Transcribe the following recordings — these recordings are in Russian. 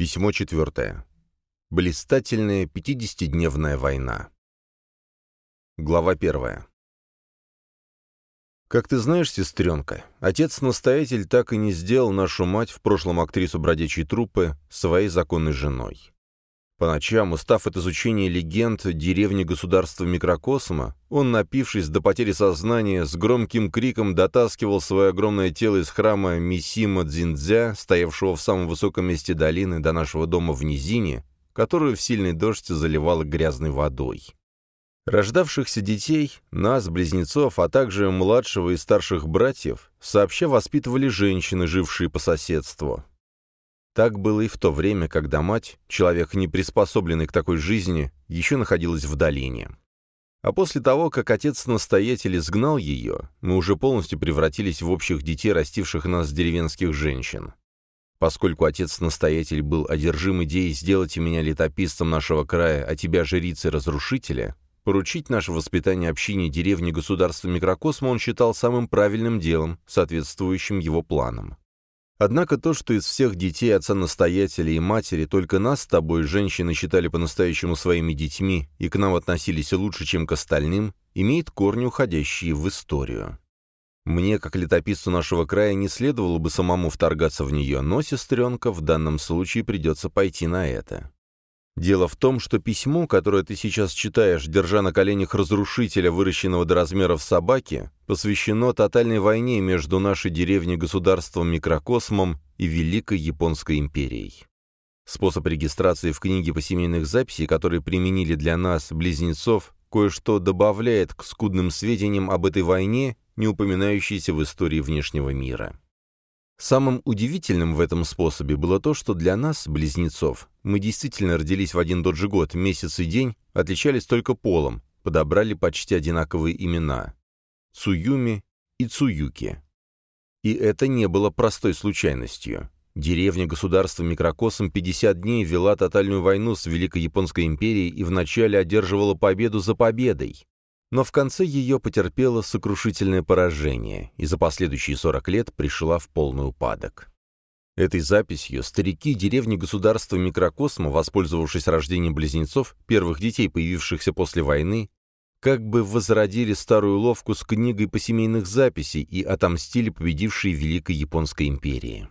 Письмо четвертое. Блистательная пятидесятидневная война. Глава первая. Как ты знаешь, сестренка, отец-настоятель так и не сделал нашу мать, в прошлом актрису бродячей труппы, своей законной женой. По ночам, устав от изучения легенд деревни государства микрокосма, он, напившись до потери сознания, с громким криком дотаскивал свое огромное тело из храма Мисима Дзиндзя, стоявшего в самом высоком месте долины, до нашего дома в низине, которую в сильный дождь заливало грязной водой. Рождавшихся детей, нас, близнецов, а также младшего и старших братьев, сообща воспитывали женщины, жившие по соседству. Так было и в то время, когда мать, человек не приспособленный к такой жизни, еще находилась в долине. А после того, как отец-настоятель изгнал ее, мы уже полностью превратились в общих детей, растивших нас деревенских женщин. Поскольку отец-настоятель был одержим идеей сделать меня летописцем нашего края, а тебя жрицей-разрушителя, поручить наше воспитание общине деревни государства микрокосма он считал самым правильным делом, соответствующим его планам. Однако то, что из всех детей отца-настоятеля и матери только нас с тобой, женщины, считали по-настоящему своими детьми и к нам относились лучше, чем к остальным, имеет корни, уходящие в историю. Мне, как летописцу нашего края, не следовало бы самому вторгаться в нее, но, сестренка, в данном случае придется пойти на это. Дело в том, что письмо, которое ты сейчас читаешь, держа на коленях разрушителя, выращенного до размеров собаки, посвящено тотальной войне между нашей деревней-государством Микрокосмом и Великой Японской империей. Способ регистрации в книге посемейных записей, которые применили для нас, близнецов, кое-что добавляет к скудным сведениям об этой войне, не упоминающейся в истории внешнего мира. Самым удивительным в этом способе было то, что для нас, близнецов, мы действительно родились в один тот же год, месяц и день, отличались только полом, подобрали почти одинаковые имена – Цуюми и Цуюки. И это не было простой случайностью. Деревня государства Микрокосом 50 дней вела тотальную войну с Великой Японской империей и вначале одерживала победу за победой но в конце ее потерпела сокрушительное поражение и за последующие 40 лет пришла в полный упадок. Этой записью старики деревни государства микрокосма, воспользовавшись рождением близнецов, первых детей, появившихся после войны, как бы возродили старую ловку с книгой по семейных записей и отомстили победившей Великой Японской империи.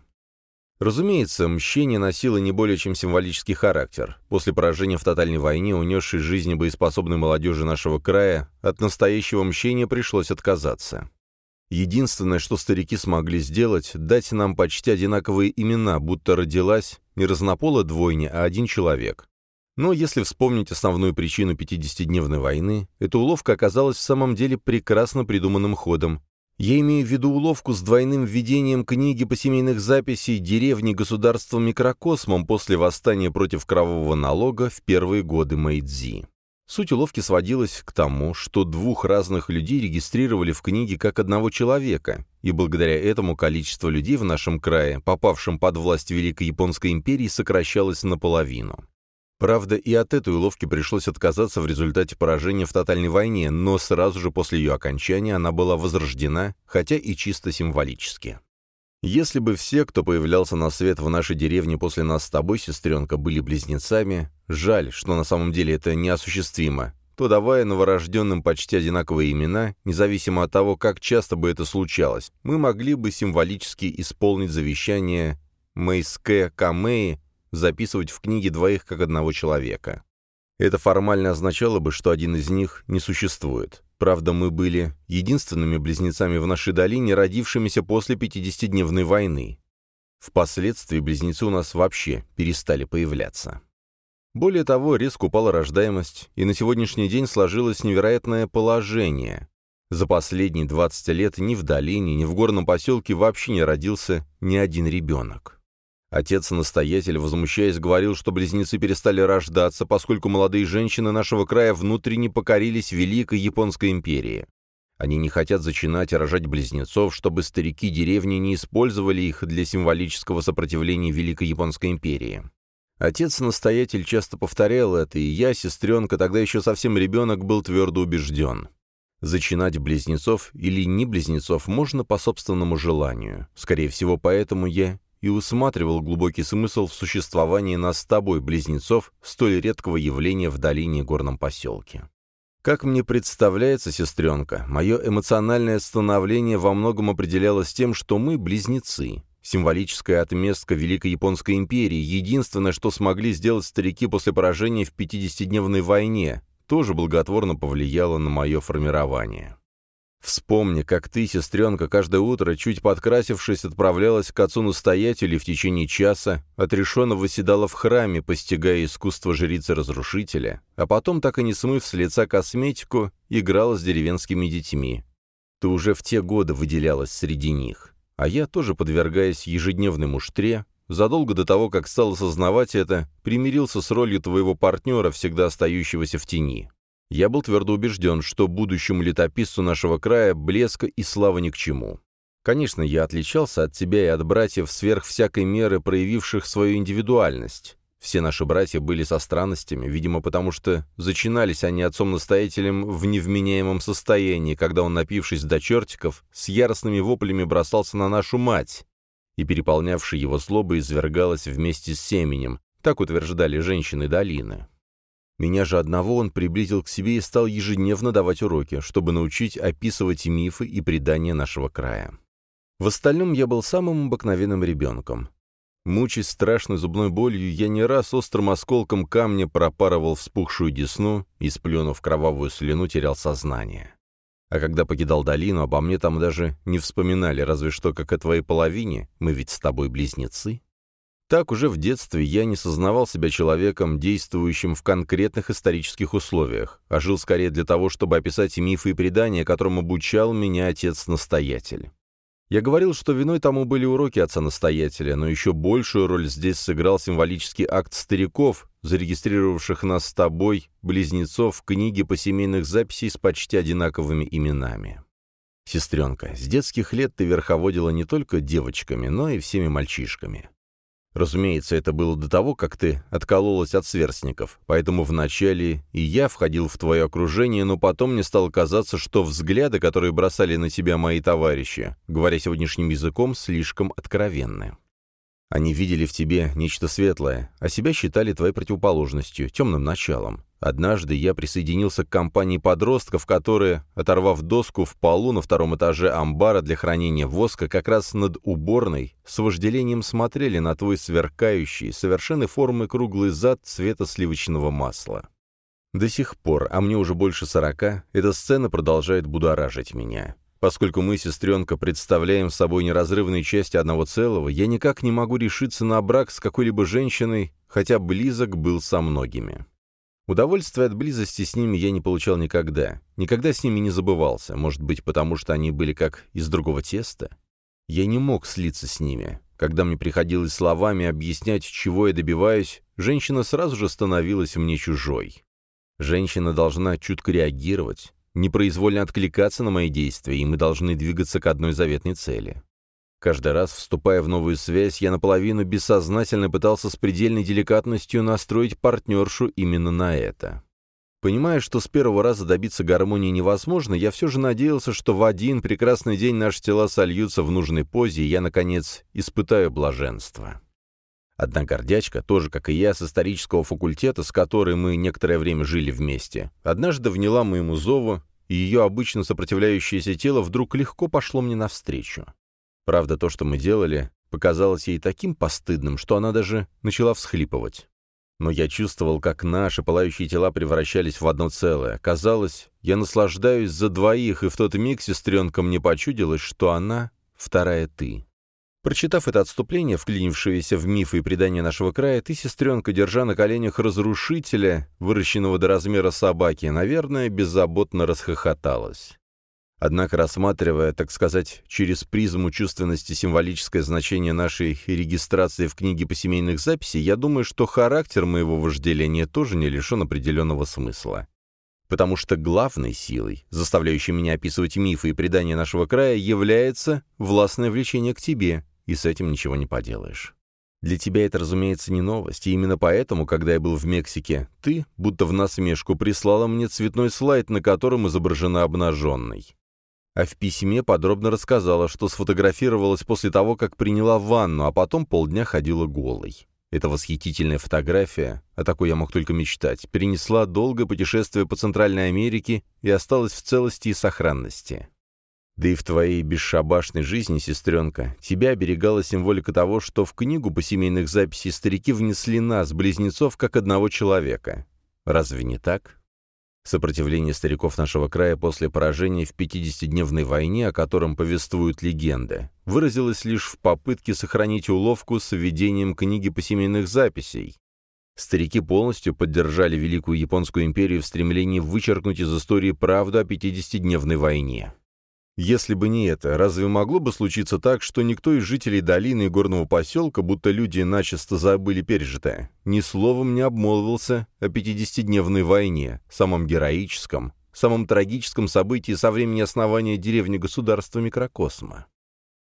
Разумеется, мщение носило не более чем символический характер. После поражения в тотальной войне, унесшей жизни боеспособной молодежи нашего края, от настоящего мщения пришлось отказаться. Единственное, что старики смогли сделать, дать нам почти одинаковые имена, будто родилась не разнопола двойня, а один человек. Но если вспомнить основную причину 50-дневной войны, эта уловка оказалась в самом деле прекрасно придуманным ходом, я имею в виду уловку с двойным введением книги по семейных записей деревни государством микрокосмом после восстания против кровавого налога в первые годы Мэйдзи. Суть уловки сводилась к тому, что двух разных людей регистрировали в книге как одного человека, и благодаря этому количество людей в нашем крае, попавшим под власть Великой Японской империи, сокращалось наполовину. Правда, и от этой уловки пришлось отказаться в результате поражения в тотальной войне, но сразу же после ее окончания она была возрождена, хотя и чисто символически. Если бы все, кто появлялся на свет в нашей деревне после нас с тобой, сестренка, были близнецами, жаль, что на самом деле это неосуществимо, то давая новорожденным почти одинаковые имена, независимо от того, как часто бы это случалось, мы могли бы символически исполнить завещание Мэйске Камеи записывать в книге двоих как одного человека. Это формально означало бы, что один из них не существует. Правда, мы были единственными близнецами в нашей долине, родившимися после 50-дневной войны. Впоследствии близнецы у нас вообще перестали появляться. Более того, резко упала рождаемость, и на сегодняшний день сложилось невероятное положение. За последние 20 лет ни в долине, ни в горном поселке вообще не родился ни один ребенок. Отец-настоятель, возмущаясь, говорил, что близнецы перестали рождаться, поскольку молодые женщины нашего края внутренне покорились Великой Японской империи. Они не хотят зачинать и рожать близнецов, чтобы старики деревни не использовали их для символического сопротивления Великой Японской империи. Отец-настоятель часто повторял это, и я, сестренка, тогда еще совсем ребенок, был твердо убежден. Зачинать близнецов или не близнецов можно по собственному желанию. Скорее всего, поэтому я и усматривал глубокий смысл в существовании нас с тобой, близнецов, столь редкого явления в долине и горном поселке. Как мне представляется, сестренка, мое эмоциональное становление во многом определялось тем, что мы близнецы. Символическая отместка Великой Японской империи, единственное, что смогли сделать старики после поражения в 50-дневной войне, тоже благотворно повлияло на мое формирование. Вспомни, как ты, сестренка, каждое утро, чуть подкрасившись, отправлялась к отцу-настоятелю в течение часа отрешенно выседала в храме, постигая искусство жрицы-разрушителя, а потом, так и не смыв с лица косметику, играла с деревенскими детьми. Ты уже в те годы выделялась среди них. А я, тоже подвергаясь ежедневной муштре, задолго до того, как стал осознавать это, примирился с ролью твоего партнера, всегда остающегося в тени. Я был твердо убежден, что будущему летописцу нашего края блеска и слава ни к чему. Конечно, я отличался от тебя и от братьев сверх всякой меры, проявивших свою индивидуальность. Все наши братья были со странностями, видимо, потому что зачинались они отцом-настоятелем в невменяемом состоянии, когда он, напившись до чертиков, с яростными воплями бросался на нашу мать, и переполнявшая его злоба извергалась вместе с семенем, так утверждали женщины долины. Меня же одного он приблизил к себе и стал ежедневно давать уроки, чтобы научить описывать мифы и предания нашего края. В остальном я был самым обыкновенным ребенком. Мучаясь страшной зубной болью, я не раз острым осколком камня пропарывал вспухшую десну и, сплюнув кровавую слюну, терял сознание. А когда покидал долину, обо мне там даже не вспоминали, разве что как о твоей половине, мы ведь с тобой близнецы. Так уже в детстве я не сознавал себя человеком, действующим в конкретных исторических условиях, а жил скорее для того, чтобы описать мифы и предания, которым обучал меня отец-настоятель. Я говорил, что виной тому были уроки отца-настоятеля, но еще большую роль здесь сыграл символический акт стариков, зарегистрировавших нас с тобой, близнецов, в книге по семейных записей с почти одинаковыми именами. Сестренка, с детских лет ты верховодила не только девочками, но и всеми мальчишками. Разумеется, это было до того, как ты откололась от сверстников, поэтому вначале и я входил в твое окружение, но потом мне стало казаться, что взгляды, которые бросали на тебя мои товарищи, говоря сегодняшним языком, слишком откровенны. Они видели в тебе нечто светлое, а себя считали твоей противоположностью, темным началом. Однажды я присоединился к компании подростков, которые, оторвав доску в полу на втором этаже амбара для хранения воска, как раз над уборной, с вожделением смотрели на твой сверкающий, совершенной формы круглый зад цвета сливочного масла. До сих пор, а мне уже больше сорока, эта сцена продолжает будоражить меня. Поскольку мы, сестренка, представляем собой неразрывные части одного целого, я никак не могу решиться на брак с какой-либо женщиной, хотя близок был со многими. Удовольствия от близости с ними я не получал никогда. Никогда с ними не забывался, может быть, потому что они были как из другого теста. Я не мог слиться с ними. Когда мне приходилось словами объяснять, чего я добиваюсь, женщина сразу же становилась мне чужой. Женщина должна чутко реагировать, непроизвольно откликаться на мои действия, и мы должны двигаться к одной заветной цели. Каждый раз, вступая в новую связь, я наполовину бессознательно пытался с предельной деликатностью настроить партнершу именно на это. Понимая, что с первого раза добиться гармонии невозможно, я все же надеялся, что в один прекрасный день наши тела сольются в нужной позе, и я, наконец, испытаю блаженство. Одна гордячка, тоже как и я, с исторического факультета, с которой мы некоторое время жили вместе, однажды вняла моему зову, и ее обычно сопротивляющееся тело вдруг легко пошло мне навстречу. Правда, то, что мы делали, показалось ей таким постыдным, что она даже начала всхлипывать. Но я чувствовал, как наши пылающие тела превращались в одно целое. Казалось, я наслаждаюсь за двоих, и в тот миг сестренка мне почудилась, что она — вторая ты. Прочитав это отступление, вклинившееся в мифы и предания нашего края, ты, сестренка, держа на коленях разрушителя, выращенного до размера собаки, наверное, беззаботно расхохоталась. Однако, рассматривая, так сказать, через призму чувственности символическое значение нашей регистрации в книге по семейных записей, я думаю, что характер моего вожделения тоже не лишен определенного смысла потому что главной силой, заставляющей меня описывать мифы и предания нашего края, является властное влечение к тебе, и с этим ничего не поделаешь. Для тебя это, разумеется, не новость, и именно поэтому, когда я был в Мексике, ты, будто в насмешку, прислала мне цветной слайд, на котором изображена обнаженной. А в письме подробно рассказала, что сфотографировалась после того, как приняла ванну, а потом полдня ходила голой. Эта восхитительная фотография, о такой я мог только мечтать, перенесла долгое путешествие по Центральной Америке и осталась в целости и сохранности. Да и в твоей бесшабашной жизни, сестренка, тебя оберегала символика того, что в книгу по семейных записей старики внесли нас, близнецов, как одного человека. Разве не так? Сопротивление стариков нашего края после поражения в 50-дневной войне, о котором повествуют легенды, выразилось лишь в попытке сохранить уловку с введением книги по семейных записей. Старики полностью поддержали Великую Японскую империю в стремлении вычеркнуть из истории правду о 50-дневной войне. Если бы не это, разве могло бы случиться так, что никто из жителей долины и горного поселка, будто люди начисто забыли пережитое, ни словом не обмолвился о 50-дневной войне, самом героическом, самом трагическом событии со времени основания деревни-государства микрокосма?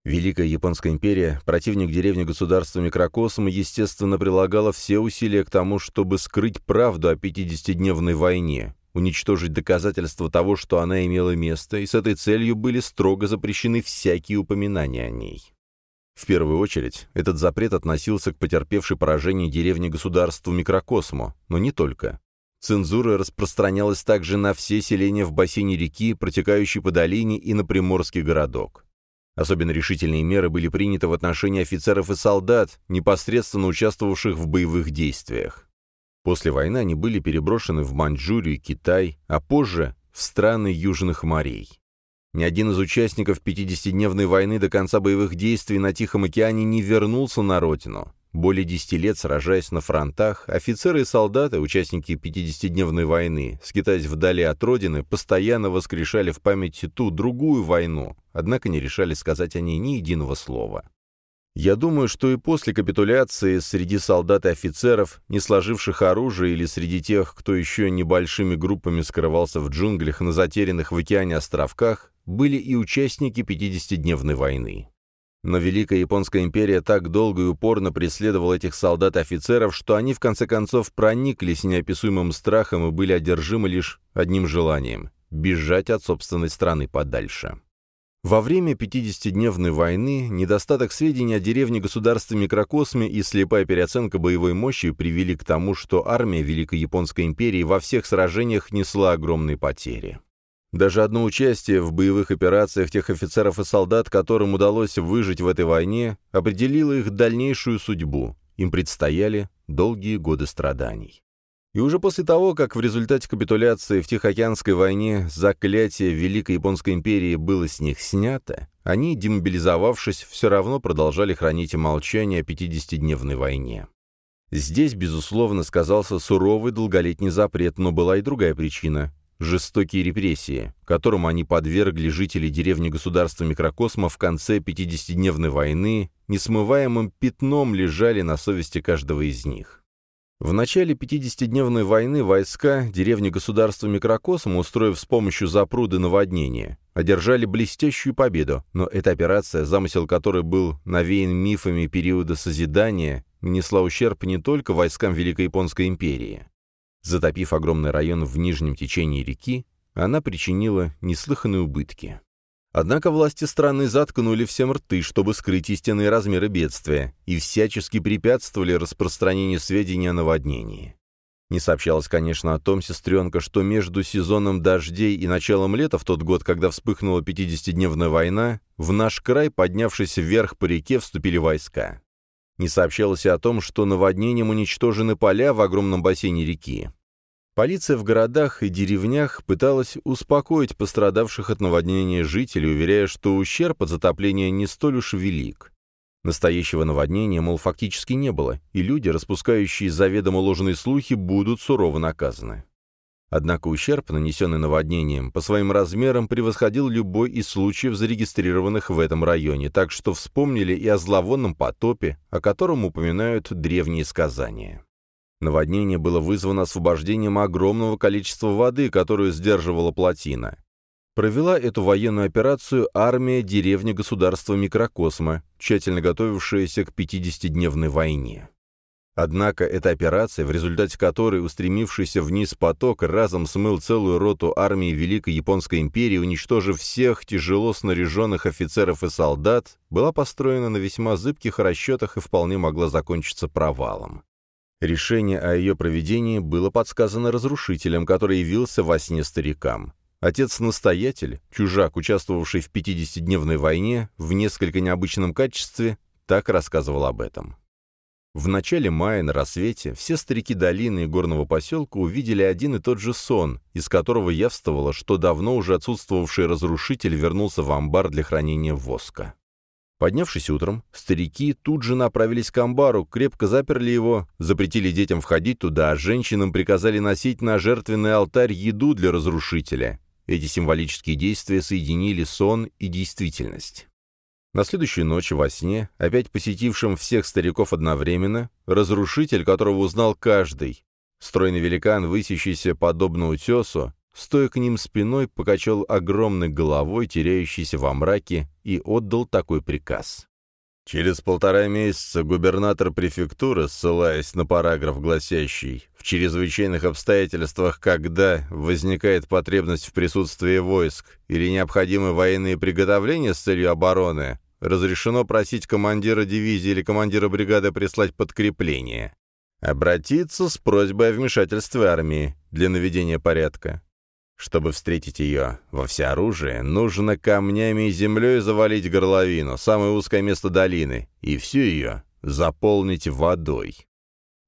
Великая Японская империя, противник деревни-государства микрокосма, естественно, прилагала все усилия к тому, чтобы скрыть правду о 50-дневной войне, уничтожить доказательства того, что она имела место, и с этой целью были строго запрещены всякие упоминания о ней. В первую очередь, этот запрет относился к потерпевшей поражение деревни государству микрокосму, но не только. Цензура распространялась также на все селения в бассейне реки, протекающей по долине и на приморский городок. Особенно решительные меры были приняты в отношении офицеров и солдат, непосредственно участвовавших в боевых действиях. После войны они были переброшены в Маньчжурию, Китай, а позже в страны Южных морей. Ни один из участников 50-дневной войны до конца боевых действий на Тихом океане не вернулся на родину. Более 10 лет сражаясь на фронтах, офицеры и солдаты, участники 50-дневной войны, скитаясь вдали от родины, постоянно воскрешали в памяти ту другую войну, однако не решали сказать о ней ни единого слова. Я думаю, что и после капитуляции среди солдат и офицеров, не сложивших оружие, или среди тех, кто еще небольшими группами скрывался в джунглях на затерянных в океане островках, были и участники 50-дневной войны. Но Великая Японская империя так долго и упорно преследовала этих солдат и офицеров, что они в конце концов прониклись неописуемым страхом и были одержимы лишь одним желанием – бежать от собственной страны подальше. Во время 50-дневной войны недостаток сведений о деревне государства микрокосме и слепая переоценка боевой мощи привели к тому, что армия Великой Японской империи во всех сражениях несла огромные потери. Даже одно участие в боевых операциях тех офицеров и солдат, которым удалось выжить в этой войне, определило их дальнейшую судьбу. Им предстояли долгие годы страданий. И уже после того, как в результате капитуляции в Тихоокеанской войне заклятие Великой Японской империи было с них снято, они, демобилизовавшись, все равно продолжали хранить молчание о 50-дневной войне. Здесь, безусловно, сказался суровый долголетний запрет, но была и другая причина – жестокие репрессии, которым они подвергли жителей деревни государства микрокосма в конце 50-дневной войны, несмываемым пятном лежали на совести каждого из них. В начале 50-дневной войны войска деревни государства Микрокосма, устроив с помощью запруды наводнения, одержали блестящую победу, но эта операция, замысел которой был навеян мифами периода Созидания, нанесла ущерб не только войскам Великой Японской империи. Затопив огромный район в нижнем течении реки, она причинила неслыханные убытки. Однако власти страны заткнули всем рты, чтобы скрыть истинные размеры бедствия, и всячески препятствовали распространению сведений о наводнении. Не сообщалось, конечно, о том, сестренка, что между сезоном дождей и началом лета в тот год, когда вспыхнула 50-дневная война, в наш край, поднявшись вверх по реке, вступили войска. Не сообщалось и о том, что наводнением уничтожены поля в огромном бассейне реки. Полиция в городах и деревнях пыталась успокоить пострадавших от наводнения жителей, уверяя, что ущерб от затопления не столь уж велик. Настоящего наводнения, мол, фактически не было, и люди, распускающие заведомо ложные слухи, будут сурово наказаны. Однако ущерб, нанесенный наводнением, по своим размерам превосходил любой из случаев, зарегистрированных в этом районе, так что вспомнили и о зловонном потопе, о котором упоминают древние сказания. Наводнение было вызвано освобождением огромного количества воды, которую сдерживала плотина. Провела эту военную операцию армия деревни государства Микрокосма, тщательно готовившаяся к 50-дневной войне. Однако эта операция, в результате которой устремившийся вниз поток разом смыл целую роту армии Великой Японской империи, уничтожив всех тяжело снаряженных офицеров и солдат, была построена на весьма зыбких расчетах и вполне могла закончиться провалом. Решение о ее проведении было подсказано разрушителем, который явился во сне старикам. Отец-настоятель, чужак, участвовавший в 50-дневной войне, в несколько необычном качестве, так рассказывал об этом. В начале мая на рассвете все старики долины и горного поселка увидели один и тот же сон, из которого явствовало, что давно уже отсутствовавший разрушитель вернулся в амбар для хранения воска. Поднявшись утром, старики тут же направились к амбару, крепко заперли его, запретили детям входить туда, а женщинам приказали носить на жертвенный алтарь еду для разрушителя. Эти символические действия соединили сон и действительность. На следующей ночи во сне, опять посетившим всех стариков одновременно, разрушитель, которого узнал каждый, стройный великан, высящийся подобно утесу, стоя к ним спиной, покачал огромной головой, теряющейся во мраке, и отдал такой приказ. Через полтора месяца губернатор префектуры, ссылаясь на параграф, гласящий «В чрезвычайных обстоятельствах, когда возникает потребность в присутствии войск или необходимы военные приготовления с целью обороны, разрешено просить командира дивизии или командира бригады прислать подкрепление. Обратиться с просьбой о вмешательстве армии для наведения порядка. Чтобы встретить ее во всеоружие, нужно камнями и землей завалить горловину, самое узкое место долины, и всю ее заполнить водой.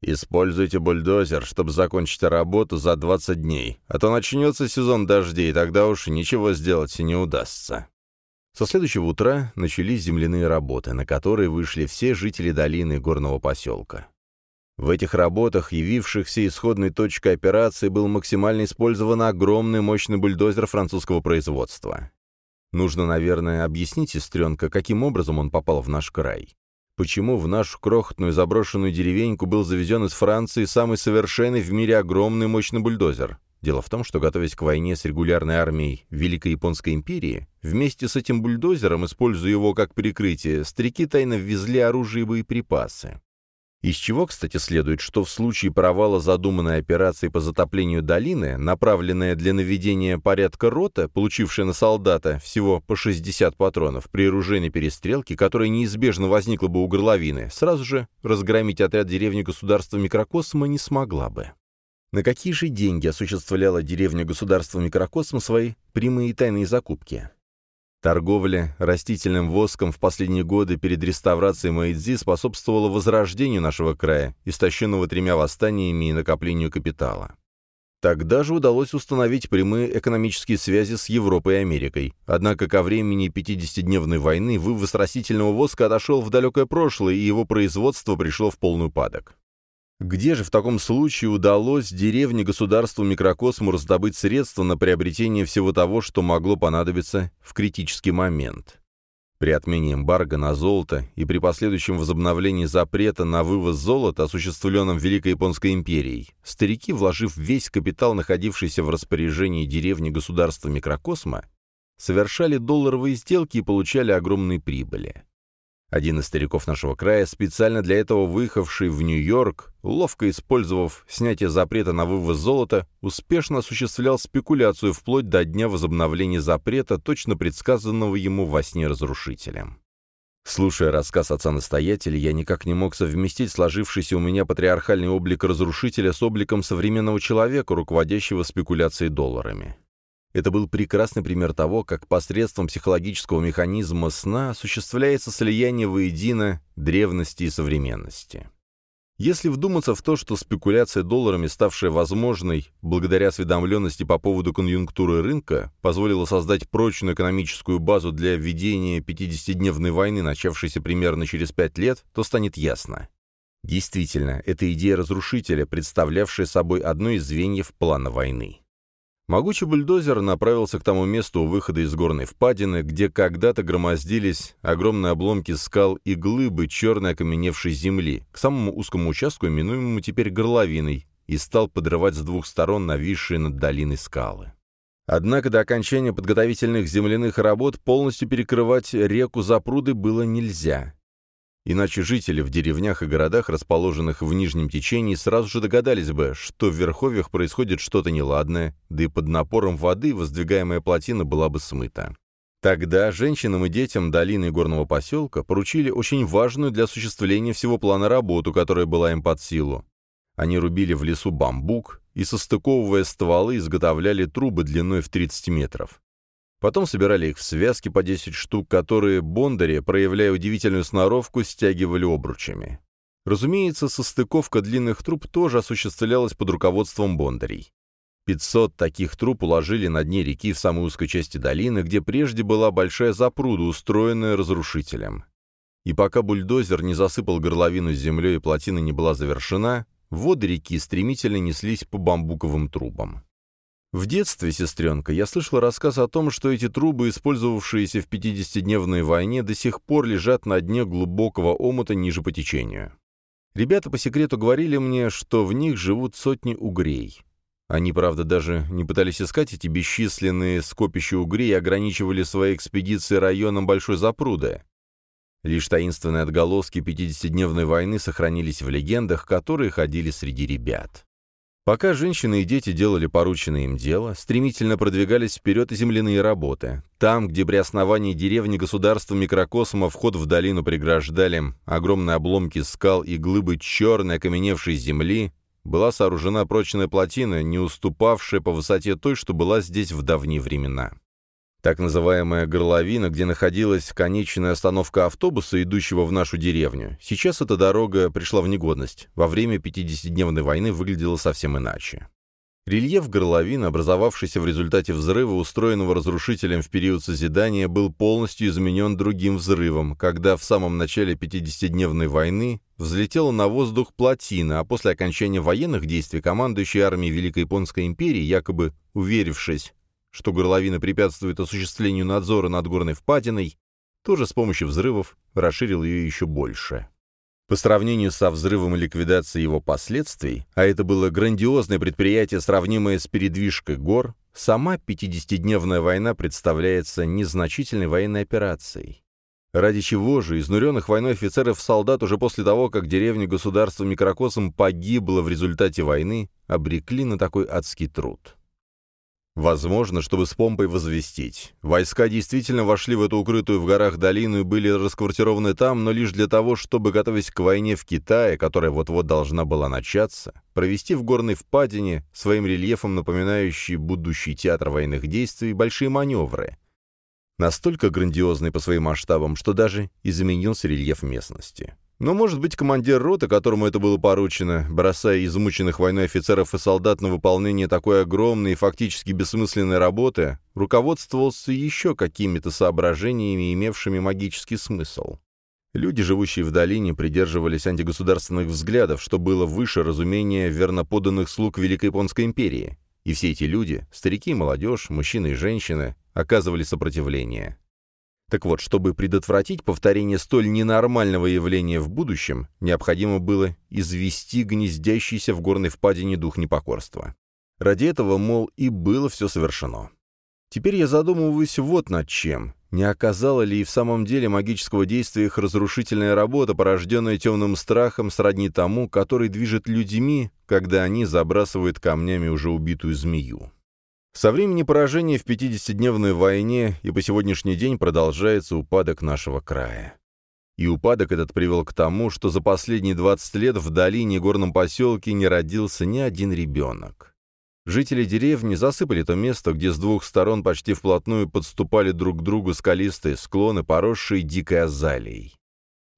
Используйте бульдозер, чтобы закончить работу за 20 дней, а то начнется сезон дождей, тогда уж ничего сделать не удастся. Со следующего утра начались земляные работы, на которые вышли все жители долины горного поселка. В этих работах, явившихся исходной точкой операции, был максимально использован огромный мощный бульдозер французского производства. Нужно, наверное, объяснить, сестренка, каким образом он попал в наш край. Почему в нашу крохотную заброшенную деревеньку был завезен из Франции самый совершенный в мире огромный мощный бульдозер? Дело в том, что, готовясь к войне с регулярной армией Великой Японской империи, вместе с этим бульдозером, используя его как прикрытие, старики тайно ввезли оружие и боеприпасы. Из чего, кстати, следует, что в случае провала задуманной операции по затоплению долины, направленная для наведения порядка рота, получившая на солдата всего по 60 патронов, при оружейной перестрелке, которая неизбежно возникла бы у горловины, сразу же разгромить отряд деревни государства микрокосма не смогла бы. На какие же деньги осуществляла деревня государства микрокосма свои прямые тайные закупки? Торговля растительным воском в последние годы перед реставрацией Мэйдзи способствовала возрождению нашего края, истощенного тремя восстаниями и накоплению капитала. Тогда же удалось установить прямые экономические связи с Европой и Америкой. Однако ко времени 50-дневной войны вывоз растительного воска отошел в далекое прошлое, и его производство пришло в полный упадок. Где же в таком случае удалось деревне государству микрокосму раздобыть средства на приобретение всего того, что могло понадобиться в критический момент? При отмене эмбарго на золото и при последующем возобновлении запрета на вывоз золота, осуществленном Великой Японской империей, старики, вложив весь капитал, находившийся в распоряжении деревни государства микрокосма, совершали долларовые сделки и получали огромные прибыли. Один из стариков нашего края, специально для этого выехавший в Нью-Йорк, ловко использовав снятие запрета на вывоз золота, успешно осуществлял спекуляцию вплоть до дня возобновления запрета, точно предсказанного ему во сне разрушителем. Слушая рассказ отца-настоятеля, я никак не мог совместить сложившийся у меня патриархальный облик разрушителя с обликом современного человека, руководящего спекуляцией долларами. Это был прекрасный пример того, как посредством психологического механизма сна осуществляется слияние воедино древности и современности. Если вдуматься в то, что спекуляция долларами, ставшая возможной благодаря осведомленности по поводу конъюнктуры рынка, позволила создать прочную экономическую базу для введения 50-дневной войны, начавшейся примерно через 5 лет, то станет ясно. Действительно, это идея разрушителя, представлявшая собой одно из звеньев плана войны. Могучий бульдозер направился к тому месту у выхода из горной впадины, где когда-то громоздились огромные обломки скал и глыбы черной окаменевшей земли, к самому узкому участку, именуемому теперь горловиной, и стал подрывать с двух сторон нависшие над долиной скалы. Однако до окончания подготовительных земляных работ полностью перекрывать реку запруды было нельзя. Иначе жители в деревнях и городах, расположенных в нижнем течении, сразу же догадались бы, что в верховьях происходит что-то неладное, да и под напором воды воздвигаемая плотина была бы смыта. Тогда женщинам и детям долины горного поселка поручили очень важную для осуществления всего плана работу, которая была им под силу. Они рубили в лесу бамбук и, состыковывая стволы, изготовляли трубы длиной в 30 метров. Потом собирали их в связки по 10 штук, которые бондари, проявляя удивительную сноровку, стягивали обручами. Разумеется, состыковка длинных труб тоже осуществлялась под руководством бондарей. 500 таких труб уложили на дне реки в самой узкой части долины, где прежде была большая запруда, устроенная разрушителем. И пока бульдозер не засыпал горловину с землей и плотина не была завершена, воды реки стремительно неслись по бамбуковым трубам. В детстве, сестренка, я слышал рассказ о том, что эти трубы, использовавшиеся в 50-дневной войне, до сих пор лежат на дне глубокого омута ниже по течению. Ребята по секрету говорили мне, что в них живут сотни угрей. Они, правда, даже не пытались искать эти бесчисленные скопища угрей и ограничивали свои экспедиции районом Большой Запруды. Лишь таинственные отголоски 50-дневной войны сохранились в легендах, которые ходили среди ребят. Пока женщины и дети делали порученное им дело, стремительно продвигались вперед земляные работы. Там, где при основании деревни государства микрокосма вход в долину преграждали огромные обломки скал и глыбы черной окаменевшей земли, была сооружена прочная плотина, не уступавшая по высоте той, что была здесь в давние времена. Так называемая горловина, где находилась конечная остановка автобуса, идущего в нашу деревню. Сейчас эта дорога пришла в негодность. Во время 50-дневной войны выглядела совсем иначе. Рельеф горловины, образовавшийся в результате взрыва, устроенного разрушителем в период созидания, был полностью изменен другим взрывом, когда в самом начале 50-дневной войны взлетела на воздух плотина, а после окончания военных действий командующий армией Великой Японской империи, якобы уверившись, что горловина препятствует осуществлению надзора над горной впадиной, тоже с помощью взрывов расширил ее еще больше. По сравнению со взрывом и ликвидацией его последствий, а это было грандиозное предприятие, сравнимое с передвижкой гор, сама 50-дневная война представляется незначительной военной операцией. Ради чего же изнуренных войной офицеров солдат уже после того, как деревня государства Микрокосом погибла в результате войны, обрекли на такой адский труд? Возможно, чтобы с помпой возвестить. Войска действительно вошли в эту укрытую в горах долину и были расквартированы там, но лишь для того, чтобы, готовясь к войне в Китае, которая вот-вот должна была начаться, провести в горной впадине, своим рельефом напоминающий будущий театр военных действий, большие маневры. Настолько грандиозный по своим масштабам, что даже изменился рельеф местности. Но, может быть, командир роты, которому это было поручено, бросая измученных войной офицеров и солдат на выполнение такой огромной и фактически бессмысленной работы, руководствовался еще какими-то соображениями, имевшими магический смысл. Люди, живущие в долине, придерживались антигосударственных взглядов, что было выше разумения верноподанных слуг Великой Японской империи. И все эти люди, старики и молодежь, мужчины и женщины, оказывали сопротивление. Так вот, чтобы предотвратить повторение столь ненормального явления в будущем, необходимо было извести гнездящийся в горной впадине дух непокорства. Ради этого, мол, и было все совершено. Теперь я задумываюсь вот над чем. Не оказала ли и в самом деле магического действия их разрушительная работа, порожденная темным страхом, сродни тому, который движет людьми, когда они забрасывают камнями уже убитую змею? Со времени поражения в 50-дневной войне и по сегодняшний день продолжается упадок нашего края. И упадок этот привел к тому, что за последние 20 лет в долине и горном поселке не родился ни один ребенок. Жители деревни засыпали то место, где с двух сторон почти вплотную подступали друг к другу скалистые склоны, поросшие дикой азалией.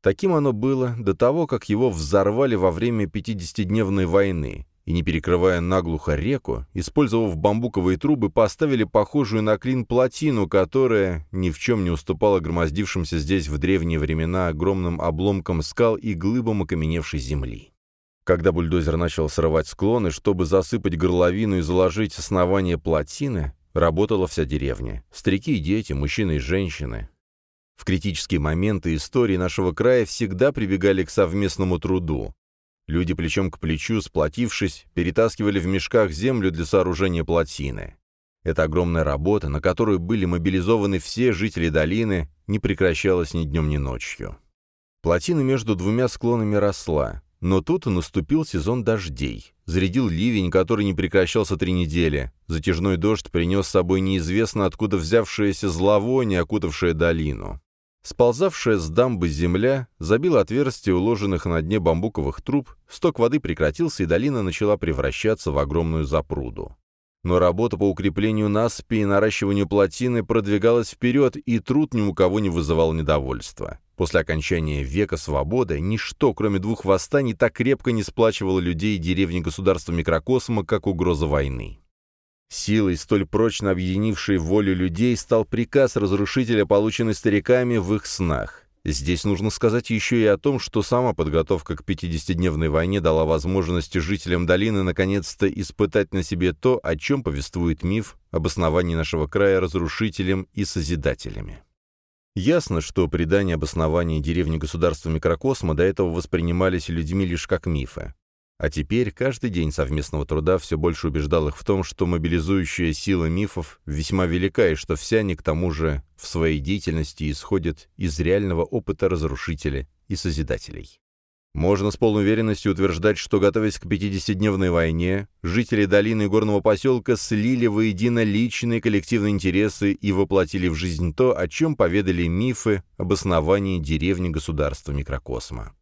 Таким оно было до того, как его взорвали во время 50-дневной войны, и, не перекрывая наглухо реку, использовав бамбуковые трубы, поставили похожую на клин плотину, которая ни в чем не уступала громоздившимся здесь в древние времена огромным обломкам скал и глыбам окаменевшей земли. Когда бульдозер начал срывать склоны, чтобы засыпать горловину и заложить основание плотины, работала вся деревня. Старики и дети, мужчины и женщины. В критические моменты истории нашего края всегда прибегали к совместному труду. Люди плечом к плечу, сплотившись, перетаскивали в мешках землю для сооружения плотины. Эта огромная работа, на которую были мобилизованы все жители долины, не прекращалась ни днем, ни ночью. Плотина между двумя склонами росла, но тут наступил сезон дождей. Зарядил ливень, который не прекращался три недели. Затяжной дождь принес с собой неизвестно откуда взявшееся зловоние, окутавшее долину. Сползавшая с дамбы земля забила отверстия уложенных на дне бамбуковых труб, сток воды прекратился, и долина начала превращаться в огромную запруду. Но работа по укреплению насыпи и наращиванию плотины продвигалась вперед, и труд ни у кого не вызывал недовольства. После окончания века свободы ничто, кроме двух восстаний, так крепко не сплачивало людей и деревни государства микрокосма, как угроза войны. Силой, столь прочно объединившей волю людей, стал приказ разрушителя, полученный стариками в их снах. Здесь нужно сказать еще и о том, что сама подготовка к 50-дневной войне дала возможность жителям долины наконец-то испытать на себе то, о чем повествует миф об основании нашего края разрушителем и созидателями. Ясно, что предания об основании деревни государства микрокосма до этого воспринимались людьми лишь как мифы. А теперь каждый день совместного труда все больше убеждал их в том, что мобилизующая сила мифов весьма велика, и что все они, к тому же, в своей деятельности исходят из реального опыта разрушителя и созидателей. Можно с полной уверенностью утверждать, что, готовясь к 50-дневной войне, жители долины и горного поселка слили воедино личные коллективные интересы и воплотили в жизнь то, о чем поведали мифы об основании деревни государства микрокосма.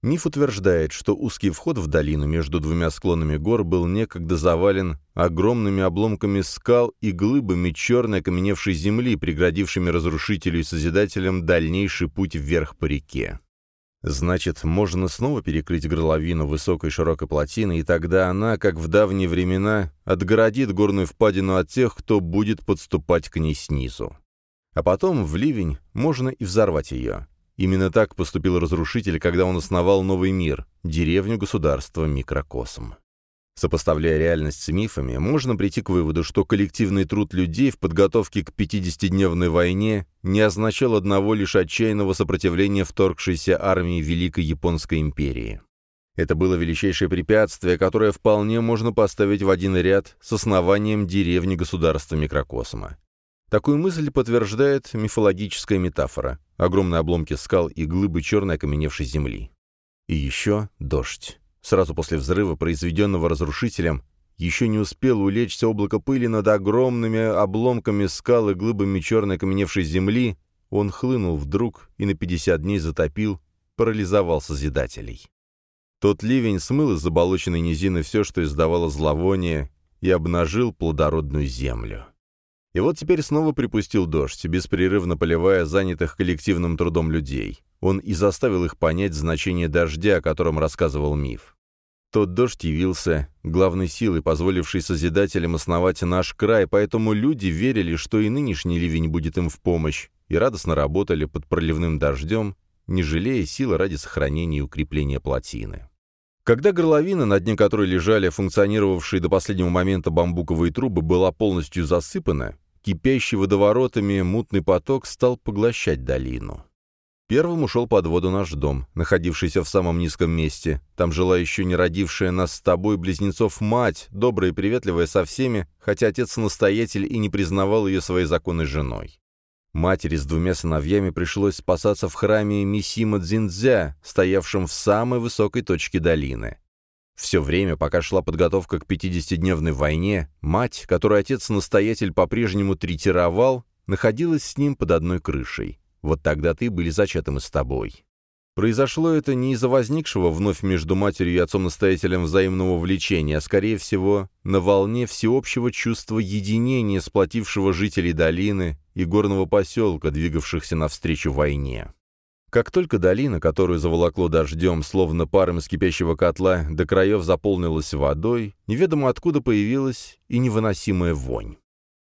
Миф утверждает, что узкий вход в долину между двумя склонами гор был некогда завален огромными обломками скал и глыбами черной окаменевшей земли, преградившими разрушителю и созидателям дальнейший путь вверх по реке. Значит, можно снова перекрыть горловину высокой широкой плотины, и тогда она, как в давние времена, отгородит горную впадину от тех, кто будет подступать к ней снизу. А потом в ливень можно и взорвать ее. Именно так поступил разрушитель, когда он основал новый мир — деревню государства Микрокосм. Сопоставляя реальность с мифами, можно прийти к выводу, что коллективный труд людей в подготовке к 50-дневной войне не означал одного лишь отчаянного сопротивления вторгшейся армии Великой Японской империи. Это было величайшее препятствие, которое вполне можно поставить в один ряд с основанием деревни государства микрокосма. Такую мысль подтверждает мифологическая метафора — огромные обломки скал и глыбы черной окаменевшей земли. И еще дождь. Сразу после взрыва, произведенного разрушителем, еще не успело улечься облако пыли над огромными обломками скал и глыбами черной окаменевшей земли, он хлынул вдруг и на 50 дней затопил, парализовал Созидателей. Тот ливень смыл из заболоченной низины все, что издавало зловоние, и обнажил плодородную землю. И вот теперь снова припустил дождь, беспрерывно поливая занятых коллективным трудом людей. Он и заставил их понять значение дождя, о котором рассказывал миф. Тот дождь явился главной силой, позволившей Созидателям основать наш край, поэтому люди верили, что и нынешний ливень будет им в помощь, и радостно работали под проливным дождем, не жалея силы ради сохранения и укрепления плотины. Когда горловина, на дне которой лежали функционировавшие до последнего момента бамбуковые трубы, была полностью засыпана, кипящий водоворотами мутный поток стал поглощать долину. Первым ушел под воду наш дом, находившийся в самом низком месте. Там жила еще не родившая нас с тобой близнецов мать, добрая и приветливая со всеми, хотя отец-настоятель и не признавал ее своей законной женой. Матери с двумя сыновьями пришлось спасаться в храме Мисима Дзиндзя, стоявшем в самой высокой точке долины. Все время, пока шла подготовка к 50-дневной войне, мать, которую отец-настоятель по-прежнему третировал, находилась с ним под одной крышей. Вот тогда ты были зачатым и с тобой. Произошло это не из-за возникшего вновь между матерью и отцом-настоятелем взаимного влечения, а, скорее всего, на волне всеобщего чувства единения, сплотившего жителей долины и горного поселка, двигавшихся навстречу войне. Как только долина, которую заволокло дождем, словно паром из кипящего котла, до краев заполнилась водой, неведомо откуда появилась и невыносимая вонь.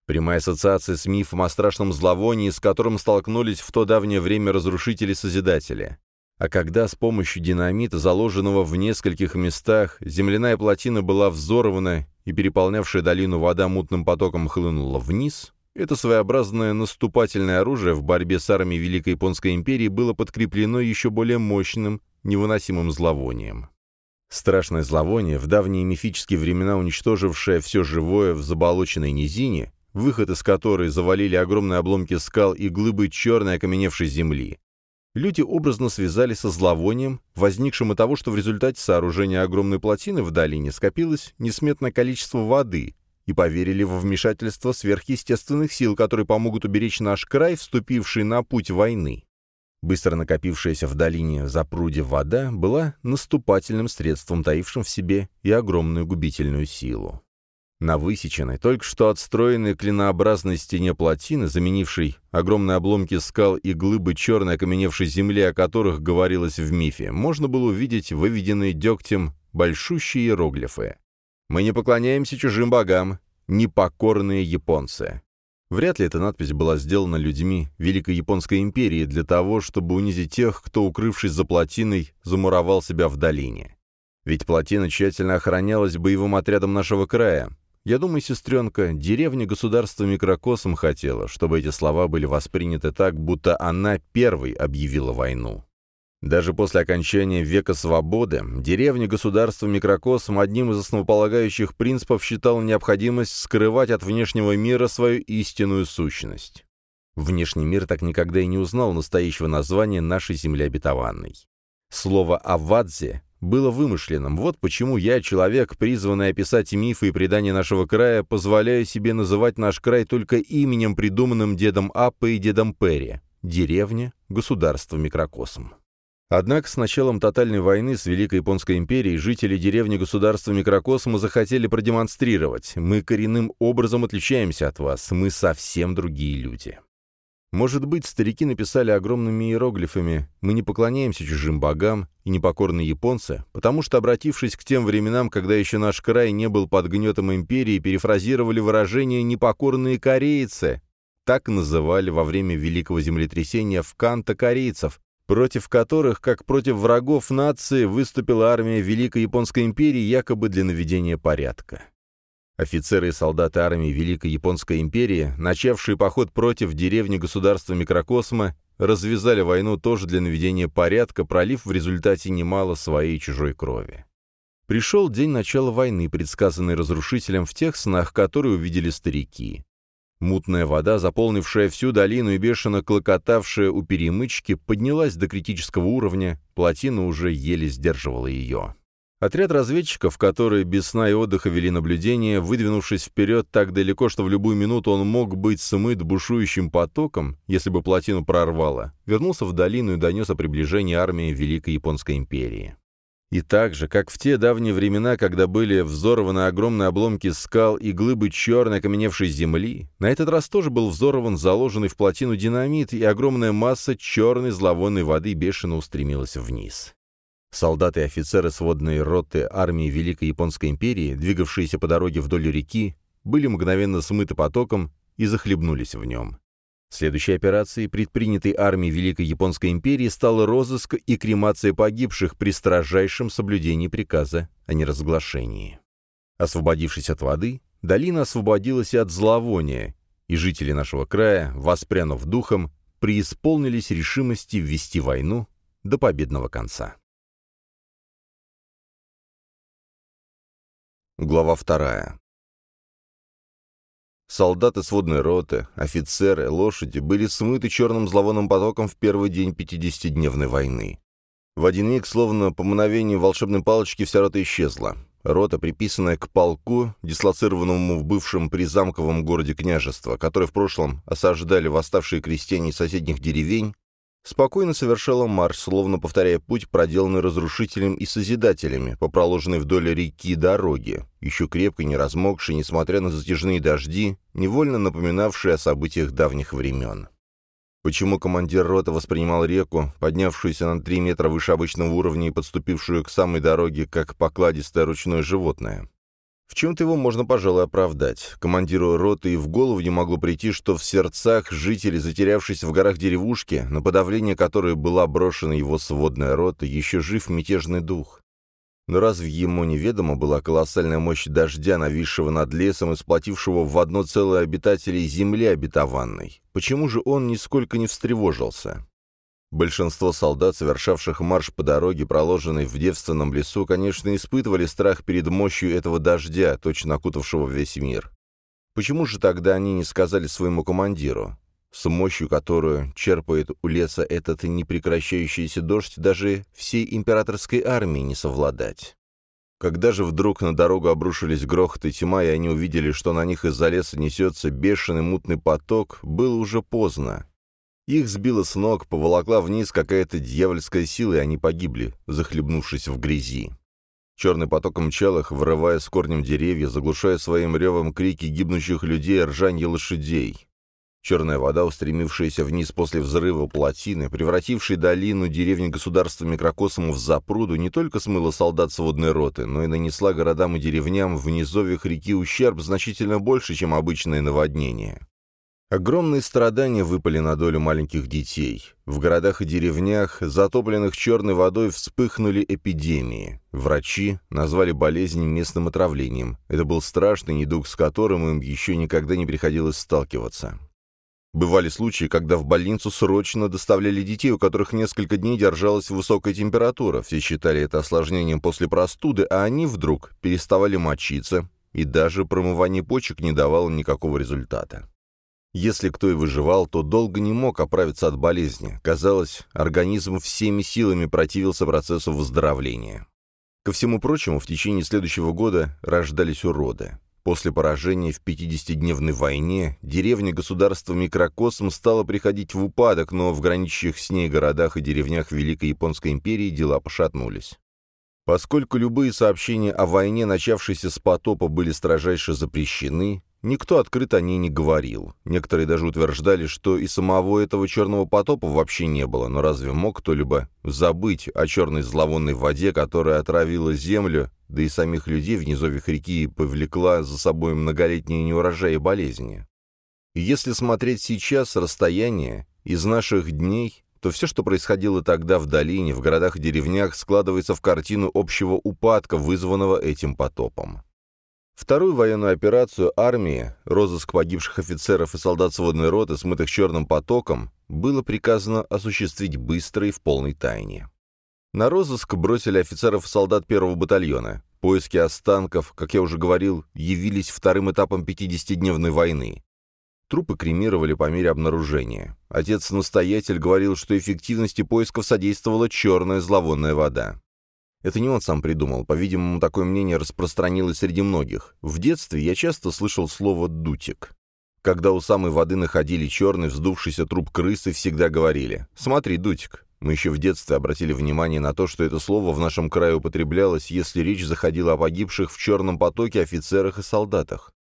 Прямая ассоциация с мифом о страшном зловонии, с которым столкнулись в то давнее время разрушители-созидатели. А когда с помощью динамита, заложенного в нескольких местах, земляная плотина была взорвана и переполнявшая долину вода мутным потоком хлынула вниз, это своеобразное наступательное оружие в борьбе с армией Великой Японской империи было подкреплено еще более мощным, невыносимым зловонием. Страшное зловоние, в давние мифические времена уничтожившее все живое в заболоченной низине, выход из которой завалили огромные обломки скал и глыбы черной окаменевшей земли. люди образно связали со зловонием, возникшим от того, что в результате сооружения огромной плотины в долине скопилось несметное количество воды, и поверили во вмешательство сверхъестественных сил, которые помогут уберечь наш край, вступивший на путь войны. Быстро накопившаяся в долине запруде вода была наступательным средством, таившим в себе и огромную губительную силу. На высеченной, только что отстроенной клинообразной стене плотины, заменившей огромные обломки скал и глыбы черной окаменевшей земли, о которых говорилось в мифе, можно было увидеть выведенные дегтем большущие иероглифы. «Мы не поклоняемся чужим богам, непокорные японцы». Вряд ли эта надпись была сделана людьми Великой Японской империи для того, чтобы унизить тех, кто, укрывшись за плотиной, замуровал себя в долине. Ведь плотина тщательно охранялась боевым отрядом нашего края, я думаю, сестренка, деревня государства микрокосм хотела, чтобы эти слова были восприняты так, будто она первой объявила войну. Даже после окончания века свободы деревня государства микрокосм одним из основополагающих принципов считала необходимость скрывать от внешнего мира свою истинную сущность. Внешний мир так никогда и не узнал настоящего названия нашей земли обетованной. Слово «авадзе» было вымышленным. Вот почему я, человек, призванный описать мифы и предания нашего края, позволяю себе называть наш край только именем, придуманным дедом Аппа и дедом Перри. Деревня, государство, микрокосм. Однако с началом тотальной войны с Великой Японской империей жители деревни государства микрокосма захотели продемонстрировать. Мы коренным образом отличаемся от вас, мы совсем другие люди. Может быть, старики написали огромными иероглифами «Мы не поклоняемся чужим богам и непокорные японцы», потому что, обратившись к тем временам, когда еще наш край не был под гнетом империи, перефразировали выражение «непокорные корейцы», так называли во время Великого землетрясения в Канта корейцев, против которых, как против врагов нации, выступила армия Великой Японской империи якобы для наведения порядка. Офицеры и солдаты армии Великой Японской империи, начавшие поход против деревни государства микрокосма, развязали войну тоже для наведения порядка, пролив в результате немало своей чужой крови. Пришел день начала войны, предсказанный разрушителем в тех снах, которые увидели старики. Мутная вода, заполнившая всю долину и бешено клокотавшая у перемычки, поднялась до критического уровня, плотина уже еле сдерживала ее. Отряд разведчиков, которые без сна и отдыха вели наблюдение, выдвинувшись вперед так далеко, что в любую минуту он мог быть смыт бушующим потоком, если бы плотину прорвало, вернулся в долину и донес о приближении армии Великой Японской империи. И так же, как в те давние времена, когда были взорваны огромные обломки скал и глыбы черной окаменевшей земли, на этот раз тоже был взорван заложенный в плотину динамит, и огромная масса черной зловонной воды бешено устремилась вниз. Солдаты и офицеры сводной роты армии Великой Японской империи, двигавшиеся по дороге вдоль реки, были мгновенно смыты потоком и захлебнулись в нем. Следующей операцией, предпринятой армией Великой Японской империи, стал розыск и кремация погибших при строжайшем соблюдении приказа о неразглашении. Освободившись от воды, долина освободилась и от зловония, и жители нашего края, воспрянув духом, преисполнились решимости ввести войну до победного конца. Глава вторая. Солдаты сводной роты, офицеры, лошади были смыты черным зловонным потоком в первый день пятидесятидневной войны. В один миг, словно по мгновению волшебной палочки, вся рота исчезла. Рота, приписанная к полку, дислоцированному в бывшем призамковом городе княжества, который в прошлом осаждали восставшие крестьяне соседних деревень, спокойно совершала марш, словно повторяя путь, проделанный разрушителем и созидателями по проложенной вдоль реки дороге, еще крепко не размокшей, несмотря на затяжные дожди, невольно напоминавшие о событиях давних времен. Почему командир роты воспринимал реку, поднявшуюся на три метра выше обычного уровня и подступившую к самой дороге, как покладистое ручное животное? В чем-то его можно, пожалуй, оправдать. Командиру роты и в голову не могло прийти, что в сердцах жителей, затерявшись в горах деревушки, на подавление которой была брошена его сводная рота, еще жив мятежный дух. Но разве ему неведомо была колоссальная мощь дождя, нависшего над лесом и сплотившего в одно целое обитателей земли обетованной? Почему же он нисколько не встревожился? Большинство солдат, совершавших марш по дороге, проложенной в девственном лесу, конечно, испытывали страх перед мощью этого дождя, точно окутавшего весь мир. Почему же тогда они не сказали своему командиру? с мощью, которую черпает у леса этот непрекращающийся дождь, даже всей императорской армии не совладать. Когда же вдруг на дорогу обрушились грохот и тьма, и они увидели, что на них из-за леса несется бешеный мутный поток, было уже поздно. Их сбило с ног, поволокла вниз какая-то дьявольская сила, и они погибли, захлебнувшись в грязи. Черный поток мчал их, вырывая с корнем деревья, заглушая своим ревом крики гибнущих людей и ржанье лошадей. Черная вода, устремившаяся вниз после взрыва плотины, превратившей долину деревни государства Микрокосому в запруду, не только смыла солдат сводной роты, но и нанесла городам и деревням в низовьях реки ущерб значительно больше, чем обычное наводнение. Огромные страдания выпали на долю маленьких детей. В городах и деревнях, затопленных черной водой, вспыхнули эпидемии. Врачи назвали болезнь местным отравлением. Это был страшный недуг, с которым им еще никогда не приходилось сталкиваться. Бывали случаи, когда в больницу срочно доставляли детей, у которых несколько дней держалась высокая температура. Все считали это осложнением после простуды, а они вдруг переставали мочиться, и даже промывание почек не давало никакого результата. Если кто и выживал, то долго не мог оправиться от болезни. Казалось, организм всеми силами противился процессу выздоровления. Ко всему прочему, в течение следующего года рождались уроды. После поражения в 50-дневной войне деревня государства Микрокосм стала приходить в упадок, но в граничащих с ней городах и деревнях Великой Японской империи дела пошатнулись. Поскольку любые сообщения о войне, начавшейся с потопа, были строжайше запрещены, никто открыто о ней не говорил. Некоторые даже утверждали, что и самого этого черного потопа вообще не было, но разве мог кто-либо забыть о черной зловонной воде, которая отравила землю да и самих людей в низовьях реки повлекла за собой многолетние неурожаи и болезни. И если смотреть сейчас с расстояния, из наших дней, то все, что происходило тогда в долине, в городах и деревнях, складывается в картину общего упадка, вызванного этим потопом. Вторую военную операцию армии, розыск погибших офицеров и солдат сводной роты, смытых черным потоком, было приказано осуществить быстро и в полной тайне. На розыск бросили офицеров и солдат первого батальона. Поиски останков, как я уже говорил, явились вторым этапом 50-дневной войны. Трупы кремировали по мере обнаружения. Отец-настоятель говорил, что эффективности поисков содействовала черная зловонная вода. Это не он сам придумал, по-видимому, такое мнение распространилось среди многих. В детстве я часто слышал слово «дутик». Когда у самой воды находили черный вздувшийся труп крысы, всегда говорили «Смотри, дутик, мы еще в детстве обратили внимание на то, что это слово в нашем крае употреблялось, если речь заходила о погибших в черном потоке офицерах и солдатах.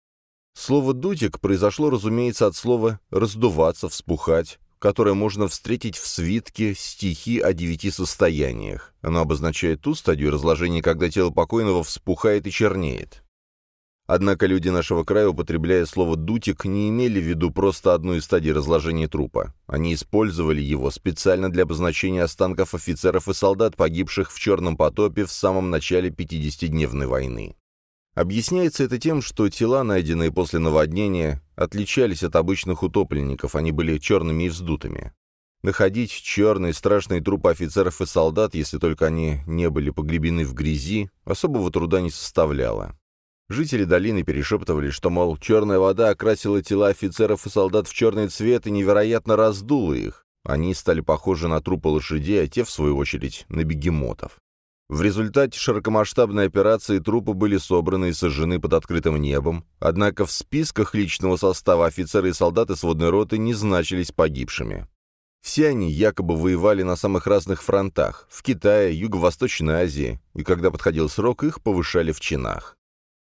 Слово «дутик» произошло, разумеется, от слова «раздуваться», «вспухать», которое можно встретить в свитке «Стихи о девяти состояниях». Оно обозначает ту стадию разложения, когда тело покойного вспухает и чернеет. Однако люди нашего края, употребляя слово «дутик», не имели в виду просто одну из стадий разложения трупа. Они использовали его специально для обозначения останков офицеров и солдат, погибших в Черном потопе в самом начале 50-дневной войны. Объясняется это тем, что тела, найденные после наводнения, отличались от обычных утопленников, они были черными и вздутыми. Находить черные страшные трупы офицеров и солдат, если только они не были погребены в грязи, особого труда не составляло. Жители долины перешептывали, что, мол, черная вода окрасила тела офицеров и солдат в черный цвет и невероятно раздула их. Они стали похожи на трупы лошадей, а те, в свою очередь, на бегемотов. В результате широкомасштабной операции трупы были собраны и сожжены под открытым небом, однако в списках личного состава офицеры и солдаты сводной роты не значились погибшими. Все они якобы воевали на самых разных фронтах – в Китае, Юго-Восточной Азии, и когда подходил срок, их повышали в чинах.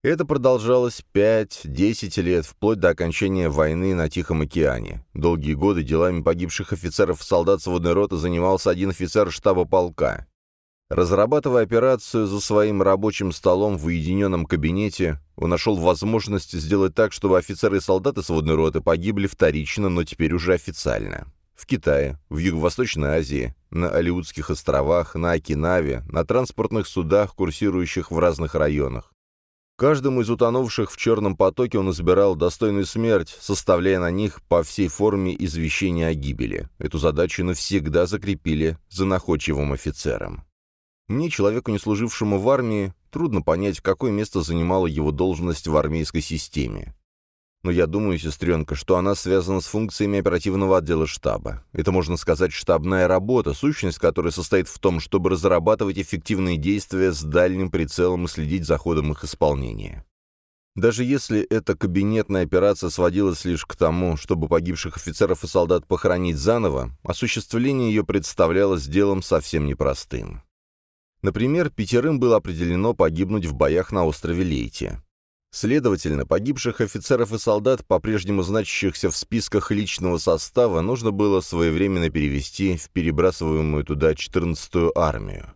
Это продолжалось 5-10 лет, вплоть до окончания войны на Тихом океане. Долгие годы делами погибших офицеров и солдат сводной роты занимался один офицер штаба полка. Разрабатывая операцию за своим рабочим столом в уединенном кабинете, он нашел возможность сделать так, чтобы офицеры и солдаты сводной роты погибли вторично, но теперь уже официально. В Китае, в Юго-Восточной Азии, на Алиутских островах, на Окинаве, на транспортных судах, курсирующих в разных районах. Каждому из утонувших в черном потоке он избирал достойную смерть, составляя на них по всей форме извещения о гибели. Эту задачу навсегда закрепили за находчивым офицером. Мне, человеку, не служившему в армии, трудно понять, какое место занимала его должность в армейской системе. Но я думаю, сестренка, что она связана с функциями оперативного отдела штаба. Это, можно сказать, штабная работа, сущность которой состоит в том, чтобы разрабатывать эффективные действия с дальним прицелом и следить за ходом их исполнения. Даже если эта кабинетная операция сводилась лишь к тому, чтобы погибших офицеров и солдат похоронить заново, осуществление ее представлялось делом совсем непростым. Например, пятерым было определено погибнуть в боях на острове Лейте. Следовательно, погибших офицеров и солдат, по-прежнему значащихся в списках личного состава, нужно было своевременно перевести в перебрасываемую туда 14-ю армию.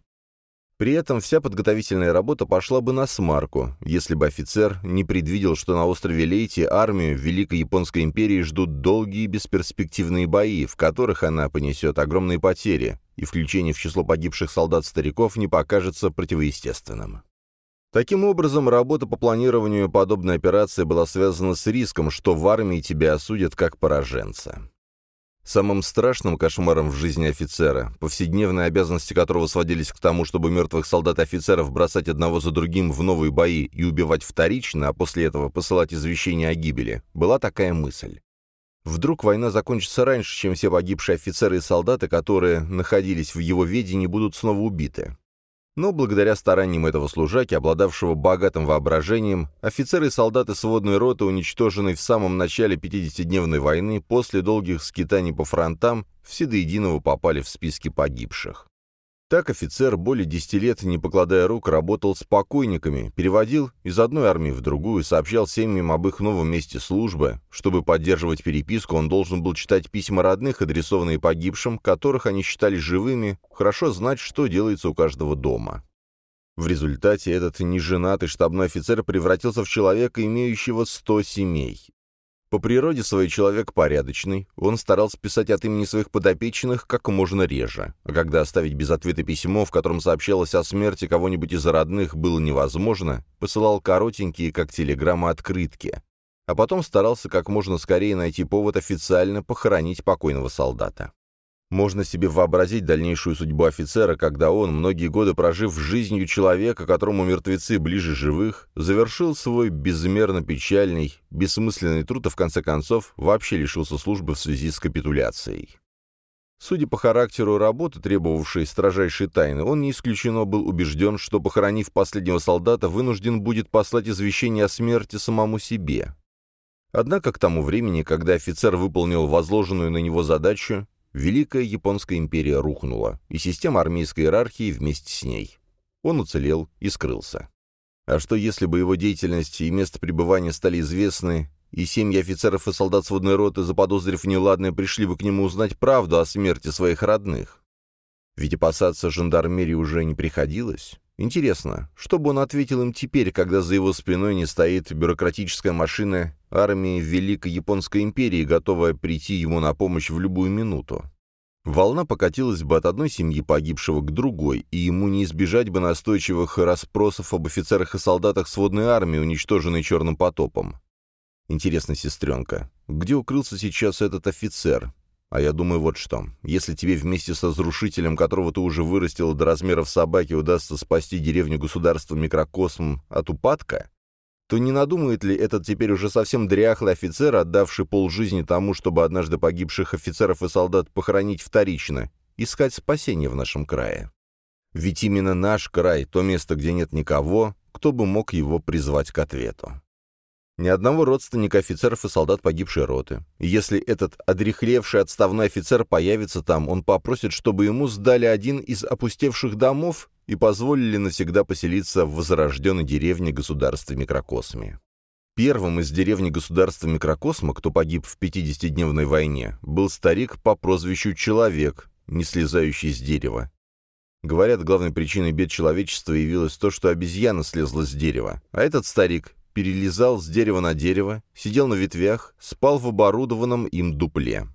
При этом вся подготовительная работа пошла бы на смарку, если бы офицер не предвидел, что на острове Лейте армию Великой Японской империи ждут долгие бесперспективные бои, в которых она понесет огромные потери, и включение в число погибших солдат-стариков не покажется противоестественным. Таким образом, работа по планированию подобной операции была связана с риском, что в армии тебя осудят как пораженца. Самым страшным кошмаром в жизни офицера, повседневные обязанности которого сводились к тому, чтобы мертвых солдат и офицеров бросать одного за другим в новые бои и убивать вторично, а после этого посылать извещения о гибели, была такая мысль. Вдруг война закончится раньше, чем все погибшие офицеры и солдаты, которые находились в его ведении, будут снова убиты. Но благодаря стараниям этого служаки, обладавшего богатым воображением, офицеры и солдаты сводной роты, уничтоженные в самом начале 50-дневной войны, после долгих скитаний по фронтам, все до единого попали в списки погибших. Так офицер, более десяти лет, не покладая рук, работал с покойниками, переводил из одной армии в другую, сообщал семьям об их новом месте службы. Чтобы поддерживать переписку, он должен был читать письма родных, адресованные погибшим, которых они считали живыми, хорошо знать, что делается у каждого дома. В результате этот неженатый штабной офицер превратился в человека, имеющего 100 семей. По природе своей человек порядочный, он старался писать от имени своих подопечных как можно реже, а когда оставить без ответа письмо, в котором сообщалось о смерти кого-нибудь из родных, было невозможно, посылал коротенькие, как телеграмма, открытки, а потом старался как можно скорее найти повод официально похоронить покойного солдата. Можно себе вообразить дальнейшую судьбу офицера, когда он, многие годы прожив жизнью человека, которому мертвецы ближе живых, завершил свой безмерно печальный, бессмысленный труд, а в конце концов вообще лишился службы в связи с капитуляцией. Судя по характеру работы, требовавшей строжайшей тайны, он не исключено был убежден, что, похоронив последнего солдата, вынужден будет послать извещение о смерти самому себе. Однако к тому времени, когда офицер выполнил возложенную на него задачу, Великая Японская империя рухнула, и система армейской иерархии вместе с ней. Он уцелел и скрылся. А что если бы его деятельность и место пребывания стали известны, и семьи офицеров и солдат сводной роты, заподозрив неладное, пришли бы к нему узнать правду о смерти своих родных? Ведь опасаться жандармерии уже не приходилось. Интересно, что бы он ответил им теперь, когда за его спиной не стоит бюрократическая машина армии Великой Японской империи, готовая прийти ему на помощь в любую минуту? Волна покатилась бы от одной семьи погибшего к другой, и ему не избежать бы настойчивых расспросов об офицерах и солдатах сводной армии, уничтоженной черным потопом. Интересно, сестренка, где укрылся сейчас этот офицер? А я думаю вот что. Если тебе вместе со разрушителем, которого ты уже вырастил до размеров собаки, удастся спасти деревню государства микрокосм от упадка, то не надумает ли этот теперь уже совсем дряхлый офицер, отдавший полжизни тому, чтобы однажды погибших офицеров и солдат похоронить вторично, искать спасение в нашем крае? Ведь именно наш край, то место, где нет никого, кто бы мог его призвать к ответу ни одного родственника офицеров и солдат погибшей роты. И если этот одрехлевший отставной офицер появится там, он попросит, чтобы ему сдали один из опустевших домов и позволили навсегда поселиться в возрожденной деревне государства Микрокосме. Первым из деревни государства Микрокосма, кто погиб в 50-дневной войне, был старик по прозвищу Человек, не слезающий с дерева. Говорят, главной причиной бед человечества явилось то, что обезьяна слезла с дерева, а этот старик перелезал с дерева на дерево, сидел на ветвях, спал в оборудованном им дупле.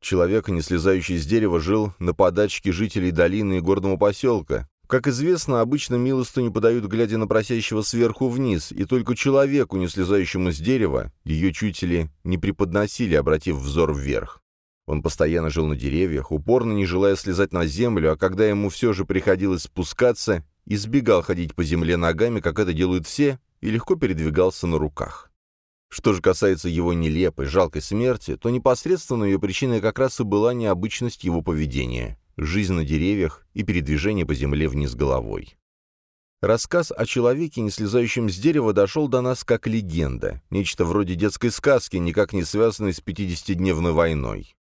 Человек, не слезающий с дерева, жил на подачке жителей долины и горного поселка. Как известно, обычно милостыню подают, глядя на просящего сверху вниз, и только человеку, не слезающему с дерева, ее чутели не преподносили, обратив взор вверх. Он постоянно жил на деревьях, упорно не желая слезать на землю, а когда ему все же приходилось спускаться, избегал ходить по земле ногами, как это делают все, и легко передвигался на руках. Что же касается его нелепой, жалкой смерти, то непосредственно ее причиной как раз и была необычность его поведения, жизнь на деревьях и передвижение по земле вниз головой. Рассказ о человеке, не слезающем с дерева, дошел до нас как легенда, нечто вроде детской сказки, никак не связанной с 50-дневной войной.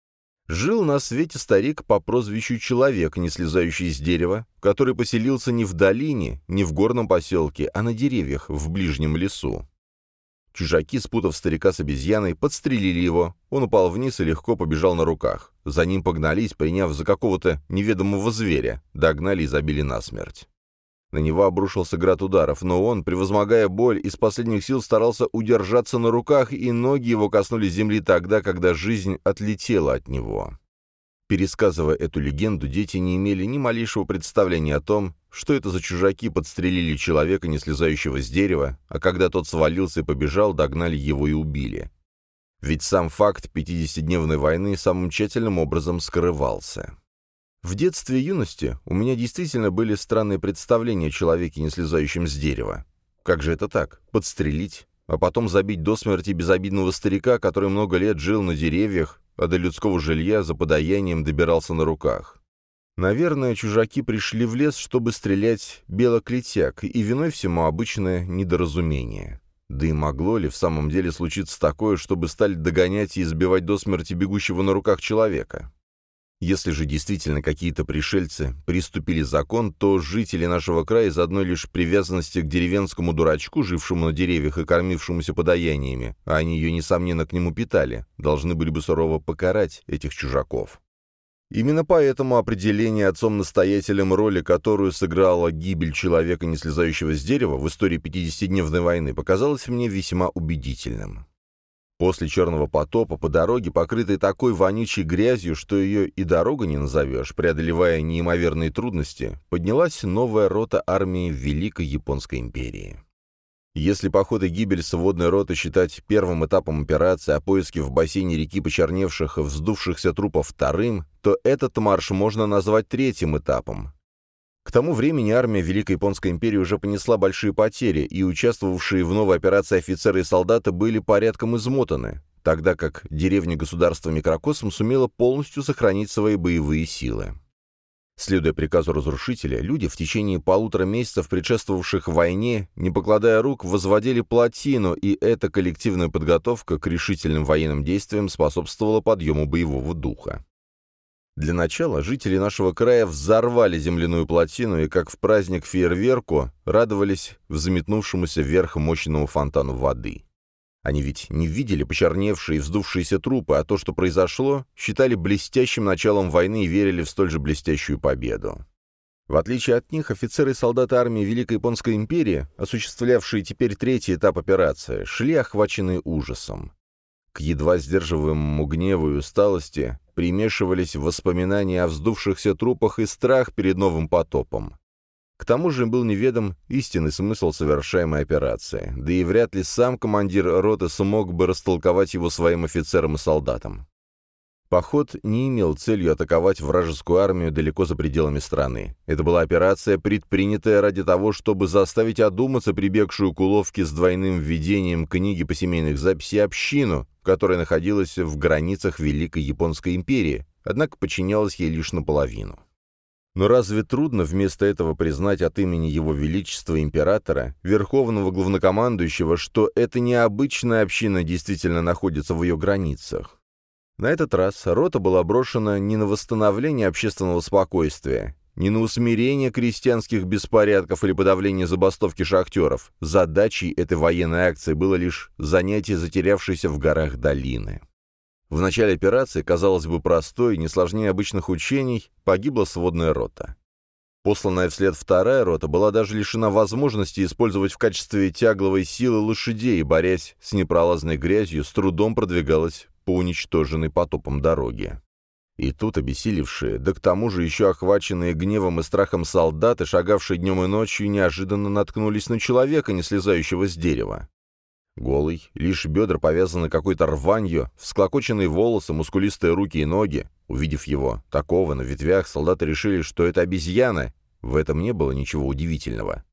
Жил на свете старик по прозвищу Человек, не слезающий с дерева, который поселился не в долине, не в горном поселке, а на деревьях в ближнем лесу. Чужаки, спутав старика с обезьяной, подстрелили его. Он упал вниз и легко побежал на руках. За ним погнались, приняв за какого-то неведомого зверя, догнали и забили насмерть. На него обрушился град ударов, но он, превозмогая боль, из последних сил старался удержаться на руках, и ноги его коснулись земли тогда, когда жизнь отлетела от него. Пересказывая эту легенду, дети не имели ни малейшего представления о том, что это за чужаки подстрелили человека, не слезающего с дерева, а когда тот свалился и побежал, догнали его и убили. Ведь сам факт 50-дневной войны самым тщательным образом скрывался. В детстве и юности у меня действительно были странные представления о человеке, не слезающем с дерева. Как же это так? Подстрелить? А потом забить до смерти безобидного старика, который много лет жил на деревьях, а до людского жилья за подаянием добирался на руках. Наверное, чужаки пришли в лес, чтобы стрелять белоклетяк, и виной всему обычное недоразумение. Да и могло ли в самом деле случиться такое, чтобы стали догонять и избивать до смерти бегущего на руках человека? Если же действительно какие-то пришельцы приступили закон, то жители нашего края из одной лишь привязанности к деревенскому дурачку, жившему на деревьях и кормившемуся подаяниями, а они ее, несомненно, к нему питали, должны были бы сурово покарать этих чужаков. Именно поэтому определение отцом-настоятелем роли, которую сыграла гибель человека, не слезающего с дерева, в истории 50-дневной войны, показалось мне весьма убедительным. После черного потопа по дороге, покрытой такой вонючей грязью, что ее и дорога не назовешь, преодолевая неимоверные трудности, поднялась новая рота армии Великой Японской империи. Если поход и гибель сводной роты считать первым этапом операции, а поиски в бассейне реки почерневших, вздувшихся трупов вторым, то этот марш можно назвать третьим этапом. К тому времени армия Великой Японской империи уже понесла большие потери, и участвовавшие в новой операции офицеры и солдаты были порядком измотаны, тогда как деревня государства Микрокосм сумела полностью сохранить свои боевые силы. Следуя приказу разрушителя, люди в течение полутора месяцев, предшествовавших войне, не покладая рук, возводили плотину, и эта коллективная подготовка к решительным военным действиям способствовала подъему боевого духа. Для начала жители нашего края взорвали земляную плотину и, как в праздник фейерверку, радовались взметнувшемуся вверх мощному фонтану воды. Они ведь не видели почерневшие и вздувшиеся трупы, а то, что произошло, считали блестящим началом войны и верили в столь же блестящую победу. В отличие от них, офицеры и солдаты армии Великой Японской империи, осуществлявшие теперь третий этап операции, шли охваченные ужасом. К едва сдерживаемому гневу и усталости примешивались воспоминания о вздувшихся трупах и страх перед новым потопом. К тому же им был неведом истинный смысл совершаемой операции, да и вряд ли сам командир роты смог бы растолковать его своим офицерам и солдатам. Поход не имел целью атаковать вражескую армию далеко за пределами страны. Это была операция, предпринятая ради того, чтобы заставить одуматься прибегшую к уловке с двойным введением книги по семейных записей общину, которая находилась в границах Великой Японской империи, однако подчинялась ей лишь наполовину. Но разве трудно вместо этого признать от имени Его Величества Императора, Верховного Главнокомандующего, что эта необычная община действительно находится в ее границах? На этот раз рота была брошена не на восстановление общественного спокойствия, не на усмирение крестьянских беспорядков или подавление забастовки шахтеров. Задачей этой военной акции было лишь занятие затерявшейся в горах долины. В начале операции, казалось бы, простой, не сложнее обычных учений, погибла сводная рота. Посланная вслед вторая рота была даже лишена возможности использовать в качестве тягловой силы лошадей, борясь с непролазной грязью, с трудом продвигалась по уничтоженной потопом дороге. И тут обессилевшие, да к тому же еще охваченные гневом и страхом солдаты, шагавшие днем и ночью, неожиданно наткнулись на человека, не слезающего с дерева. Голый, лишь бедра повязаны какой-то рванью, всклокоченные волосы, мускулистые руки и ноги. Увидев его, такого, на ветвях, солдаты решили, что это обезьяна. В этом не было ничего удивительного.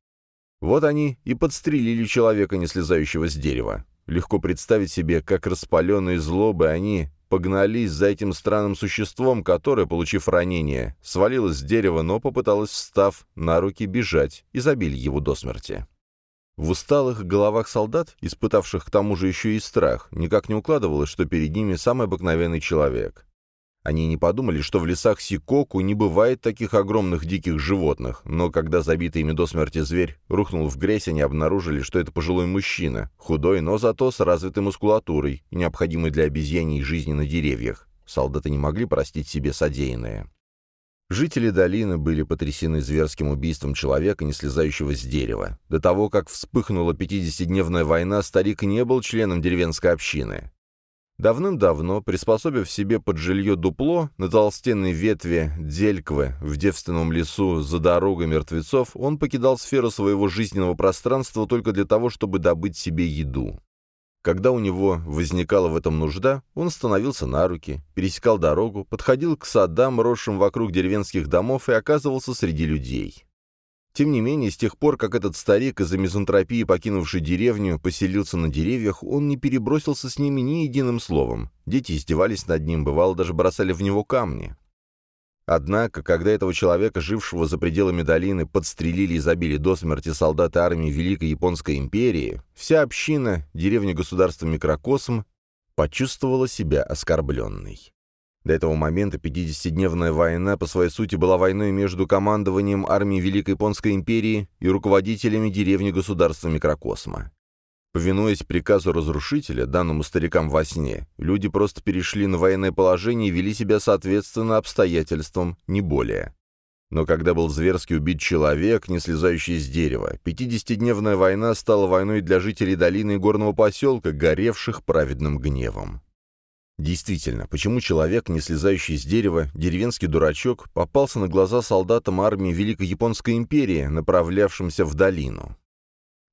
Вот они и подстрелили человека, не слезающего с дерева. Легко представить себе, как распаленные злобы они погнались за этим странным существом, которое, получив ранение, свалилось с дерева, но попыталось, встав на руки, бежать и забили его до смерти. В усталых головах солдат, испытавших к тому же еще и страх, никак не укладывалось, что перед ними самый обыкновенный человек. Они не подумали, что в лесах Сикоку не бывает таких огромных диких животных, но когда забитый ими до смерти зверь рухнул в грязь, они обнаружили, что это пожилой мужчина, худой, но зато с развитой мускулатурой, необходимой для обезьяний жизни на деревьях. Солдаты не могли простить себе содеянное. Жители долины были потрясены зверским убийством человека, не слезающего с дерева. До того, как вспыхнула 50-дневная война, старик не был членом деревенской общины. Давным-давно, приспособив себе под жилье дупло на толстенной ветви дельквы в девственном лесу за дорогой мертвецов, он покидал сферу своего жизненного пространства только для того, чтобы добыть себе еду. Когда у него возникала в этом нужда, он становился на руки, пересекал дорогу, подходил к садам, росшим вокруг деревенских домов, и оказывался среди людей. Тем не менее, с тех пор, как этот старик из-за мизантропии, покинувший деревню, поселился на деревьях, он не перебросился с ними ни единым словом. Дети издевались над ним, бывало, даже бросали в него камни. Однако, когда этого человека, жившего за пределами долины, подстрелили и забили до смерти солдаты армии Великой Японской империи, вся община, деревня государства Микрокосм, почувствовала себя оскорбленной. До этого момента 50-дневная война по своей сути была войной между командованием армии Великой Японской империи и руководителями деревни государства микрокосма. Повинуясь приказу разрушителя, данному старикам во сне, люди просто перешли на военное положение и вели себя соответственно обстоятельствам, не более. Но когда был зверски убит человек, не слезающий с дерева, 50-дневная война стала войной для жителей долины и горного поселка, горевших праведным гневом. Действительно, почему человек, не слезающий с дерева, деревенский дурачок, попался на глаза солдатам армии Великой Японской империи, направлявшимся в долину?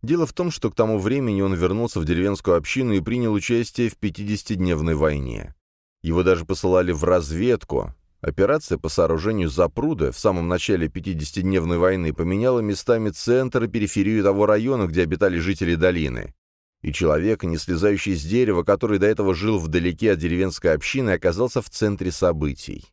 Дело в том, что к тому времени он вернулся в деревенскую общину и принял участие в 50-дневной войне. Его даже посылали в разведку. Операция по сооружению запруда в самом начале 50-дневной войны поменяла местами центр и периферию того района, где обитали жители долины и человек, не слезающий с дерева, который до этого жил вдалеке от деревенской общины, оказался в центре событий.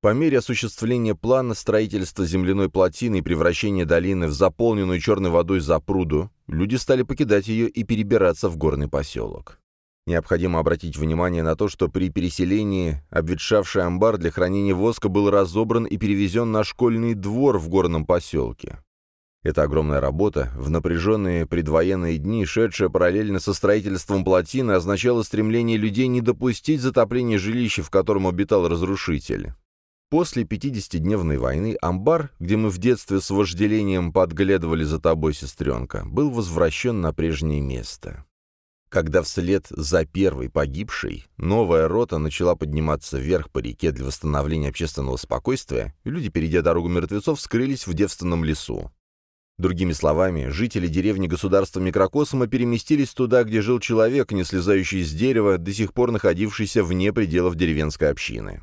По мере осуществления плана строительства земляной плотины и превращения долины в заполненную черной водой запруду, люди стали покидать ее и перебираться в горный поселок. Необходимо обратить внимание на то, что при переселении обветшавший амбар для хранения воска был разобран и перевезен на школьный двор в горном поселке. Эта огромная работа, в напряженные предвоенные дни, шедшая параллельно со строительством плотины, означала стремление людей не допустить затопления жилища, в котором обитал разрушитель. После 50-дневной войны амбар, где мы в детстве с вожделением подглядывали за тобой, сестренка, был возвращен на прежнее место. Когда вслед за первой погибшей новая рота начала подниматься вверх по реке для восстановления общественного спокойствия, люди, перейдя дорогу мертвецов, скрылись в девственном лесу. Другими словами, жители деревни государства Микрокосма переместились туда, где жил человек, не слезающий с дерева, до сих пор находившийся вне пределов деревенской общины.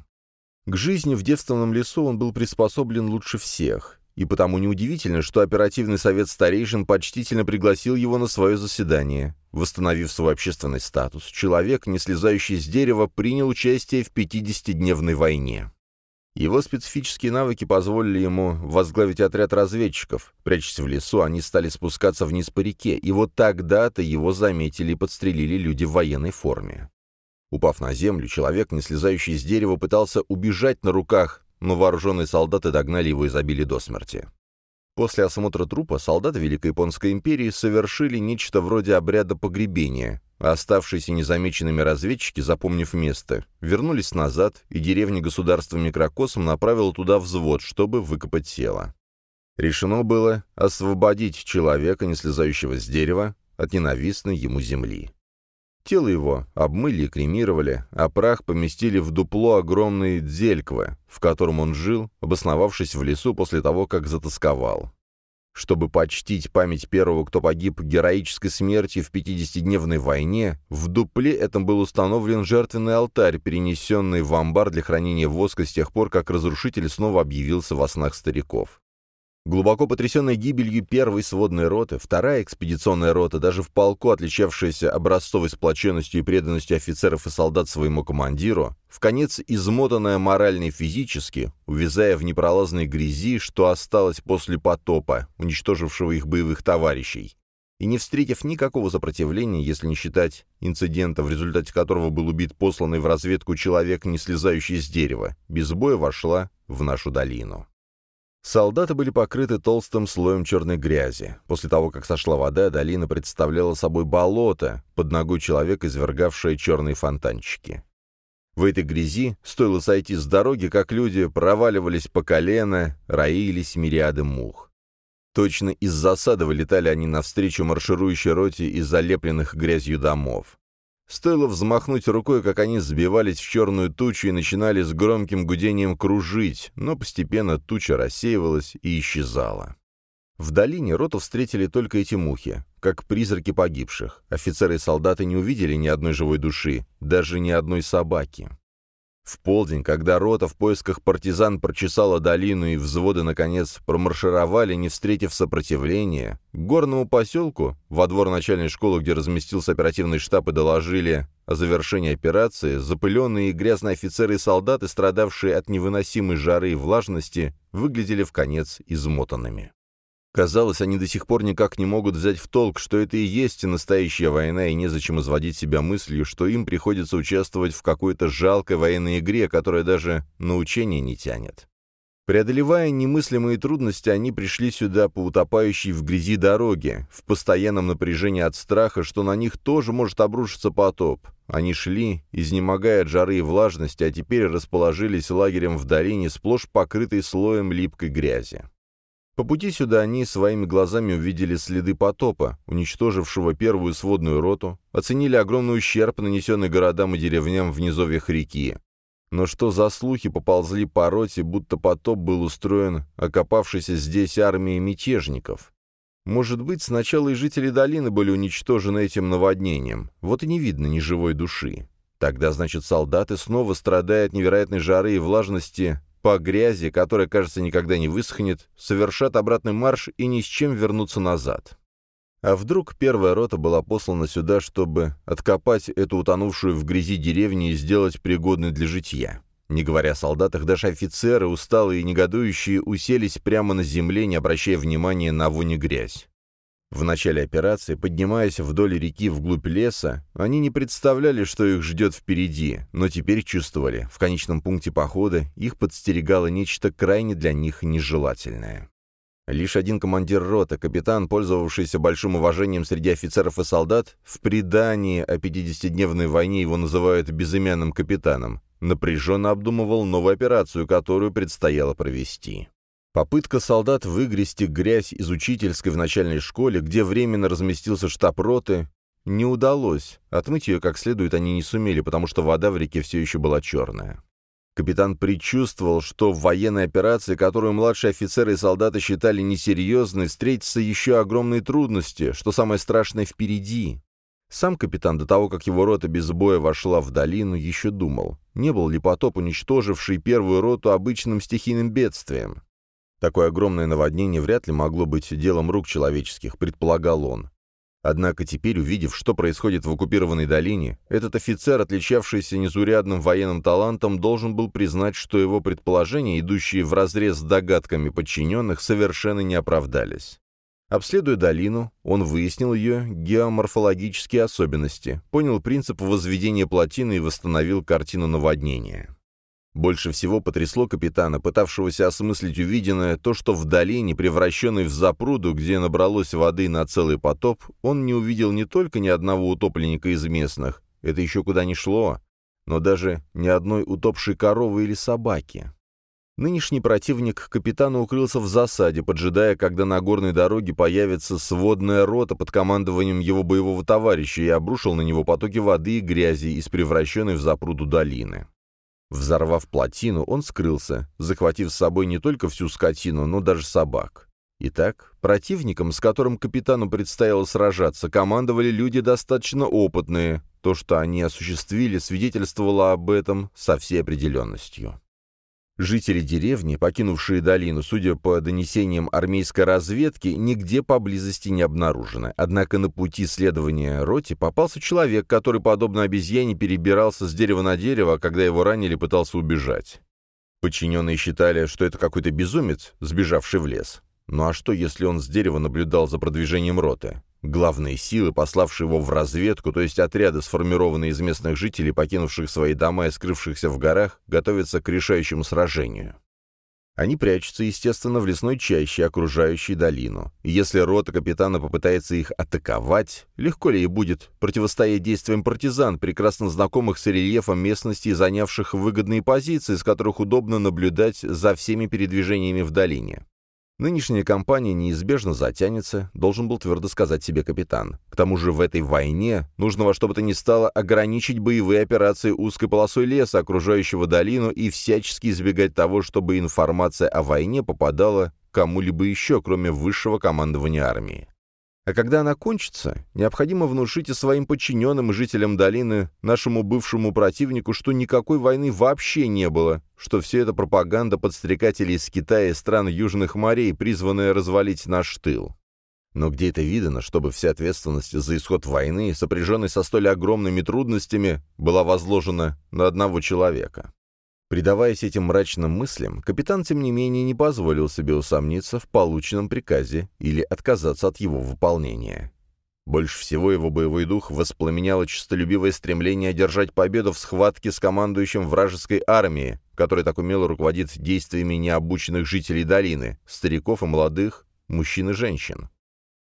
К жизни в девственном лесу он был приспособлен лучше всех, и потому неудивительно, что оперативный совет старейшин почтительно пригласил его на свое заседание. Восстановив свой общественный статус, человек, не слезающий с дерева, принял участие в 50-дневной войне. Его специфические навыки позволили ему возглавить отряд разведчиков. Прячась в лесу, они стали спускаться вниз по реке, и вот тогда-то его заметили и подстрелили люди в военной форме. Упав на землю, человек, не слезающий с дерева, пытался убежать на руках, но вооруженные солдаты догнали его и забили до смерти. После осмотра трупа солдаты Великой Японской империи совершили нечто вроде обряда погребения, оставшиеся незамеченными разведчики, запомнив место, вернулись назад, и деревня государства Микрокосм направила туда взвод, чтобы выкопать тело. Решено было освободить человека, не слезающего с дерева, от ненавистной ему земли. Тело его обмыли и кремировали, а прах поместили в дупло огромной дзельквы, в котором он жил, обосновавшись в лесу после того, как затасковал. Чтобы почтить память первого, кто погиб героической смертью в 50-дневной войне, в дупле этом был установлен жертвенный алтарь, перенесенный в амбар для хранения воска с тех пор, как разрушитель снова объявился во снах стариков. Глубоко потрясенная гибелью первой сводной роты, вторая экспедиционная рота, даже в полку, отличавшаяся образцовой сплоченностью и преданностью офицеров и солдат своему командиру, в конец измотанная морально и физически, увязая в непролазной грязи, что осталось после потопа, уничтожившего их боевых товарищей, и не встретив никакого сопротивления, если не считать инцидента, в результате которого был убит посланный в разведку человек, не слезающий с дерева, без боя вошла в нашу долину. Солдаты были покрыты толстым слоем черной грязи. После того, как сошла вода, долина представляла собой болото, под ногой человека извергавшее черные фонтанчики. В этой грязи стоило сойти с дороги, как люди проваливались по колено, роились мириады мух. Точно из засады вылетали они навстречу марширующей роте из залепленных грязью домов. Стоило взмахнуть рукой, как они сбивались в черную тучу и начинали с громким гудением кружить, но постепенно туча рассеивалась и исчезала. В долине роту встретили только эти мухи, как призраки погибших. Офицеры и солдаты не увидели ни одной живой души, даже ни одной собаки. В полдень, когда рота в поисках партизан прочесала долину и взводы, наконец, промаршировали, не встретив сопротивления, к горному поселку, во двор начальной школы, где разместился оперативный штаб и доложили о завершении операции, запыленные и грязные офицеры и солдаты, страдавшие от невыносимой жары и влажности, выглядели в конец измотанными. Казалось, они до сих пор никак не могут взять в толк, что это и есть настоящая война, и незачем изводить себя мыслью, что им приходится участвовать в какой-то жалкой военной игре, которая даже на учение не тянет. Преодолевая немыслимые трудности, они пришли сюда по утопающей в грязи дороге, в постоянном напряжении от страха, что на них тоже может обрушиться потоп. Они шли, изнемогая от жары и влажности, а теперь расположились лагерем в долине, сплошь покрытой слоем липкой грязи. По пути сюда они своими глазами увидели следы потопа, уничтожившего первую сводную роту, оценили огромный ущерб, нанесенный городам и деревням в низовьях реки. Но что за слухи поползли по роте, будто потоп был устроен окопавшейся здесь армией мятежников? Может быть, сначала и жители долины были уничтожены этим наводнением, вот и не видно ни живой души. Тогда, значит, солдаты, снова страдая от невероятной жары и влажности, по грязи, которая, кажется, никогда не высохнет, совершат обратный марш и ни с чем вернуться назад. А вдруг первая рота была послана сюда, чтобы откопать эту утонувшую в грязи деревню и сделать пригодной для житья? Не говоря о солдатах, даже офицеры, усталые и негодующие, уселись прямо на земле, не обращая внимания на вонь грязь. В начале операции, поднимаясь вдоль реки вглубь леса, они не представляли, что их ждет впереди, но теперь чувствовали, в конечном пункте похода их подстерегало нечто крайне для них нежелательное. Лишь один командир роты, капитан, пользовавшийся большим уважением среди офицеров и солдат, в предании о 50-дневной войне его называют безымянным капитаном, напряженно обдумывал новую операцию, которую предстояло провести. Попытка солдат выгрести грязь из учительской в начальной школе, где временно разместился штаб роты, не удалось. Отмыть ее как следует они не сумели, потому что вода в реке все еще была черная. Капитан предчувствовал, что в военной операции, которую младшие офицеры и солдаты считали несерьезной, встретятся еще огромные трудности, что самое страшное впереди. Сам капитан до того, как его рота без боя вошла в долину, еще думал, не был ли потоп, уничтоживший первую роту обычным стихийным бедствием. Такое огромное наводнение вряд ли могло быть делом рук человеческих, предполагал он. Однако теперь, увидев, что происходит в оккупированной долине, этот офицер, отличавшийся незурядным военным талантом, должен был признать, что его предположения, идущие вразрез с догадками подчиненных, совершенно не оправдались. Обследуя долину, он выяснил ее геоморфологические особенности, понял принцип возведения плотины и восстановил картину наводнения. Больше всего потрясло капитана, пытавшегося осмыслить увиденное, то, что в долине, превращенной в запруду, где набралось воды на целый потоп, он не увидел не только ни одного утопленника из местных, это еще куда ни шло, но даже ни одной утопшей коровы или собаки. Нынешний противник капитана укрылся в засаде, поджидая, когда на горной дороге появится сводная рота под командованием его боевого товарища и обрушил на него потоки воды и грязи из превращенной в запруду долины. Взорвав плотину, он скрылся, захватив с собой не только всю скотину, но даже собак. Итак, противником, с которым капитану предстояло сражаться, командовали люди достаточно опытные. То, что они осуществили, свидетельствовало об этом со всей определенностью. Жители деревни, покинувшие долину, судя по донесениям армейской разведки, нигде поблизости не обнаружены. Однако на пути следования роте попался человек, который, подобно обезьяне, перебирался с дерева на дерево, а когда его ранили, пытался убежать. Подчиненные считали, что это какой-то безумец, сбежавший в лес. Ну а что, если он с дерева наблюдал за продвижением роты? Главные силы, пославшие его в разведку, то есть отряды, сформированные из местных жителей, покинувших свои дома и скрывшихся в горах, готовятся к решающему сражению. Они прячутся, естественно, в лесной чаще, окружающей долину. И если рота капитана попытается их атаковать, легко ли ей будет противостоять действиям партизан, прекрасно знакомых с рельефом местности и занявших выгодные позиции, с которых удобно наблюдать за всеми передвижениями в долине. Нынешняя кампания неизбежно затянется, должен был твердо сказать себе капитан. К тому же в этой войне нужно во что бы то ни стало ограничить боевые операции узкой полосой леса, окружающего долину, и всячески избегать того, чтобы информация о войне попадала кому-либо еще, кроме высшего командования армии. А когда она кончится, необходимо внушить и своим подчиненным и жителям долины, нашему бывшему противнику, что никакой войны вообще не было, что все это пропаганда подстрекателей из Китая и стран Южных морей, призванная развалить наш тыл. Но где это видано, чтобы вся ответственность за исход войны, сопряженной со столь огромными трудностями, была возложена на одного человека? Предаваясь этим мрачным мыслям, капитан, тем не менее, не позволил себе усомниться в полученном приказе или отказаться от его выполнения. Больше всего его боевой дух воспламеняло честолюбивое стремление одержать победу в схватке с командующим вражеской армией, который так умело руководит действиями необученных жителей долины, стариков и молодых, мужчин и женщин.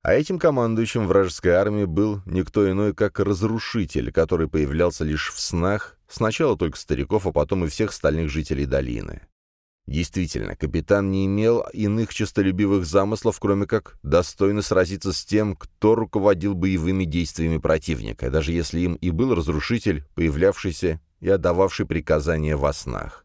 А этим командующим вражеской армии был никто иной, как разрушитель, который появлялся лишь в снах Сначала только стариков, а потом и всех остальных жителей долины. Действительно, капитан не имел иных честолюбивых замыслов, кроме как достойно сразиться с тем, кто руководил боевыми действиями противника, даже если им и был разрушитель, появлявшийся и отдававший приказания во снах.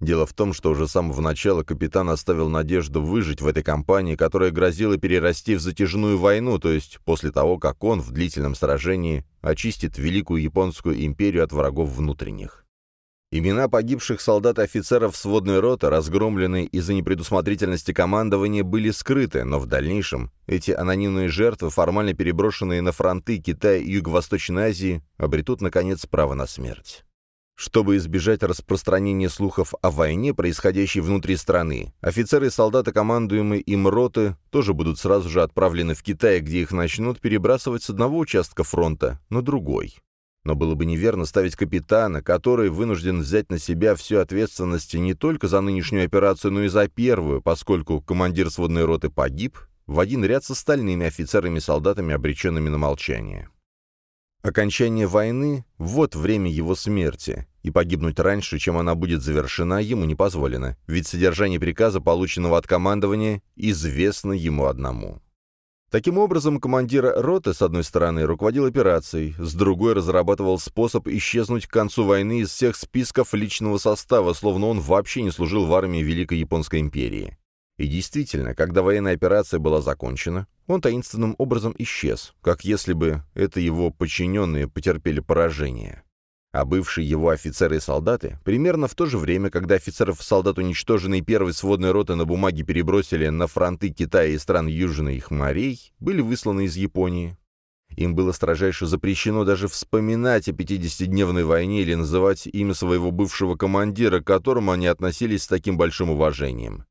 Дело в том, что уже с самого начала капитан оставил надежду выжить в этой кампании, которая грозила перерасти в затяжную войну, то есть после того, как он в длительном сражении очистит Великую Японскую империю от врагов внутренних. Имена погибших солдат и офицеров сводной роты, разгромленные из-за непредусмотрительности командования, были скрыты, но в дальнейшем эти анонимные жертвы, формально переброшенные на фронты Китая и Юго-Восточной Азии, обретут, наконец, право на смерть. Чтобы избежать распространения слухов о войне, происходящей внутри страны, офицеры и солдаты, командуемые им роты, тоже будут сразу же отправлены в Китай, где их начнут перебрасывать с одного участка фронта на другой. Но было бы неверно ставить капитана, который вынужден взять на себя всю ответственность не только за нынешнюю операцию, но и за первую, поскольку командир сводной роты погиб, в один ряд с остальными офицерами и солдатами, обреченными на молчание. Окончание войны — вот время его смерти, и погибнуть раньше, чем она будет завершена, ему не позволено, ведь содержание приказа, полученного от командования, известно ему одному. Таким образом, командир роты, с одной стороны, руководил операцией, с другой разрабатывал способ исчезнуть к концу войны из всех списков личного состава, словно он вообще не служил в армии Великой Японской империи. И действительно, когда военная операция была закончена, он таинственным образом исчез, как если бы это его подчиненные потерпели поражение. А бывшие его офицеры и солдаты, примерно в то же время, когда офицеров и солдат уничтоженной первой сводной роты на бумаге перебросили на фронты Китая и стран Южных морей, были высланы из Японии. Им было строжайше запрещено даже вспоминать о 50-дневной войне или называть имя своего бывшего командира, к которому они относились с таким большим уважением.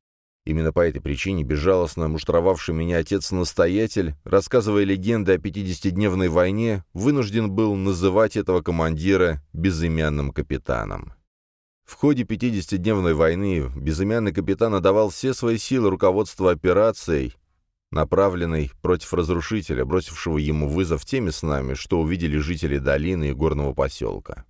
Именно по этой причине безжалостно муштровавший меня отец-настоятель, рассказывая легенды о 50-дневной войне, вынужден был называть этого командира безымянным капитаном. В ходе 50-дневной войны безымянный капитан отдавал все свои силы руководству операцией, направленной против разрушителя, бросившего ему вызов теми с нами, что увидели жители долины и горного поселка.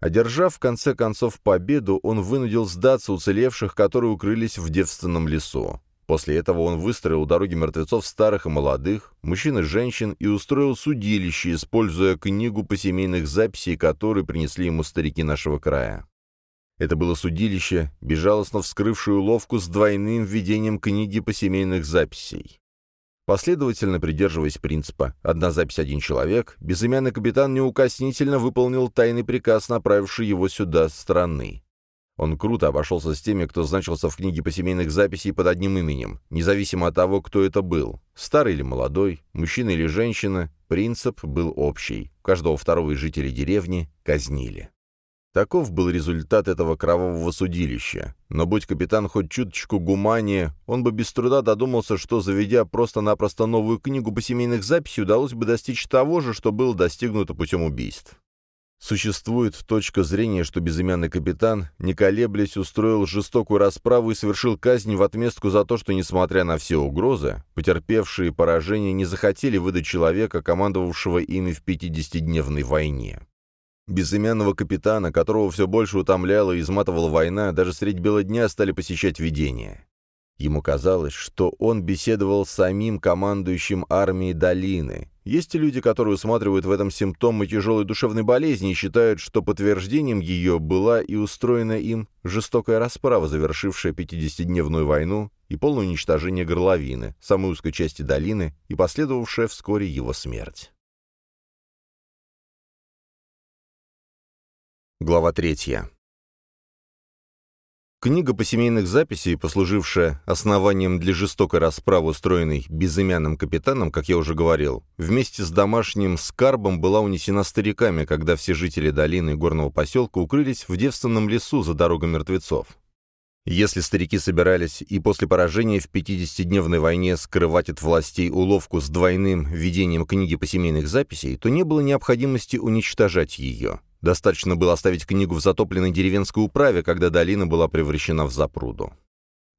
Одержав в конце концов победу, он вынудил сдаться уцелевших, которые укрылись в девственном лесу. После этого он выстроил дороги мертвецов старых и молодых, мужчин и женщин, и устроил судилище, используя книгу по семейных записей, которые принесли ему старики нашего края. Это было судилище, безжалостно вскрывшее уловку с двойным введением книги по семейных записей. Последовательно придерживаясь принципа «одна запись, один человек», безымянный капитан неукоснительно выполнил тайный приказ, направивший его сюда с страны. Он круто обошелся с теми, кто значился в книге по семейных записей под одним именем, независимо от того, кто это был, старый или молодой, мужчина или женщина, принцип был общий. Каждого второго из жителей деревни казнили. Таков был результат этого кровавого судилища. Но будь капитан хоть чуточку гуманее, он бы без труда додумался, что, заведя просто-напросто новую книгу по семейных записей, удалось бы достичь того же, что было достигнуто путем убийств. Существует точка зрения, что безымянный капитан, не колеблясь, устроил жестокую расправу и совершил казнь в отместку за то, что, несмотря на все угрозы, потерпевшие поражение не захотели выдать человека, командовавшего ими в 50-дневной войне. Безымянного капитана, которого все больше утомляла и изматывала война, даже средь бела дня стали посещать видения. Ему казалось, что он беседовал с самим командующим армией долины. Есть люди, которые усматривают в этом симптомы тяжелой душевной болезни и считают, что подтверждением ее была и устроена им жестокая расправа, завершившая 50-дневную войну и полное уничтожение горловины, самой узкой части долины, и последовавшая вскоре его смерть. Глава третья. Книга по семейных записей, послужившая основанием для жестокой расправы, устроенной безымянным капитаном, как я уже говорил, вместе с домашним скарбом была унесена стариками, когда все жители долины и горного поселка укрылись в девственном лесу за дорогой мертвецов. Если старики собирались и после поражения в 50-дневной войне скрывать от властей уловку с двойным ведением книги по семейных записей, то не было необходимости уничтожать ее. Достаточно было оставить книгу в затопленной деревенской управе, когда долина была превращена в запруду.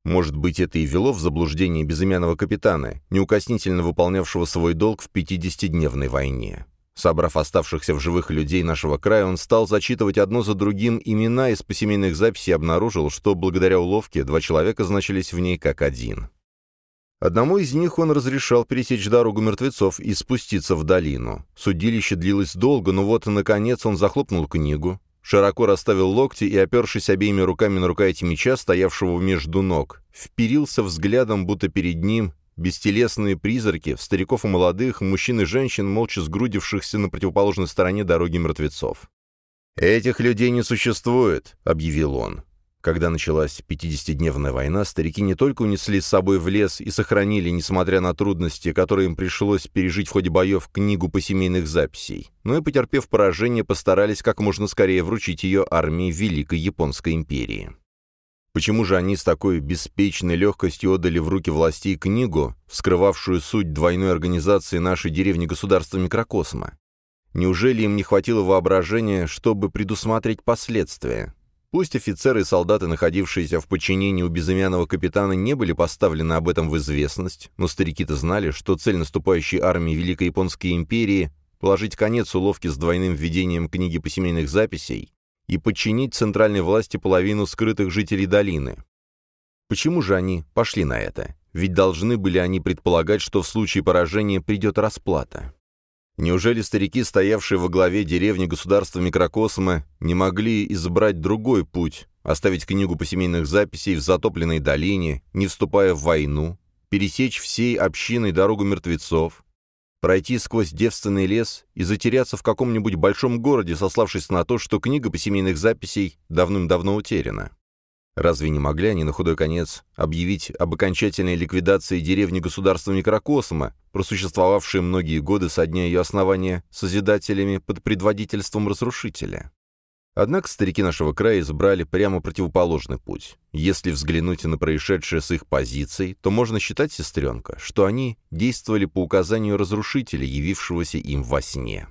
Может быть, это и вело в заблуждение безымянного капитана, неукоснительно выполнявшего свой долг в 50-дневной войне. Собрав оставшихся в живых людей нашего края, он стал зачитывать одно за другим имена из посемейных записей и обнаружил, что благодаря уловке два человека значились в ней как один. Одному из них он разрешал пересечь дорогу мертвецов и спуститься в долину. Судилище длилось долго, но вот, наконец, он захлопнул книгу, широко расставил локти и, опершись обеими руками на рукояти меча, стоявшего между ног, вперился взглядом, будто перед ним бестелесные призраки, стариков и молодых, мужчин и женщин, молча сгрудившихся на противоположной стороне дороги мертвецов. «Этих людей не существует», — объявил он. Когда началась 50-дневная война, старики не только унесли с собой в лес и сохранили, несмотря на трудности, которые им пришлось пережить в ходе боев, книгу по семейных записей, но и, потерпев поражение, постарались как можно скорее вручить ее армии Великой Японской империи. Почему же они с такой беспечной легкостью отдали в руки властей книгу, вскрывавшую суть двойной организации нашей деревни государства микрокосма? Неужели им не хватило воображения, чтобы предусмотреть последствия? Пусть офицеры и солдаты, находившиеся в подчинении у безымянного капитана, не были поставлены об этом в известность, но старики-то знали, что цель наступающей армии Великой Японской империи — положить конец уловке с двойным введением книги по семейных записей и подчинить центральной власти половину скрытых жителей долины. Почему же они пошли на это? Ведь должны были они предполагать, что в случае поражения придет расплата. Неужели старики, стоявшие во главе деревни государства микрокосма, не могли избрать другой путь, оставить книгу по семейных записей в затопленной долине, не вступая в войну, пересечь всей общиной дорогу мертвецов, пройти сквозь девственный лес и затеряться в каком-нибудь большом городе, сославшись на то, что книга по семейных записей давным-давно утеряна? Разве не могли они на худой конец объявить об окончательной ликвидации деревни государства микрокосма, просуществовавшей многие годы со дня ее основания созидателями под предводительством разрушителя? Однако старики нашего края избрали прямо противоположный путь. Если взглянуть на происшедшее с их позиций, то можно считать, сестренка, что они действовали по указанию разрушителя, явившегося им во сне.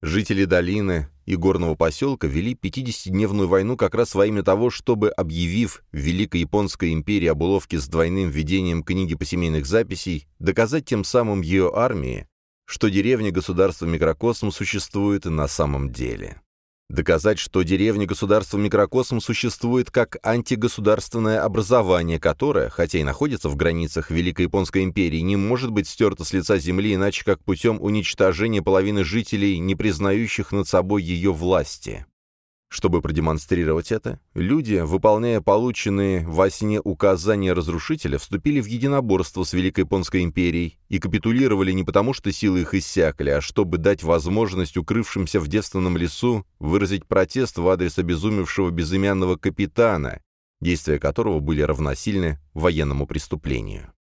Жители долины и горного поселка вели 50-дневную войну как раз во имя того, чтобы, объявив Великой Японской империи об уловке с двойным введением книги по семейных записей, доказать тем самым ее армии, что деревня государства Микрокосм существует на самом деле. Доказать, что деревня государства Микрокосм существует как антигосударственное образование, которое, хотя и находится в границах Великой Японской империи, не может быть стерто с лица земли иначе как путем уничтожения половины жителей, не признающих над собой ее власти. Чтобы продемонстрировать это, люди, выполняя полученные во сне указания разрушителя, вступили в единоборство с Великой Японской империей и капитулировали не потому, что силы их иссякли, а чтобы дать возможность укрывшимся в девственном лесу выразить протест в адрес обезумевшего безымянного капитана, действия которого были равносильны военному преступлению.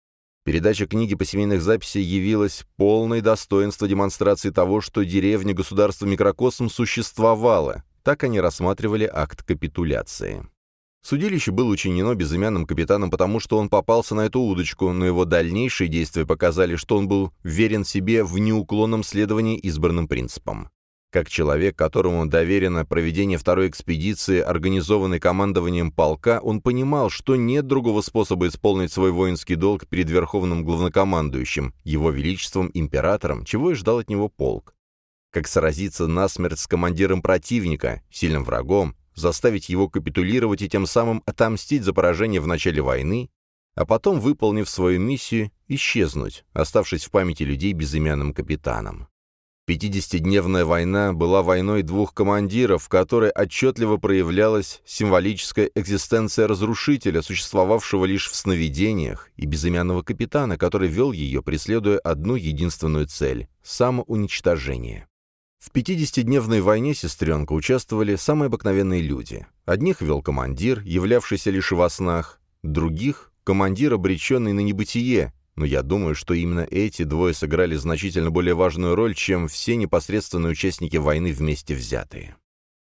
Передача книги по семейных записей явилась полной достоинства демонстрации того, что деревня государства Микрокосм существовала, так они рассматривали акт капитуляции. Судилище было учинено безымянным капитаном, потому что он попался на эту удочку, но его дальнейшие действия показали, что он был верен себе в неуклонном следовании избранным принципам. Как человек, которому доверено проведение второй экспедиции, организованной командованием полка, он понимал, что нет другого способа исполнить свой воинский долг перед верховным главнокомандующим, его величеством императором, чего и ждал от него полк как сразиться насмерть с командиром противника, сильным врагом, заставить его капитулировать и тем самым отомстить за поражение в начале войны, а потом, выполнив свою миссию, исчезнуть, оставшись в памяти людей безымянным капитаном. Пятидесятидневная война была войной двух командиров, в которой отчетливо проявлялась символическая экзистенция разрушителя, существовавшего лишь в сновидениях, и безымянного капитана, который вел ее, преследуя одну единственную цель — самоуничтожение. В 50-дневной войне сестренка участвовали самые обыкновенные люди. Одних вел командир, являвшийся лишь во снах, других — командир, обреченный на небытие, но я думаю, что именно эти двое сыграли значительно более важную роль, чем все непосредственные участники войны вместе взятые.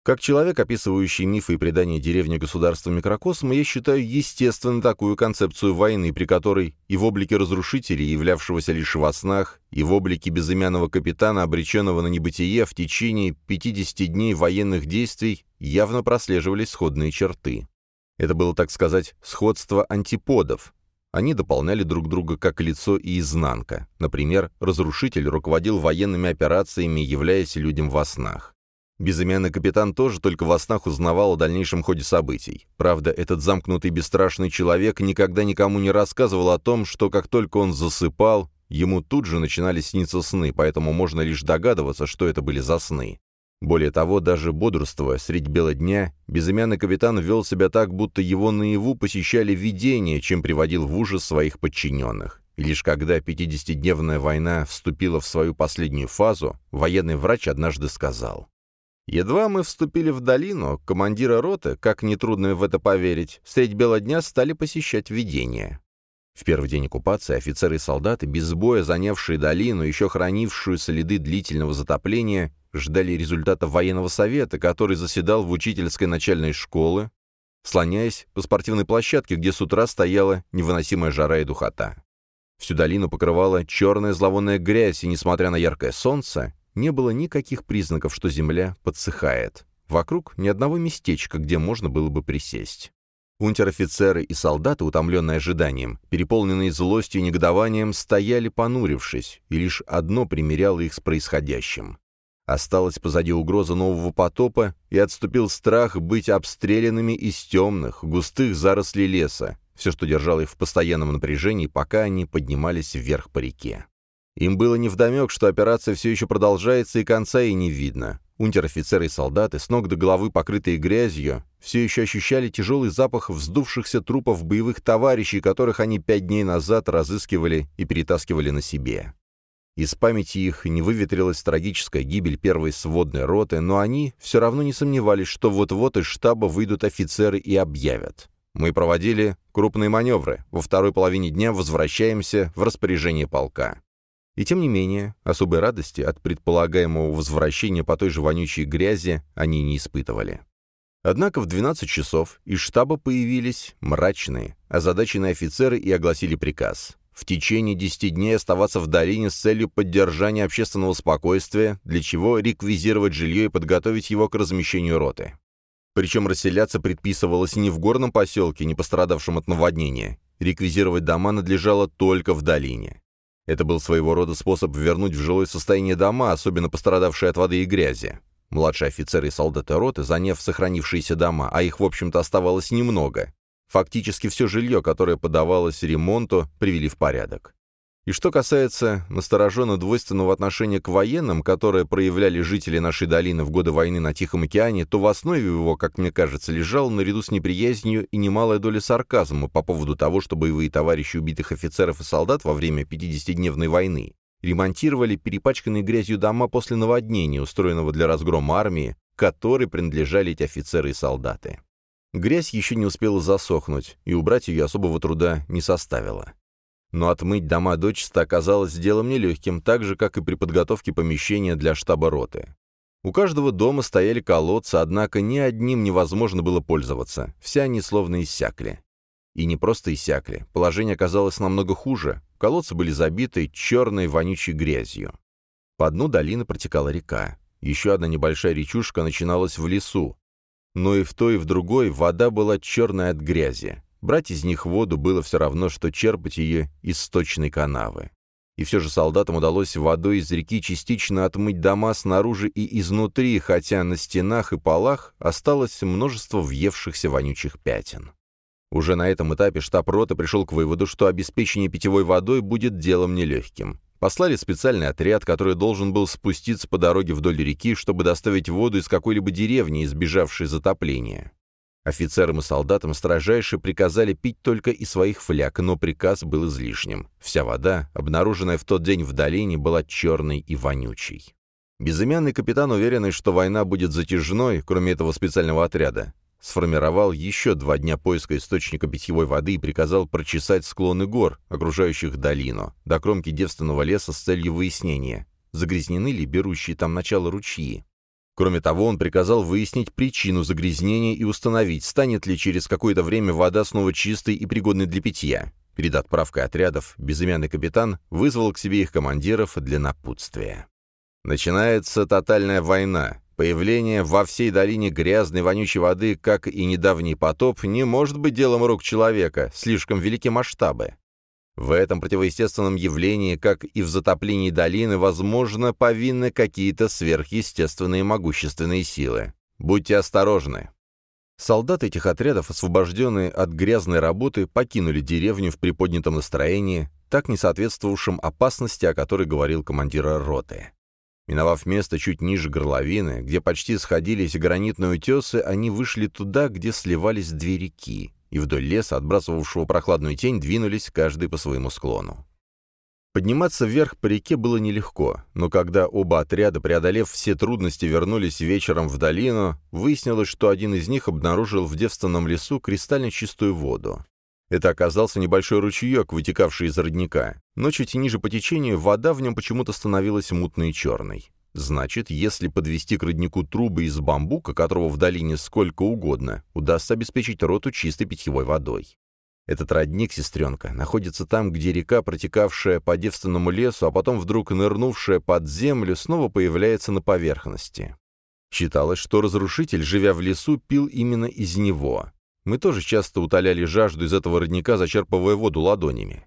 Как человек, описывающий мифы и предания деревни государства микрокосма, я считаю естественно такую концепцию войны, при которой и в облике разрушителей, являвшегося лишь во снах, и в облике безымянного капитана, обреченного на небытие, в течение 50 дней военных действий явно прослеживались сходные черты. Это было, так сказать, сходство антиподов. Они дополняли друг друга как лицо и изнанка. Например, разрушитель руководил военными операциями, являясь людям во снах. Безымянный капитан тоже только во снах узнавал о дальнейшем ходе событий. Правда, этот замкнутый бесстрашный человек никогда никому не рассказывал о том, что как только он засыпал, ему тут же начинали сниться сны, поэтому можно лишь догадываться, что это были за сны. Более того, даже бодрствуя средь бела дня, безымянный капитан вел себя так, будто его наяву посещали видения, чем приводил в ужас своих подчиненных. И лишь когда 50-дневная война вступила в свою последнюю фазу, военный врач однажды сказал, Едва мы вступили в долину, командира роты, как нетрудно в это поверить, средь бела дня стали посещать видения. В первый день оккупации офицеры и солдаты, без боя занявшие долину, еще хранившую следы длительного затопления, ждали результата военного совета, который заседал в учительской начальной школы, слоняясь по спортивной площадке, где с утра стояла невыносимая жара и духота. Всю долину покрывала черная зловонная грязь, и, несмотря на яркое солнце, не было никаких признаков, что земля подсыхает. Вокруг ни одного местечка, где можно было бы присесть. Унтер-офицеры и солдаты, утомленные ожиданием, переполненные злостью и негодованием, стояли понурившись, и лишь одно примеряло их с происходящим. Осталась позади угроза нового потопа, и отступил страх быть обстрелянными из темных, густых зарослей леса, все, что держало их в постоянном напряжении, пока они поднимались вверх по реке. Им было невдомек, что операция все еще продолжается и конца ей не видно. Унтер-офицеры и солдаты, с ног до головы покрытые грязью, все еще ощущали тяжелый запах вздувшихся трупов боевых товарищей, которых они пять дней назад разыскивали и перетаскивали на себе. Из памяти их не выветрилась трагическая гибель первой сводной роты, но они все равно не сомневались, что вот-вот из штаба выйдут офицеры и объявят. Мы проводили крупные маневры. Во второй половине дня возвращаемся в распоряжение полка. И тем не менее, особой радости от предполагаемого возвращения по той же вонючей грязи они не испытывали. Однако в 12 часов из штаба появились мрачные, озадаченные офицеры и огласили приказ. В течение 10 дней оставаться в долине с целью поддержания общественного спокойствия, для чего реквизировать жилье и подготовить его к размещению роты. Причем расселяться предписывалось не в горном поселке, не пострадавшем от наводнения. Реквизировать дома надлежало только в долине. Это был своего рода способ вернуть в жилое состояние дома, особенно пострадавшие от воды и грязи. Младшие офицеры и солдаты роты, заняв сохранившиеся дома, а их, в общем-то, оставалось немного, фактически все жилье, которое подавалось ремонту, привели в порядок. И что касается настороженно-двойственного отношения к военным, которое проявляли жители нашей долины в годы войны на Тихом океане, то в основе его, как мне кажется, лежал наряду с неприязнью и немалая доля сарказма по поводу того, что боевые товарищи убитых офицеров и солдат во время 50-дневной войны ремонтировали перепачканные грязью дома после наводнения, устроенного для разгрома армии, которой принадлежали эти офицеры и солдаты. Грязь еще не успела засохнуть, и убрать ее особого труда не составило. Но отмыть дома дочисто оказалось делом нелегким, так же, как и при подготовке помещения для штаба роты. У каждого дома стояли колодцы, однако ни одним невозможно было пользоваться, все они словно иссякли. И не просто иссякли, положение оказалось намного хуже, колодцы были забиты черной вонючей грязью. По дну долины протекала река. Еще одна небольшая речушка начиналась в лесу. Но и в той, и в другой вода была черной от грязи. Брать из них воду было все равно, что черпать ее из сточной канавы. И все же солдатам удалось водой из реки частично отмыть дома снаружи и изнутри, хотя на стенах и полах осталось множество въевшихся вонючих пятен. Уже на этом этапе штаб роты пришел к выводу, что обеспечение питьевой водой будет делом нелегким. Послали специальный отряд, который должен был спуститься по дороге вдоль реки, чтобы доставить воду из какой-либо деревни, избежавшей затопления. Офицерам и солдатам строжайше приказали пить только из своих фляг, но приказ был излишним. Вся вода, обнаруженная в тот день в долине, была черной и вонючей. Безымянный капитан, уверенный, что война будет затяжной, кроме этого специального отряда, сформировал еще два дня поиска источника питьевой воды и приказал прочесать склоны гор, окружающих долину, до кромки девственного леса с целью выяснения, загрязнены ли берущие там начало ручьи. Кроме того, он приказал выяснить причину загрязнения и установить, станет ли через какое-то время вода снова чистой и пригодной для питья. Перед отправкой отрядов безымянный капитан вызвал к себе их командиров для напутствия. Начинается тотальная война. Появление во всей долине грязной вонючей воды, как и недавний потоп, не может быть делом рук человека, слишком велики масштабы. В этом противоестественном явлении, как и в затоплении долины, возможно, повинны какие-то сверхъестественные могущественные силы. Будьте осторожны. Солдаты этих отрядов, освобожденные от грязной работы, покинули деревню в приподнятом настроении, так не соответствовавшем опасности, о которой говорил командир роты. Миновав место чуть ниже горловины, где почти сходились гранитные утесы, они вышли туда, где сливались две реки, и вдоль леса, отбрасывавшего прохладную тень, двинулись каждый по своему склону. Подниматься вверх по реке было нелегко, но когда оба отряда, преодолев все трудности, вернулись вечером в долину, выяснилось, что один из них обнаружил в девственном лесу кристально чистую воду. Это оказался небольшой ручеек, вытекавший из родника, но чуть ниже по течению вода в нем почему-то становилась мутной и черной. Значит, если подвести к роднику трубы из бамбука, которого в долине сколько угодно, удастся обеспечить роту чистой питьевой водой. Этот родник, сестренка, находится там, где река, протекавшая по девственному лесу, а потом вдруг нырнувшая под землю, снова появляется на поверхности. Считалось, что разрушитель, живя в лесу, пил именно из него. Мы тоже часто утоляли жажду из этого родника, зачерпывая воду ладонями.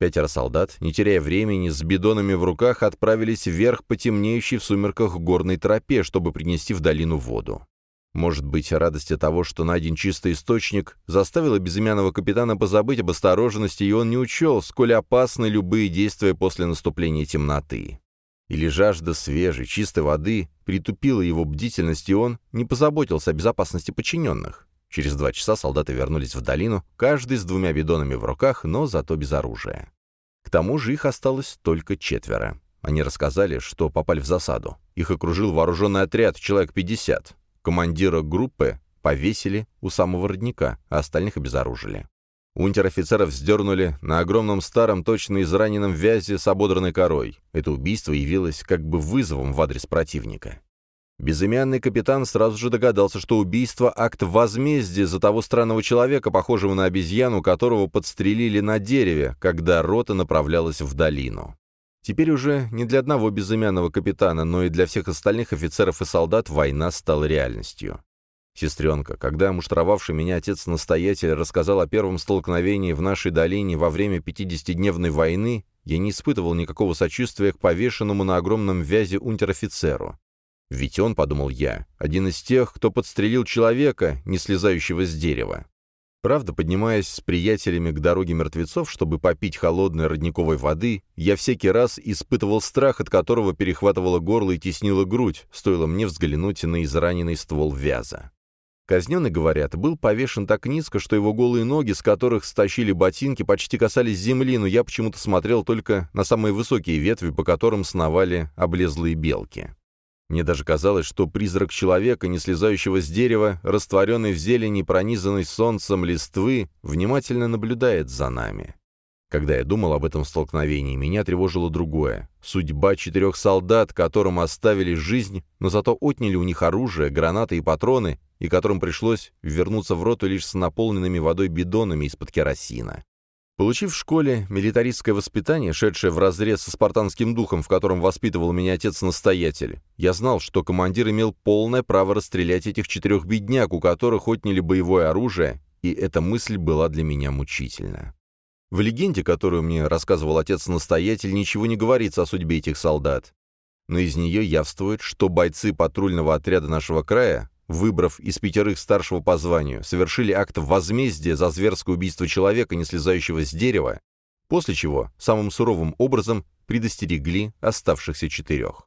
Пятеро солдат, не теряя времени, с бидонами в руках отправились вверх по темнеющей в сумерках горной тропе, чтобы принести в долину воду. Может быть, радость от того, что найден чистый источник, заставила безымянного капитана позабыть об осторожности, и он не учел, сколь опасны любые действия после наступления темноты. Или жажда свежей, чистой воды притупила его бдительность, и он не позаботился о безопасности подчиненных. Через два часа солдаты вернулись в долину, каждый с двумя бидонами в руках, но зато без оружия. К тому же их осталось только четверо. Они рассказали, что попали в засаду. Их окружил вооруженный отряд, человек 50. Командира группы повесили у самого родника, а остальных обезоружили. Унтер-офицеров вздернули на огромном старом, точно израненном вязе с ободранной корой. Это убийство явилось как бы вызовом в адрес противника. Безымянный капитан сразу же догадался, что убийство — акт возмездия за того странного человека, похожего на обезьяну, которого подстрелили на дереве, когда рота направлялась в долину. Теперь уже не для одного безымянного капитана, но и для всех остальных офицеров и солдат война стала реальностью. Сестренка, когда муштровавший меня отец-настоятель рассказал о первом столкновении в нашей долине во время 50-дневной войны, я не испытывал никакого сочувствия к повешенному на огромном вязе унтер-офицеру. Ведь он, подумал я, один из тех, кто подстрелил человека, не слезающего с дерева. Правда, поднимаясь с приятелями к дороге мертвецов, чтобы попить холодной родниковой воды, я всякий раз испытывал страх, от которого перехватывало горло и теснило грудь, стоило мне взглянуть на израненный ствол вяза. Казненный, говорят, был повешен так низко, что его голые ноги, с которых стащили ботинки, почти касались земли, но я почему-то смотрел только на самые высокие ветви, по которым сновали облезлые белки. Мне даже казалось, что призрак человека, не слезающего с дерева, растворенный в зелени, пронизанный солнцем листвы, внимательно наблюдает за нами. Когда я думал об этом столкновении, меня тревожило другое. Судьба четырех солдат, которым оставили жизнь, но зато отняли у них оружие, гранаты и патроны, и которым пришлось вернуться в роту лишь с наполненными водой бидонами из-под керосина. Получив в школе милитаристское воспитание, шедшее вразрез со спартанским духом, в котором воспитывал меня отец-настоятель, я знал, что командир имел полное право расстрелять этих четырех бедняк, у которых отняли боевое оружие, и эта мысль была для меня мучительна. В легенде, которую мне рассказывал отец-настоятель, ничего не говорится о судьбе этих солдат, но из нее явствует, что бойцы патрульного отряда нашего края выбрав из пятерых старшего по званию, совершили акт возмездия за зверское убийство человека, не слезающего с дерева, после чего самым суровым образом предостерегли оставшихся четырех.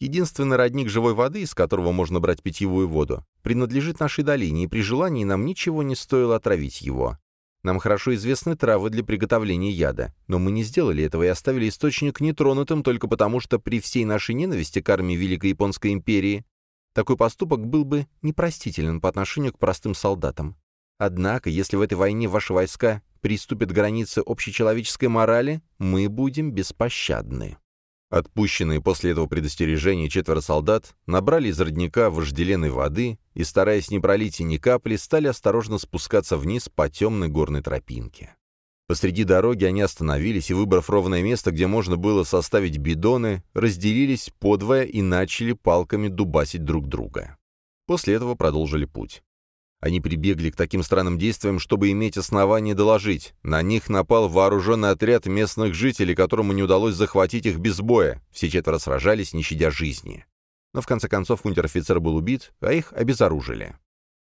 Единственный родник живой воды, из которого можно брать питьевую воду, принадлежит нашей долине, и при желании нам ничего не стоило отравить его. Нам хорошо известны травы для приготовления яда, но мы не сделали этого и оставили источник нетронутым только потому, что при всей нашей ненависти к армии Великой Японской империи такой поступок был бы непростителен по отношению к простым солдатам. Однако, если в этой войне ваши войска приступят к границе общечеловеческой морали, мы будем беспощадны». Отпущенные после этого предостережения четверо солдат набрали из родника вожделенной воды и, стараясь не пролить и ни капли, стали осторожно спускаться вниз по темной горной тропинке. Посреди дороги они остановились и, выбрав ровное место, где можно было составить бидоны, разделились подвое и начали палками дубасить друг друга. После этого продолжили путь. Они прибегли к таким странным действиям, чтобы иметь основание доложить. На них напал вооруженный отряд местных жителей, которому не удалось захватить их без боя. Все четверо сражались, не щадя жизни. Но в конце концов унтер-офицер был убит, а их обезоружили.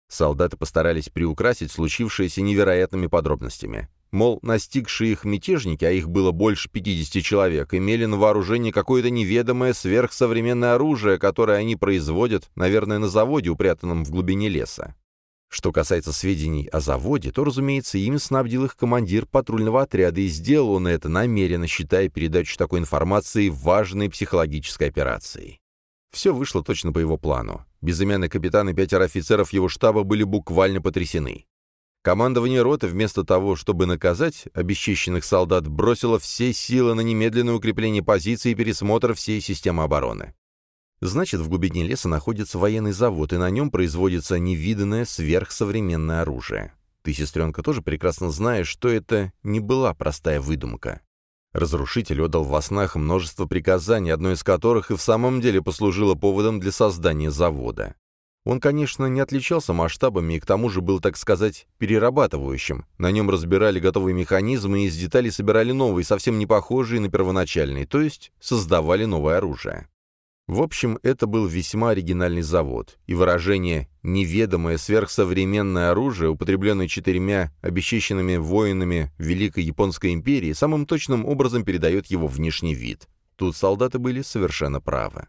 Солдаты постарались приукрасить случившееся невероятными подробностями. Мол, настигшие их мятежники, а их было больше 50 человек, имели на вооружении какое-то неведомое сверхсовременное оружие, которое они производят, наверное, на заводе, упрятанном в глубине леса. Что касается сведений о заводе, то, разумеется, ими снабдил их командир патрульного отряда, и сделал он это намеренно, считая передачу такой информации важной психологической операцией. Все вышло точно по его плану. Безымянный капитан и пятеро офицеров его штаба были буквально потрясены. Командование роты вместо того, чтобы наказать обесчищенных солдат, бросило все силы на немедленное укрепление позиций и пересмотр всей системы обороны. Значит, в глубине леса находится военный завод, и на нем производится невиданное сверхсовременное оружие. Ты, сестренка, тоже прекрасно знаешь, что это не была простая выдумка. Разрушитель отдал во снах множество приказаний, одно из которых и в самом деле послужило поводом для создания завода. Он, конечно, не отличался масштабами и к тому же был, так сказать, перерабатывающим. На нем разбирали готовые механизмы и из деталей собирали новые, совсем не похожие на первоначальные, то есть создавали новое оружие. В общем, это был весьма оригинальный завод, и выражение «неведомое сверхсовременное оружие», употребленное четырьмя обесчищенными воинами Великой Японской империи, самым точным образом передает его внешний вид. Тут солдаты были совершенно правы.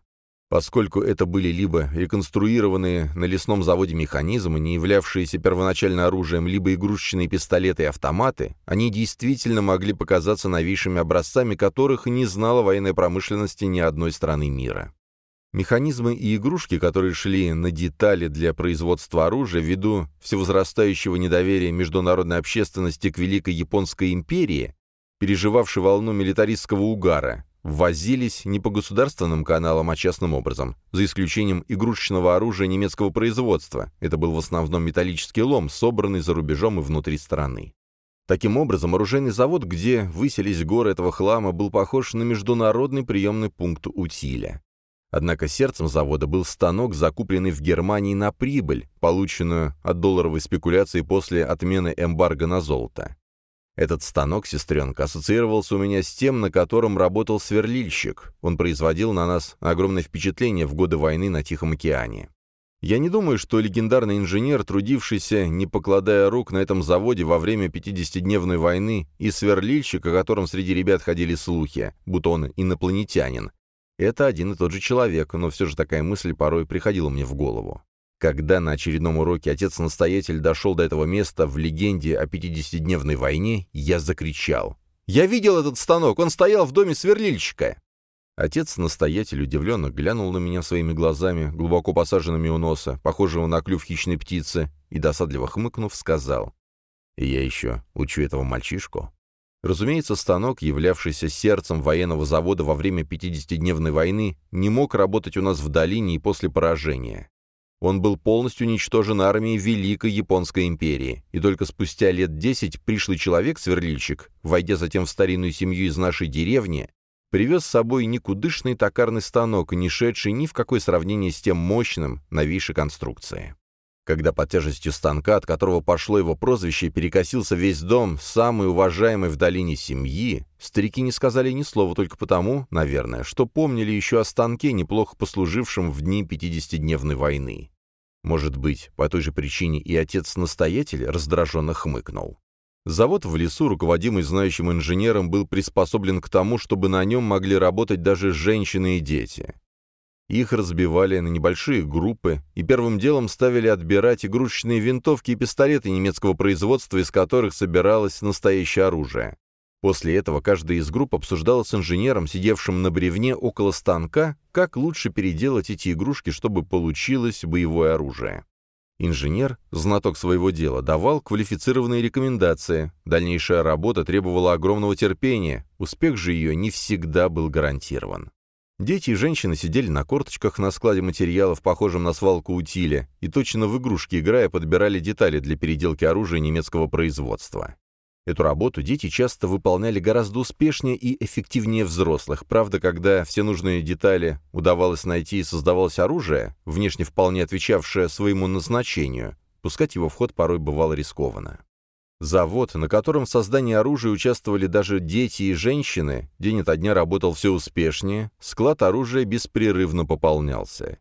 Поскольку это были либо реконструированные на лесном заводе механизмы, не являвшиеся первоначально оружием, либо игрушечные пистолеты и автоматы, они действительно могли показаться новейшими образцами, которых не знала военной промышленности ни одной страны мира. Механизмы и игрушки, которые шли на детали для производства оружия ввиду всевозрастающего недоверия международной общественности к Великой Японской империи, переживавшей волну милитаристского угара, ввозились не по государственным каналам, а частным образом, за исключением игрушечного оружия немецкого производства. Это был в основном металлический лом, собранный за рубежом и внутри страны. Таким образом, оружейный завод, где выселись горы этого хлама, был похож на международный приемный пункт утиля. Однако сердцем завода был станок, закупленный в Германии на прибыль, полученную от долларовой спекуляции после отмены эмбарго на золото. Этот станок, сестренка, ассоциировался у меня с тем, на котором работал сверлильщик. Он производил на нас огромное впечатление в годы войны на Тихом океане. Я не думаю, что легендарный инженер, трудившийся, не покладая рук на этом заводе во время 50-дневной войны, и сверлильщик, о котором среди ребят ходили слухи, будто он инопланетянин, это один и тот же человек, но все же такая мысль порой приходила мне в голову. Когда на очередном уроке отец-настоятель дошел до этого места в легенде о 50-дневной войне, я закричал. «Я видел этот станок, он стоял в доме сверлильщика!» Отец-настоятель удивленно глянул на меня своими глазами, глубоко посаженными у носа, похожего на клюв хищной птицы, и, досадливо хмыкнув, сказал, «И я еще учу этого мальчишку». Разумеется, станок, являвшийся сердцем военного завода во время 50-дневной войны, не мог работать у нас в долине и после поражения. Он был полностью уничтожен армией Великой Японской империи, и только спустя лет десять пришлый человек-сверлильщик, войдя затем в старинную семью из нашей деревни, привез с собой никудышный токарный станок, не шедший ни в какое сравнение с тем мощным, новейшей конструкции. Когда под тяжестью станка, от которого пошло его прозвище, перекосился весь дом самый уважаемый в долине семьи, старики не сказали ни слова только потому, наверное, что помнили еще о станке, неплохо послужившем в дни 50-дневной войны. Может быть, по той же причине и отец-настоятель раздраженно хмыкнул. Завод в лесу, руководимый знающим инженером, был приспособлен к тому, чтобы на нем могли работать даже женщины и дети. Их разбивали на небольшие группы и первым делом ставили отбирать игрушечные винтовки и пистолеты немецкого производства, из которых собиралось настоящее оружие. После этого каждая из групп обсуждала с инженером, сидевшим на бревне около станка, как лучше переделать эти игрушки, чтобы получилось боевое оружие. Инженер, знаток своего дела, давал квалифицированные рекомендации. Дальнейшая работа требовала огромного терпения, успех же ее не всегда был гарантирован. Дети и женщины сидели на корточках на складе материалов, похожем на свалку утиля, и точно в игрушки играя подбирали детали для переделки оружия немецкого производства. Эту работу дети часто выполняли гораздо успешнее и эффективнее взрослых. Правда, когда все нужные детали удавалось найти и создавалось оружие, внешне вполне отвечавшее своему назначению, пускать его в ход порой бывало рискованно. Завод, на котором в создании оружия участвовали даже дети и женщины, день ото дня работал все успешнее, склад оружия беспрерывно пополнялся.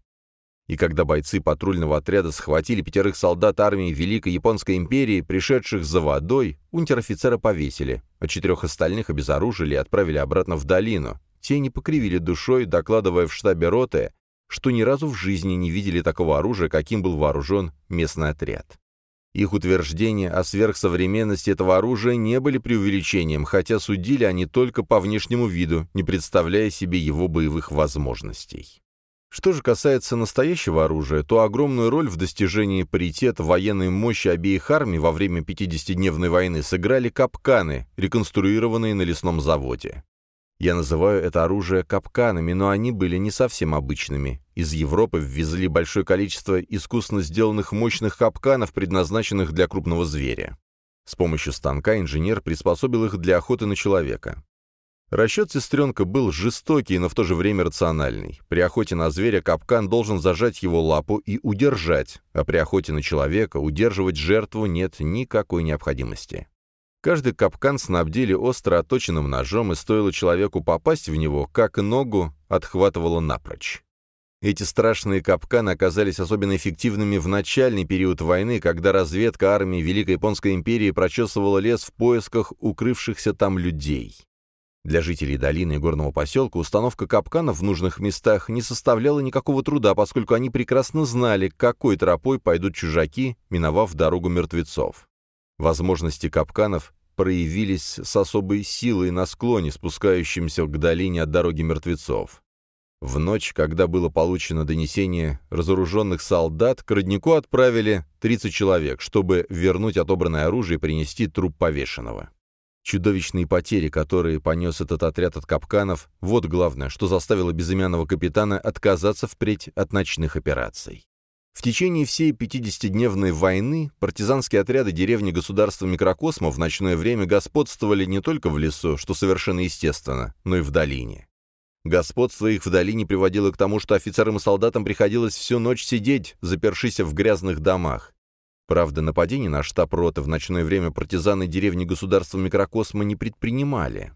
И когда бойцы патрульного отряда схватили пятерых солдат армии Великой Японской империи, пришедших за водой, унтер-офицера повесили, а четырех остальных обезоружили и отправили обратно в долину. Те не покривили душой, докладывая в штабе роты, что ни разу в жизни не видели такого оружия, каким был вооружен местный отряд. Их утверждения о сверхсовременности этого оружия не были преувеличением, хотя судили они только по внешнему виду, не представляя себе его боевых возможностей. Что же касается настоящего оружия, то огромную роль в достижении паритета военной мощи обеих армий во время 50-дневной войны сыграли капканы, реконструированные на лесном заводе. Я называю это оружие капканами, но они были не совсем обычными. Из Европы ввезли большое количество искусно сделанных мощных капканов, предназначенных для крупного зверя. С помощью станка инженер приспособил их для охоты на человека. Расчет сестренка был жестокий, но в то же время рациональный. При охоте на зверя капкан должен зажать его лапу и удержать, а при охоте на человека удерживать жертву нет никакой необходимости. Каждый капкан снабдили остро отточенным ножом, и стоило человеку попасть в него, как ногу отхватывало напрочь. Эти страшные капканы оказались особенно эффективными в начальный период войны, когда разведка армии Великой Японской империи прочесывала лес в поисках укрывшихся там людей. Для жителей долины и горного поселка установка капканов в нужных местах не составляла никакого труда, поскольку они прекрасно знали, какой тропой пойдут чужаки, миновав дорогу мертвецов. Возможности капканов проявились с особой силой на склоне, спускающемся к долине от дороги мертвецов. В ночь, когда было получено донесение разоруженных солдат, к роднику отправили 30 человек, чтобы вернуть отобранное оружие и принести труп повешенного. Чудовищные потери, которые понес этот отряд от капканов, вот главное, что заставило безымянного капитана отказаться впредь от ночных операций. В течение всей 50-дневной войны партизанские отряды деревни государства микрокосма в ночное время господствовали не только в лесу, что совершенно естественно, но и в долине. Господство их в долине приводило к тому, что офицерам и солдатам приходилось всю ночь сидеть, запершись в грязных домах, Правда, нападений на штаб роты в ночное время партизаны деревни государства микрокосма не предпринимали.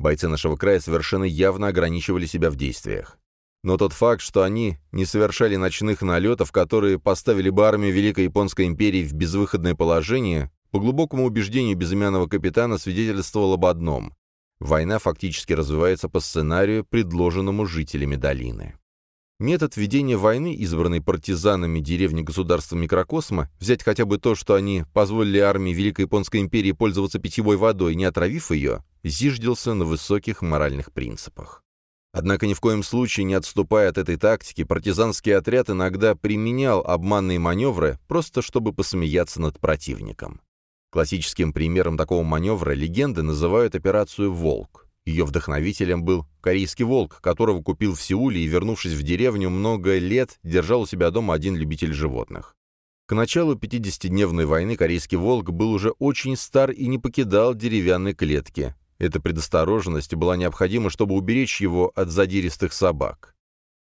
Бойцы нашего края совершенно явно ограничивали себя в действиях. Но тот факт, что они не совершали ночных налетов, которые поставили бы армию Великой Японской империи в безвыходное положение, по глубокому убеждению безымянного капитана свидетельствовал об одном. Война фактически развивается по сценарию, предложенному жителями долины. Метод ведения войны, избранный партизанами деревни государства микрокосма, взять хотя бы то, что они позволили армии Великой Японской империи пользоваться питьевой водой, не отравив ее, зиждился на высоких моральных принципах. Однако ни в коем случае не отступая от этой тактики, партизанский отряд иногда применял обманные маневры, просто чтобы посмеяться над противником. Классическим примером такого маневра легенды называют операцию «Волк». Ее вдохновителем был корейский волк, которого купил в Сеуле и, вернувшись в деревню, много лет держал у себя дома один любитель животных. К началу 50-дневной войны корейский волк был уже очень стар и не покидал деревянной клетки. Эта предосторожность была необходима, чтобы уберечь его от задиристых собак.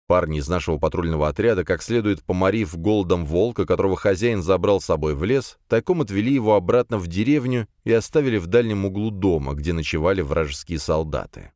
Парни из нашего патрульного отряда, как следует поморив голодом волка, которого хозяин забрал с собой в лес, тайком отвели его обратно в деревню и оставили в дальнем углу дома, где ночевали вражеские солдаты.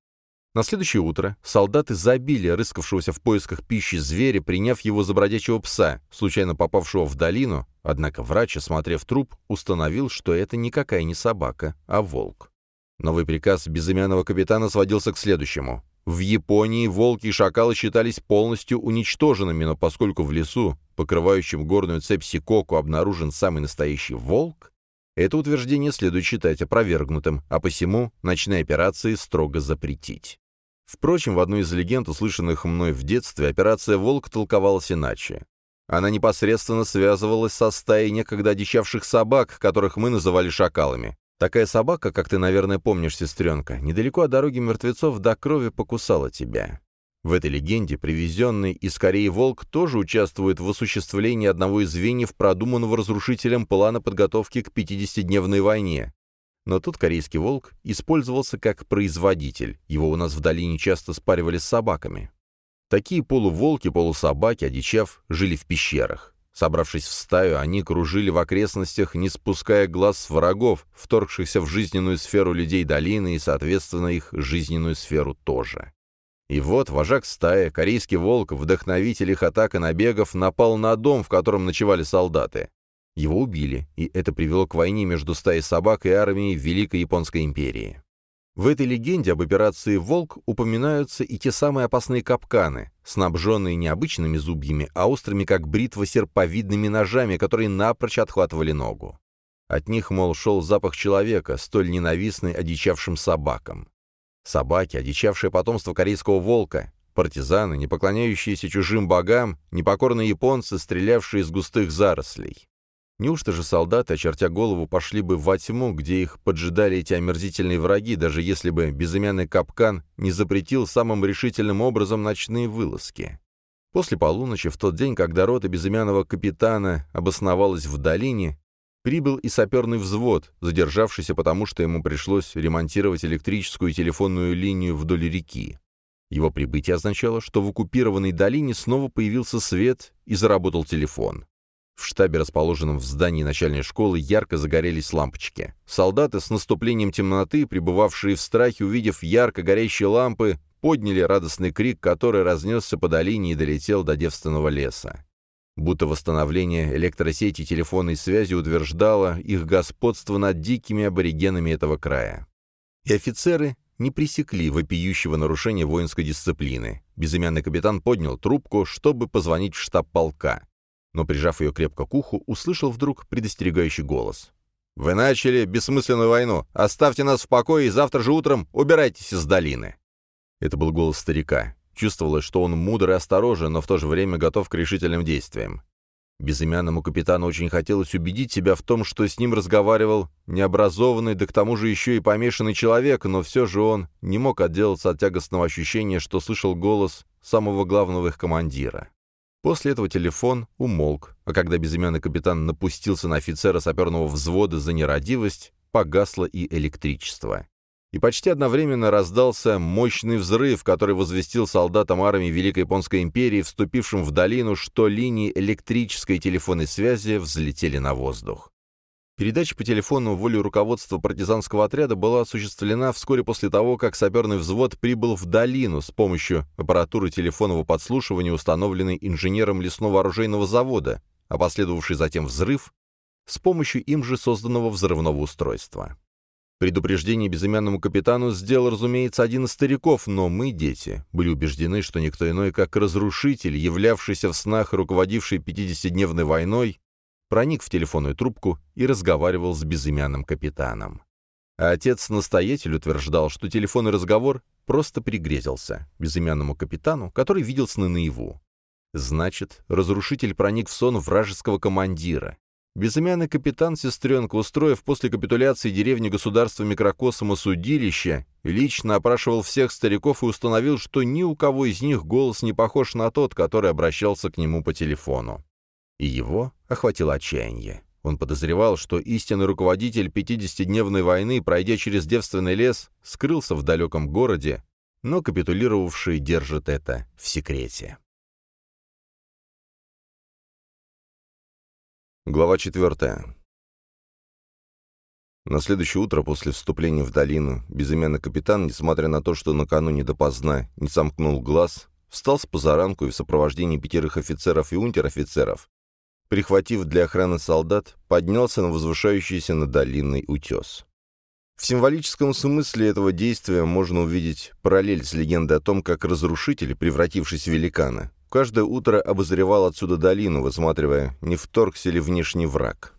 На следующее утро солдаты забили рыскавшегося в поисках пищи зверя, приняв его за бродячего пса, случайно попавшего в долину, однако врач, осмотрев труп, установил, что это никакая не собака, а волк. Новый приказ безымянного капитана сводился к следующему. В Японии волки и шакалы считались полностью уничтоженными, но поскольку в лесу, покрывающем горную цепь Сикоку, обнаружен самый настоящий волк, это утверждение следует считать опровергнутым, а посему ночные операции строго запретить. Впрочем, в одной из легенд, услышанных мной в детстве, операция «Волк» толковалась иначе. Она непосредственно связывалась со стаей некогда одичавших собак, которых мы называли шакалами. Такая собака, как ты, наверное, помнишь, сестренка, недалеко от дороги мертвецов до крови покусала тебя. В этой легенде привезенный из Кореи волк тоже участвует в осуществлении одного из звеньев продуманного разрушителем плана подготовки к 50-дневной войне. Но тут корейский волк использовался как производитель, его у нас в долине часто спаривали с собаками. Такие полуволки, полусобаки, одичав, жили в пещерах. Собравшись в стаю, они кружили в окрестностях, не спуская глаз с врагов, вторгшихся в жизненную сферу людей долины и, соответственно, их жизненную сферу тоже. И вот вожак стаи, корейский волк, вдохновитель их атак и набегов, напал на дом, в котором ночевали солдаты. Его убили, и это привело к войне между стаей собак и армией Великой Японской империи. В этой легенде об операции «Волк» упоминаются и те самые опасные капканы, снабженные не обычными зубьями, а острыми, как бритва, серповидными ножами, которые напрочь отхватывали ногу. От них, мол, шел запах человека, столь ненавистный одичавшим собакам. Собаки, одичавшие потомство корейского волка, партизаны, не поклоняющиеся чужим богам, непокорные японцы, стрелявшие из густых зарослей. Неужто же солдаты, очертя голову, пошли бы во тьму, где их поджидали эти омерзительные враги, даже если бы безымянный капкан не запретил самым решительным образом ночные вылазки? После полуночи, в тот день, когда рота безымянного капитана обосновалась в долине, прибыл и саперный взвод, задержавшийся потому, что ему пришлось ремонтировать электрическую и телефонную линию вдоль реки. Его прибытие означало, что в оккупированной долине снова появился свет и заработал телефон. В штабе, расположенном в здании начальной школы, ярко загорелись лампочки. Солдаты с наступлением темноты, пребывавшие в страхе, увидев ярко горящие лампы, подняли радостный крик, который разнесся по долине и долетел до девственного леса. Будто восстановление электросети телефонной связи утверждало их господство над дикими аборигенами этого края. И офицеры не пресекли вопиющего нарушения воинской дисциплины. Безымянный капитан поднял трубку, чтобы позвонить в штаб полка но, прижав ее крепко к уху, услышал вдруг предостерегающий голос. «Вы начали бессмысленную войну. Оставьте нас в покое и завтра же утром убирайтесь из долины». Это был голос старика. Чувствовалось, что он мудр и осторожен, но в то же время готов к решительным действиям. Безымянному капитану очень хотелось убедить себя в том, что с ним разговаривал необразованный, да к тому же еще и помешанный человек, но все же он не мог отделаться от тягостного ощущения, что слышал голос самого главного их командира. После этого телефон умолк, а когда безымянный капитан напустился на офицера саперного взвода за нерадивость, погасло и электричество. И почти одновременно раздался мощный взрыв, который возвестил солдатам армии Великой Японской империи, вступившим в долину, что линии электрической телефонной связи взлетели на воздух. Передача по телефону воле руководства партизанского отряда была осуществлена вскоре после того, как саперный взвод прибыл в долину с помощью аппаратуры телефонного подслушивания, установленной инженером лесного оружейного завода, а последовавший затем взрыв с помощью им же созданного взрывного устройства. Предупреждение безымянному капитану сделал, разумеется, один из стариков, но мы, дети, были убеждены, что никто иной, как разрушитель, являвшийся в снах руководивший 50-дневной войной, проник в телефонную трубку и разговаривал с безымянным капитаном. А отец-настоятель утверждал, что телефонный разговор просто пригрезился безымянному капитану, который видел сны наяву. Значит, разрушитель проник в сон вражеского командира. Безымянный капитан Сестренко, устроив после капитуляции деревни государства микрокосома судилище, лично опрашивал всех стариков и установил, что ни у кого из них голос не похож на тот, который обращался к нему по телефону и его охватило отчаяние. Он подозревал, что истинный руководитель 50-дневной войны, пройдя через девственный лес, скрылся в далеком городе, но капитулировавший держит это в секрете. Глава 4. На следующее утро после вступления в долину безымянный капитан, несмотря на то, что накануне допоздна не сомкнул глаз, встал с позаранку и в сопровождении пятерых офицеров и унтер-офицеров прихватив для охраны солдат, поднялся на возвышающийся над долиной утес. В символическом смысле этого действия можно увидеть параллель с легендой о том, как разрушитель, превратившись в великана, каждое утро обозревал отсюда долину, высматривая, не вторгся ли внешний враг.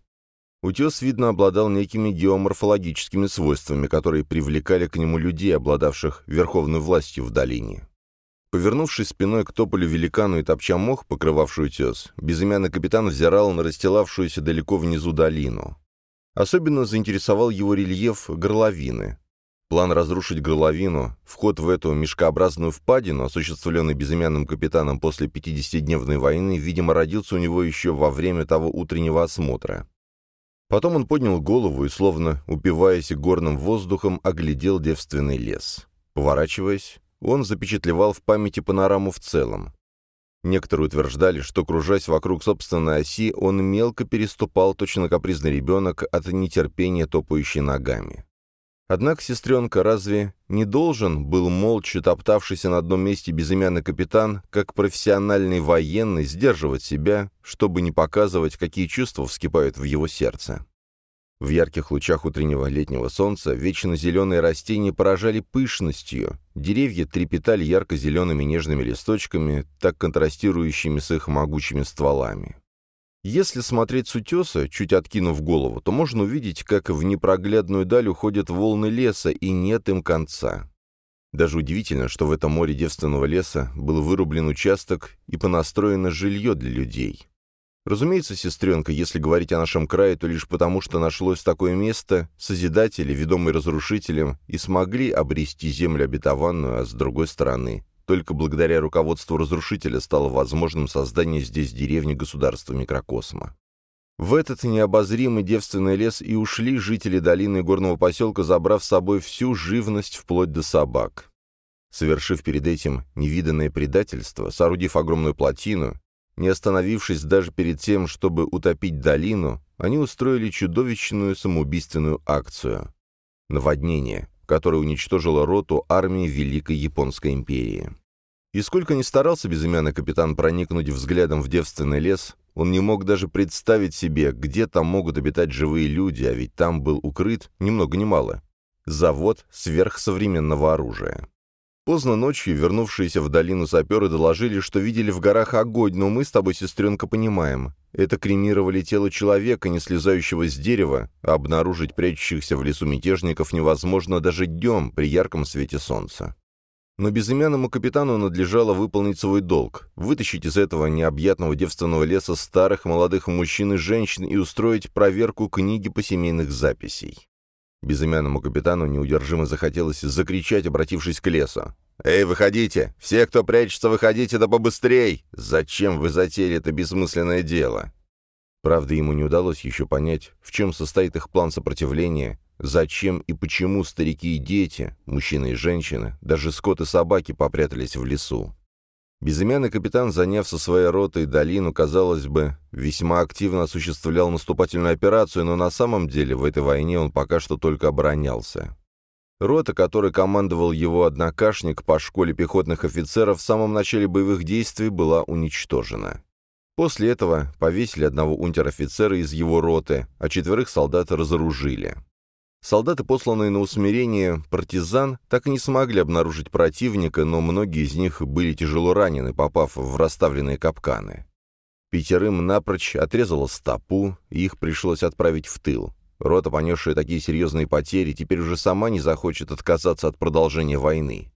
Утес, видно, обладал некими геоморфологическими свойствами, которые привлекали к нему людей, обладавших верховной властью в долине. Повернувшись спиной к тополю великану и топча мох, покрывавший утес, безымянный капитан взирал на расстилавшуюся далеко внизу долину. Особенно заинтересовал его рельеф горловины. План разрушить горловину, вход в эту мешкообразную впадину, осуществленный безымянным капитаном после 50-дневной войны, видимо, родился у него еще во время того утреннего осмотра. Потом он поднял голову и, словно упиваясь горным воздухом, оглядел девственный лес. Поворачиваясь, он запечатлевал в памяти панораму в целом. Некоторые утверждали, что, кружась вокруг собственной оси, он мелко переступал точно капризный ребенок от нетерпения топающий ногами. Однако сестренка разве не должен был молча топтавшийся на одном месте безымянный капитан, как профессиональный военный, сдерживать себя, чтобы не показывать, какие чувства вскипают в его сердце? В ярких лучах утреннего летнего солнца вечно зеленые растения поражали пышностью, деревья трепетали ярко-зелеными нежными листочками, так контрастирующими с их могучими стволами. Если смотреть с утеса, чуть откинув голову, то можно увидеть, как в непроглядную даль уходят волны леса, и нет им конца. Даже удивительно, что в этом море девственного леса был вырублен участок и понастроено жилье для людей. Разумеется, сестренка, если говорить о нашем крае, то лишь потому, что нашлось такое место, Созидатели, ведомые разрушителем, и смогли обрести землю обетованную, а с другой стороны, только благодаря руководству разрушителя стало возможным создание здесь деревни государства микрокосма. В этот необозримый девственный лес и ушли жители долины горного поселка, забрав с собой всю живность вплоть до собак. Совершив перед этим невиданное предательство, соорудив огромную плотину, не остановившись даже перед тем, чтобы утопить долину, они устроили чудовищную самоубийственную акцию. Наводнение, которое уничтожило роту армии Великой Японской империи. И сколько ни старался безымянный капитан проникнуть взглядом в девственный лес, он не мог даже представить себе, где там могут обитать живые люди, а ведь там был укрыт, ни много ни мало, завод сверхсовременного оружия. Поздно ночью вернувшиеся в долину саперы доложили, что видели в горах огонь, но мы с тобой, сестренка, понимаем. Это кремировали тело человека, не слезающего с дерева, обнаружить прячущихся в лесу мятежников невозможно даже днем при ярком свете солнца. Но безымянному капитану надлежало выполнить свой долг, вытащить из этого необъятного девственного леса старых молодых мужчин и женщин и устроить проверку книги по семейных записей. Безымянному капитану неудержимо захотелось закричать, обратившись к лесу. «Эй, выходите! Все, кто прячется, выходите да побыстрей! Зачем вы затеяли это бессмысленное дело?» Правда, ему не удалось еще понять, в чем состоит их план сопротивления, зачем и почему старики и дети, мужчины и женщины, даже скот и собаки попрятались в лесу. Безымянный капитан, заняв со своей ротой долину, казалось бы, весьма активно осуществлял наступательную операцию, но на самом деле в этой войне он пока что только оборонялся. Рота, которой командовал его однокашник по школе пехотных офицеров, в самом начале боевых действий была уничтожена. После этого повесили одного унтер-офицера из его роты, а четверых солдат разоружили. Солдаты, посланные на усмирение партизан, так и не смогли обнаружить противника, но многие из них были тяжело ранены, попав в расставленные капканы. Пятерым напрочь отрезало стопу, и их пришлось отправить в тыл. Рота, понесшая такие серьезные потери, теперь уже сама не захочет отказаться от продолжения войны.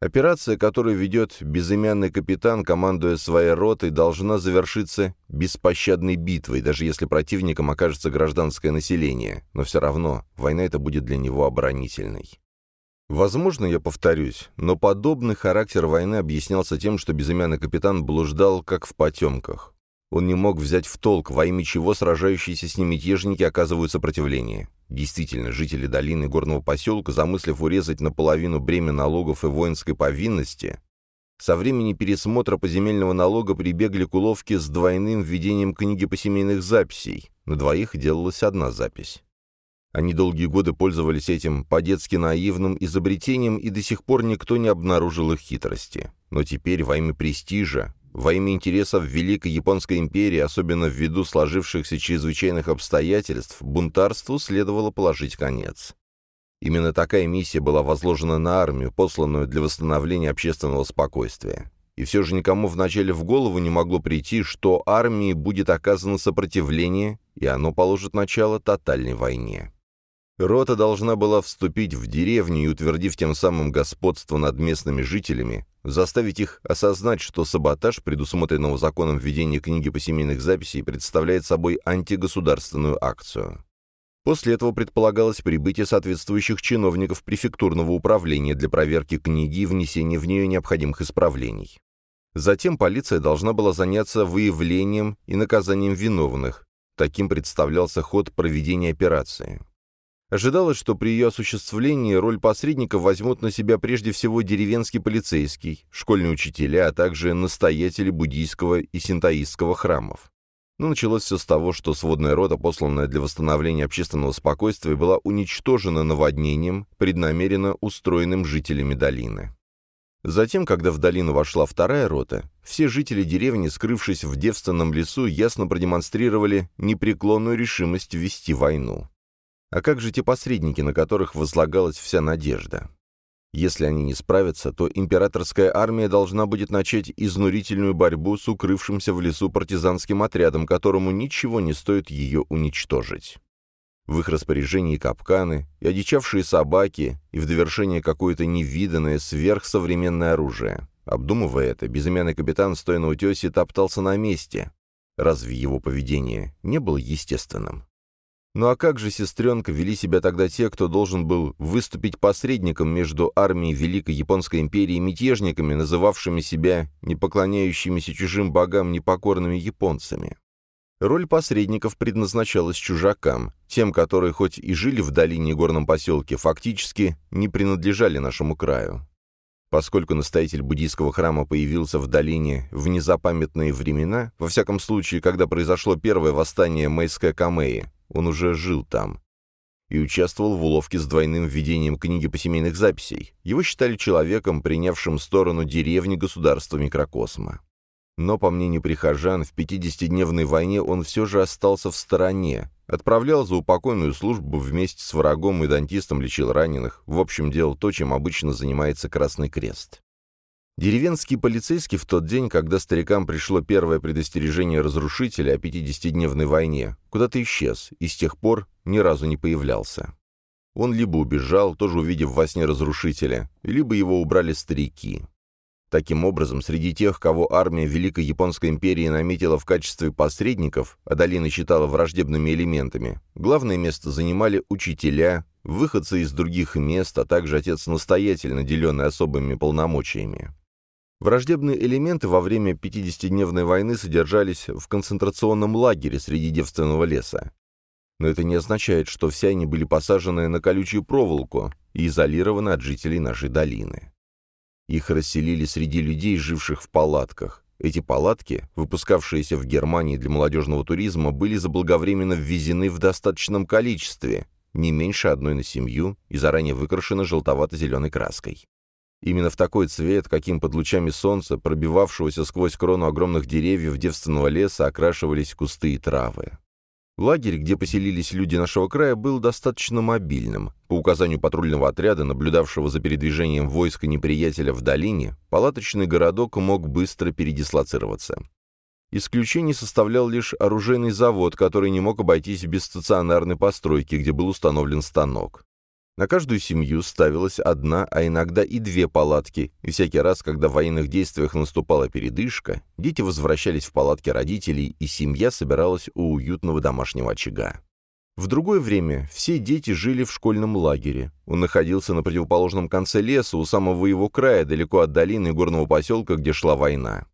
Операция, которую ведет безымянный капитан, командуя своей ротой, должна завершиться беспощадной битвой, даже если противником окажется гражданское население, но все равно война эта будет для него оборонительной. Возможно, я повторюсь, но подобный характер войны объяснялся тем, что безымянный капитан блуждал как в потемках. Он не мог взять в толк, во имя чего сражающиеся с ним мятежники оказывают сопротивление. Действительно, жители долины горного поселка, замыслив урезать наполовину бремя налогов и воинской повинности, со времени пересмотра поземельного налога прибегли к уловке с двойным введением книги посемейных записей. На двоих делалась одна запись. Они долгие годы пользовались этим по-детски наивным изобретением, и до сих пор никто не обнаружил их хитрости. Но теперь, во имя престижа, во имя интересов Великой Японской империи, особенно ввиду сложившихся чрезвычайных обстоятельств, бунтарству следовало положить конец. Именно такая миссия была возложена на армию, посланную для восстановления общественного спокойствия. И все же никому вначале в голову не могло прийти, что армии будет оказано сопротивление, и оно положит начало тотальной войне. Рота должна была вступить в деревню и, утвердив тем самым господство над местными жителями, заставить их осознать, что саботаж, предусмотренного законом введения книги по семейных записей, представляет собой антигосударственную акцию. После этого предполагалось прибытие соответствующих чиновников префектурного управления для проверки книги и внесения в нее необходимых исправлений. Затем полиция должна была заняться выявлением и наказанием виновных. Таким представлялся ход проведения операции. Ожидалось, что при ее осуществлении роль посредника возьмут на себя прежде всего деревенский полицейский, школьные учителя, а также настоятели буддийского и синтоистского храмов. Но началось все с того, что сводная рота, посланная для восстановления общественного спокойствия, была уничтожена наводнением, преднамеренно устроенным жителями долины. Затем, когда в долину вошла вторая рота, все жители деревни, скрывшись в девственном лесу, ясно продемонстрировали непреклонную решимость вести войну. А как же те посредники, на которых возлагалась вся надежда? Если они не справятся, то императорская армия должна будет начать изнурительную борьбу с укрывшимся в лесу партизанским отрядом, которому ничего не стоит ее уничтожить. В их распоряжении капканы, и одичавшие собаки, и в довершение какое-то невиданное сверхсовременное оружие. Обдумывая это, безымянный капитан, стоя на утесе, топтался на месте. Разве его поведение не было естественным? Ну а как же, сестренка, вели себя тогда те, кто должен был выступить посредником между армией Великой Японской империи и мятежниками, называвшими себя непоклоняющимися чужим богам непокорными японцами? Роль посредников предназначалась чужакам, тем, которые хоть и жили в долине и горном поселке, фактически не принадлежали нашему краю. Поскольку настоятель буддийского храма появился в долине в незапамятные времена, во всяком случае, когда произошло первое восстание Мэйска Камеи, он уже жил там. И участвовал в уловке с двойным введением книги по семейных записей. Его считали человеком, принявшим сторону деревни государства микрокосма. Но, по мнению прихожан, в 50-дневной войне он все же остался в стороне, отправлял за упокойную службу вместе с врагом и дантистом лечил раненых, в общем, делал то, чем обычно занимается Красный Крест. Деревенский полицейский в тот день, когда старикам пришло первое предостережение разрушителя о 50-дневной войне, куда-то исчез и с тех пор ни разу не появлялся. Он либо убежал, тоже увидев во сне разрушителя, либо его убрали старики. Таким образом, среди тех, кого армия Великой Японской империи наметила в качестве посредников, а долина считала враждебными элементами, главное место занимали учителя, выходцы из других мест, а также отец-настоятель, наделенный особыми полномочиями. Враждебные элементы во время 50-дневной войны содержались в концентрационном лагере среди девственного леса. Но это не означает, что все они были посажены на колючую проволоку и изолированы от жителей нашей долины. Их расселили среди людей, живших в палатках. Эти палатки, выпускавшиеся в Германии для молодежного туризма, были заблаговременно ввезены в достаточном количестве, не меньше одной на семью и заранее выкрашены желтовато-зеленой краской. Именно в такой цвет, каким под лучами солнца, пробивавшегося сквозь крону огромных деревьев девственного леса, окрашивались кусты и травы. Лагерь, где поселились люди нашего края, был достаточно мобильным. По указанию патрульного отряда, наблюдавшего за передвижением войска неприятеля в долине, палаточный городок мог быстро передислоцироваться. Исключение составлял лишь оружейный завод, который не мог обойтись без стационарной постройки, где был установлен станок. На каждую семью ставилась одна, а иногда и две палатки, и всякий раз, когда в военных действиях наступала передышка, дети возвращались в палатки родителей, и семья собиралась у уютного домашнего очага. В другое время все дети жили в школьном лагере. Он находился на противоположном конце леса, у самого его края, далеко от долины и горного поселка, где шла война.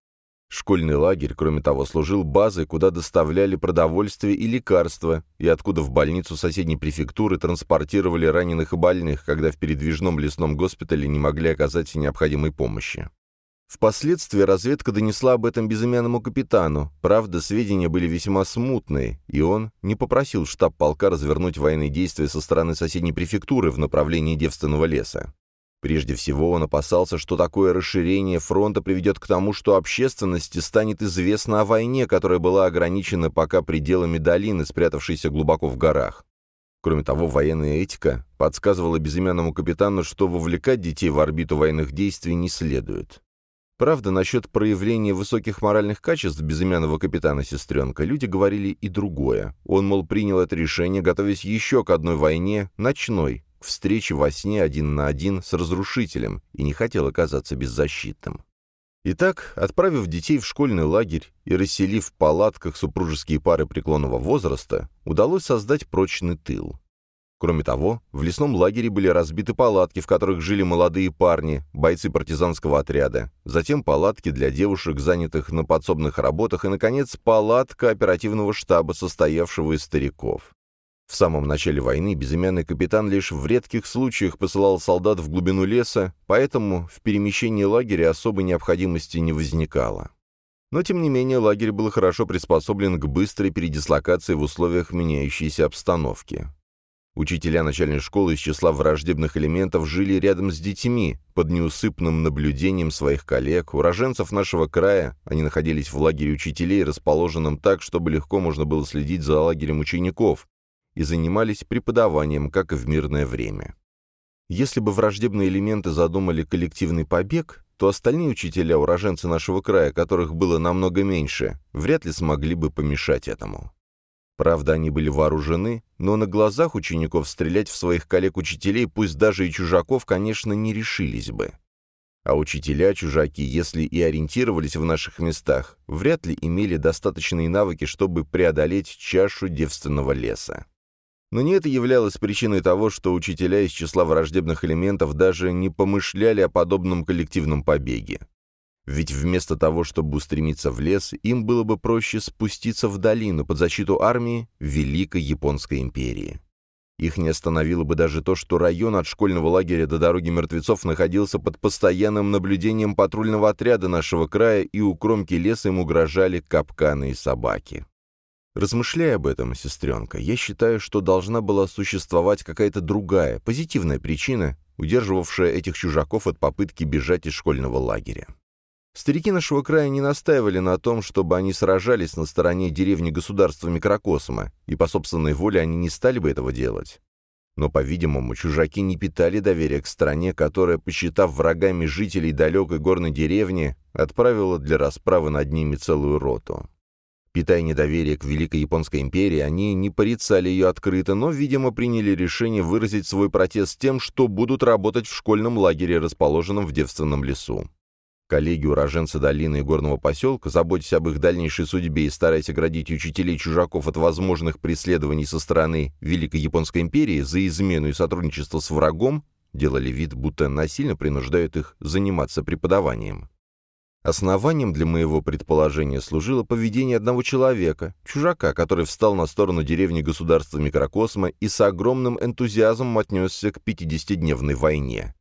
Школьный лагерь, кроме того, служил базой, куда доставляли продовольствие и лекарства, и откуда в больницу соседней префектуры транспортировали раненых и больных, когда в передвижном лесном госпитале не могли оказать необходимой помощи. Впоследствии разведка донесла об этом безымянному капитану, правда, сведения были весьма смутные, и он не попросил штаб полка развернуть военные действия со стороны соседней префектуры в направлении девственного леса. Прежде всего, он опасался, что такое расширение фронта приведет к тому, что общественности станет известно о войне, которая была ограничена пока пределами долины, спрятавшейся глубоко в горах. Кроме того, военная этика подсказывала безымянному капитану, что вовлекать детей в орбиту военных действий не следует. Правда, насчет проявления высоких моральных качеств безымянного капитана Сестренка люди говорили и другое. Он, мол, принял это решение, готовясь еще к одной войне, ночной, встречи во сне один на один с разрушителем и не хотел оказаться беззащитным. Итак, отправив детей в школьный лагерь и расселив в палатках супружеские пары преклонного возраста, удалось создать прочный тыл. Кроме того, в лесном лагере были разбиты палатки, в которых жили молодые парни, бойцы партизанского отряда, затем палатки для девушек, занятых на подсобных работах, и, наконец, палатка оперативного штаба, состоявшего из стариков. В самом начале войны безымянный капитан лишь в редких случаях посылал солдат в глубину леса, поэтому в перемещении лагеря особой необходимости не возникало. Но, тем не менее, лагерь был хорошо приспособлен к быстрой передислокации в условиях меняющейся обстановки. Учителя начальной школы из числа враждебных элементов жили рядом с детьми, под неусыпным наблюдением своих коллег, уроженцев нашего края, они находились в лагере учителей, расположенном так, чтобы легко можно было следить за лагерем учеников, и занимались преподаванием, как и в мирное время. Если бы враждебные элементы задумали коллективный побег, то остальные учителя, уроженцы нашего края, которых было намного меньше, вряд ли смогли бы помешать этому. Правда, они были вооружены, но на глазах учеников стрелять в своих коллег-учителей, пусть даже и чужаков, конечно, не решились бы. А учителя-чужаки, если и ориентировались в наших местах, вряд ли имели достаточные навыки, чтобы преодолеть чашу девственного леса. Но не это являлось причиной того, что учителя из числа враждебных элементов даже не помышляли о подобном коллективном побеге. Ведь вместо того, чтобы устремиться в лес, им было бы проще спуститься в долину под защиту армии Великой Японской империи. Их не остановило бы даже то, что район от школьного лагеря до дороги мертвецов находился под постоянным наблюдением патрульного отряда нашего края, и у кромки леса им угрожали капканы и собаки. Размышляя об этом, сестренка, я считаю, что должна была существовать какая-то другая, позитивная причина, удерживавшая этих чужаков от попытки бежать из школьного лагеря. Старики нашего края не настаивали на том, чтобы они сражались на стороне деревни государства Микрокосма, и по собственной воле они не стали бы этого делать. Но, по-видимому, чужаки не питали доверия к стране, которая, посчитав врагами жителей далекой горной деревни, отправила для расправы над ними целую роту. Питая недоверие к Великой Японской империи, они не порицали ее открыто, но, видимо, приняли решение выразить свой протест тем, что будут работать в школьном лагере, расположенном в девственном лесу. Коллеги уроженцы долины и горного поселка, заботясь об их дальнейшей судьбе и стараясь оградить учителей чужаков от возможных преследований со стороны Великой Японской империи за измену и сотрудничество с врагом, делали вид, будто насильно принуждают их заниматься преподаванием. Основанием для моего предположения служило поведение одного человека, чужака, который встал на сторону деревни государства микрокосма и с огромным энтузиазмом отнесся к 50-дневной войне.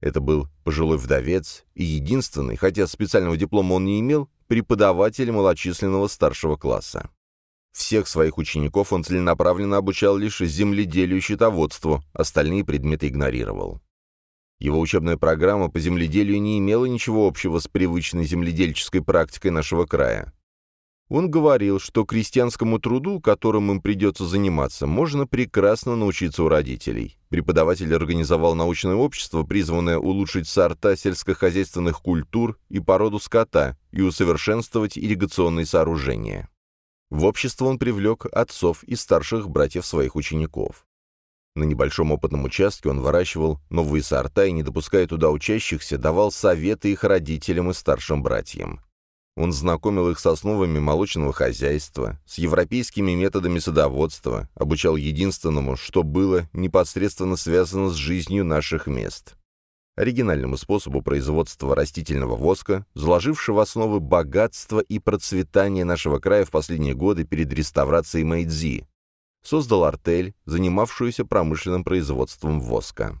Это был пожилой вдовец и единственный, хотя специального диплома он не имел, преподаватель малочисленного старшего класса. Всех своих учеников он целенаправленно обучал лишь земледелию и счетоводству, остальные предметы игнорировал. Его учебная программа по земледелию не имела ничего общего с привычной земледельческой практикой нашего края. Он говорил, что крестьянскому труду, которым им придется заниматься, можно прекрасно научиться у родителей. Преподаватель организовал научное общество, призванное улучшить сорта сельскохозяйственных культур и породу скота и усовершенствовать ирригационные сооружения. В общество он привлек отцов и старших братьев своих учеников. На небольшом опытном участке он выращивал новые сорта и, не допуская туда учащихся, давал советы их родителям и старшим братьям. Он знакомил их с основами молочного хозяйства, с европейскими методами садоводства, обучал единственному, что было непосредственно связано с жизнью наших мест. Оригинальному способу производства растительного воска, заложившего основы богатства и процветания нашего края в последние годы перед реставрацией Мэйдзи, создал артель, занимавшуюся промышленным производством воска.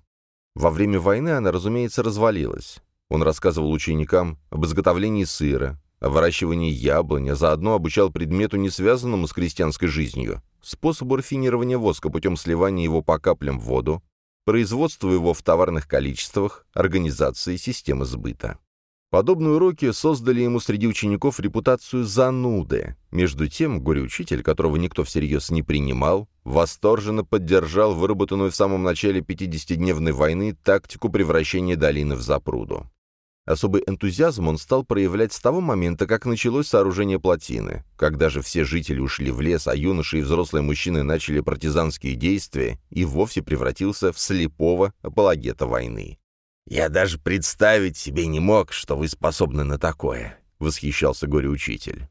Во время войны она, разумеется, развалилась. Он рассказывал ученикам об изготовлении сыра, о выращивании яблони, а заодно обучал предмету, не связанному с крестьянской жизнью, способу рафинирования воска путем сливания его по каплям в воду, производству его в товарных количествах, организации системы сбыта. Подобные уроки создали ему среди учеников репутацию зануды. Между тем, горе-учитель, которого никто всерьез не принимал, восторженно поддержал выработанную в самом начале 50-дневной войны тактику превращения долины в запруду. Особый энтузиазм он стал проявлять с того момента, как началось сооружение плотины. Когда же все жители ушли в лес, а юноши и взрослые мужчины начали партизанские действия, и вовсе превратился в слепого апологета войны. «Я даже представить себе не мог, что вы способны на такое», — восхищался горе-учитель.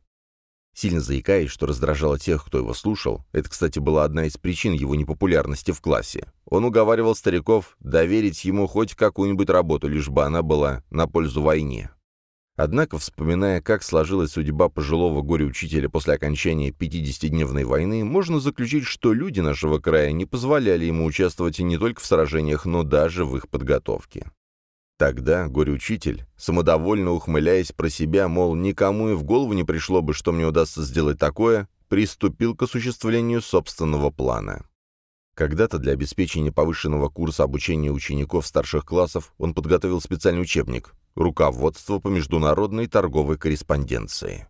Сильно заикаясь, что раздражало тех, кто его слушал, это, кстати, была одна из причин его непопулярности в классе, он уговаривал стариков доверить ему хоть какую-нибудь работу, лишь бы она была на пользу войне. Однако, вспоминая, как сложилась судьба пожилого горе-учителя после окончания 50-дневной войны, можно заключить, что люди нашего края не позволяли ему участвовать не только в сражениях, но даже в их подготовке. Тогда горе-учитель, самодовольно ухмыляясь про себя, мол, никому и в голову не пришло бы, что мне удастся сделать такое, приступил к осуществлению собственного плана. Когда-то для обеспечения повышенного курса обучения учеников старших классов он подготовил специальный учебник «Руководство по международной торговой корреспонденции».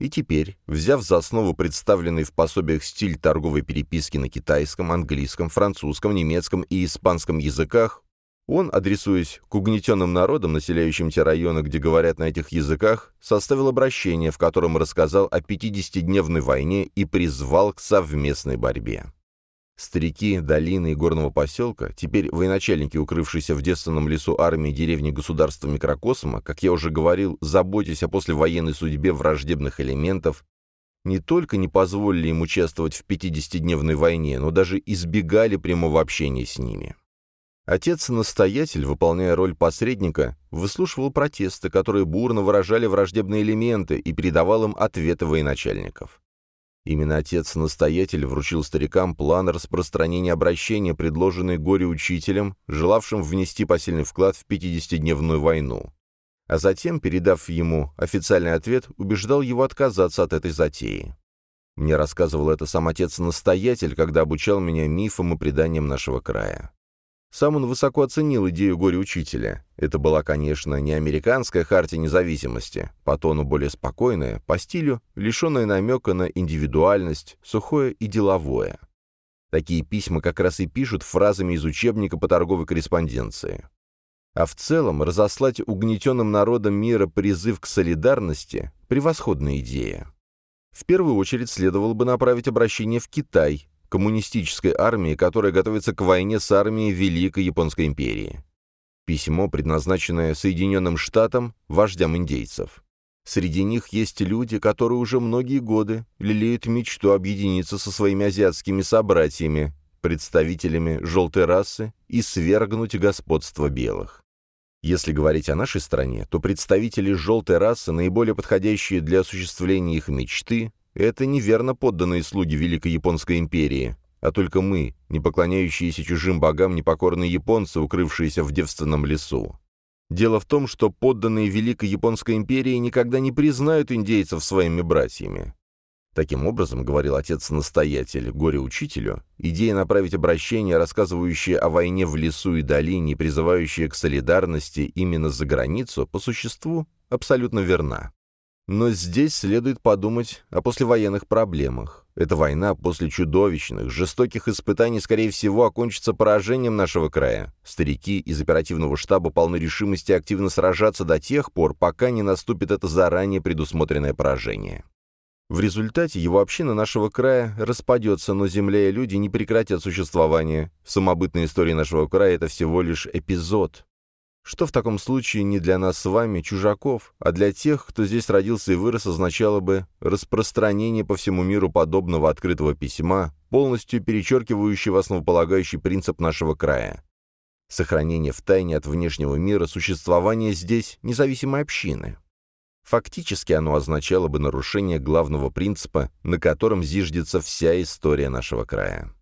И теперь, взяв за основу представленный в пособиях стиль торговой переписки на китайском, английском, французском, немецком и испанском языках, он, адресуясь к угнетенным народам, населяющим те районы, где говорят на этих языках, составил обращение, в котором рассказал о 50-дневной войне и призвал к совместной борьбе. Старики долины и горного поселка, теперь военачальники, укрывшиеся в девственном лесу армии деревни государства микрокосма, как я уже говорил, заботясь о послевоенной судьбе враждебных элементов, не только не позволили им участвовать в 50-дневной войне, но даже избегали прямого общения с ними. Отец-настоятель, выполняя роль посредника, выслушивал протесты, которые бурно выражали враждебные элементы, и передавал им ответы военачальников. Именно отец-настоятель вручил старикам план распространения обращения, предложенный горе-учителем, желавшим внести посильный вклад в 50-дневную войну. А затем, передав ему официальный ответ, убеждал его отказаться от этой затеи. Мне рассказывал это сам отец-настоятель, когда обучал меня мифам и преданиям нашего края. Сам он высоко оценил идею горе-учителя. Это была, конечно, не американская хартия независимости, по тону более спокойная, по стилю, лишенная намека на индивидуальность, сухое и деловое. Такие письма как раз и пишут фразами из учебника по торговой корреспонденции. А в целом разослать угнетенным народам мира призыв к солидарности – превосходная идея. В первую очередь следовало бы направить обращение в Китай, коммунистической армии, которая готовится к войне с армией Великой Японской империи. Письмо, предназначенное Соединенным Штатам, вождям индейцев. Среди них есть люди, которые уже многие годы лелеют мечту объединиться со своими азиатскими собратьями, представителями желтой расы и свергнуть господство белых. Если говорить о нашей стране, то представители желтой расы, наиболее подходящие для осуществления их мечты, это неверно подданные слуги Великой Японской империи, а только мы, не поклоняющиеся чужим богам непокорные японцы, укрывшиеся в девственном лесу. Дело в том, что подданные Великой Японской империи никогда не признают индейцев своими братьями. Таким образом, говорил отец-настоятель горе-учителю, идея направить обращение, рассказывающее о войне в лесу и долине призывающее к солидарности именно за границу, по существу абсолютно верна. Но здесь следует подумать о послевоенных проблемах. Эта война после чудовищных, жестоких испытаний, скорее всего, окончится поражением нашего края. Старики из оперативного штаба полны решимости активно сражаться до тех пор, пока не наступит это заранее предусмотренное поражение. В результате его община нашего края распадется, но земля и люди не прекратят существование. В самобытной истории нашего края это всего лишь эпизод, что в таком случае не для нас с вами, чужаков, а для тех, кто здесь родился и вырос, означало бы распространение по всему миру подобного открытого письма, полностью перечеркивающего основополагающий принцип нашего края. Сохранение в тайне от внешнего мира существования здесь независимой общины. Фактически оно означало бы нарушение главного принципа, на котором зиждется вся история нашего края.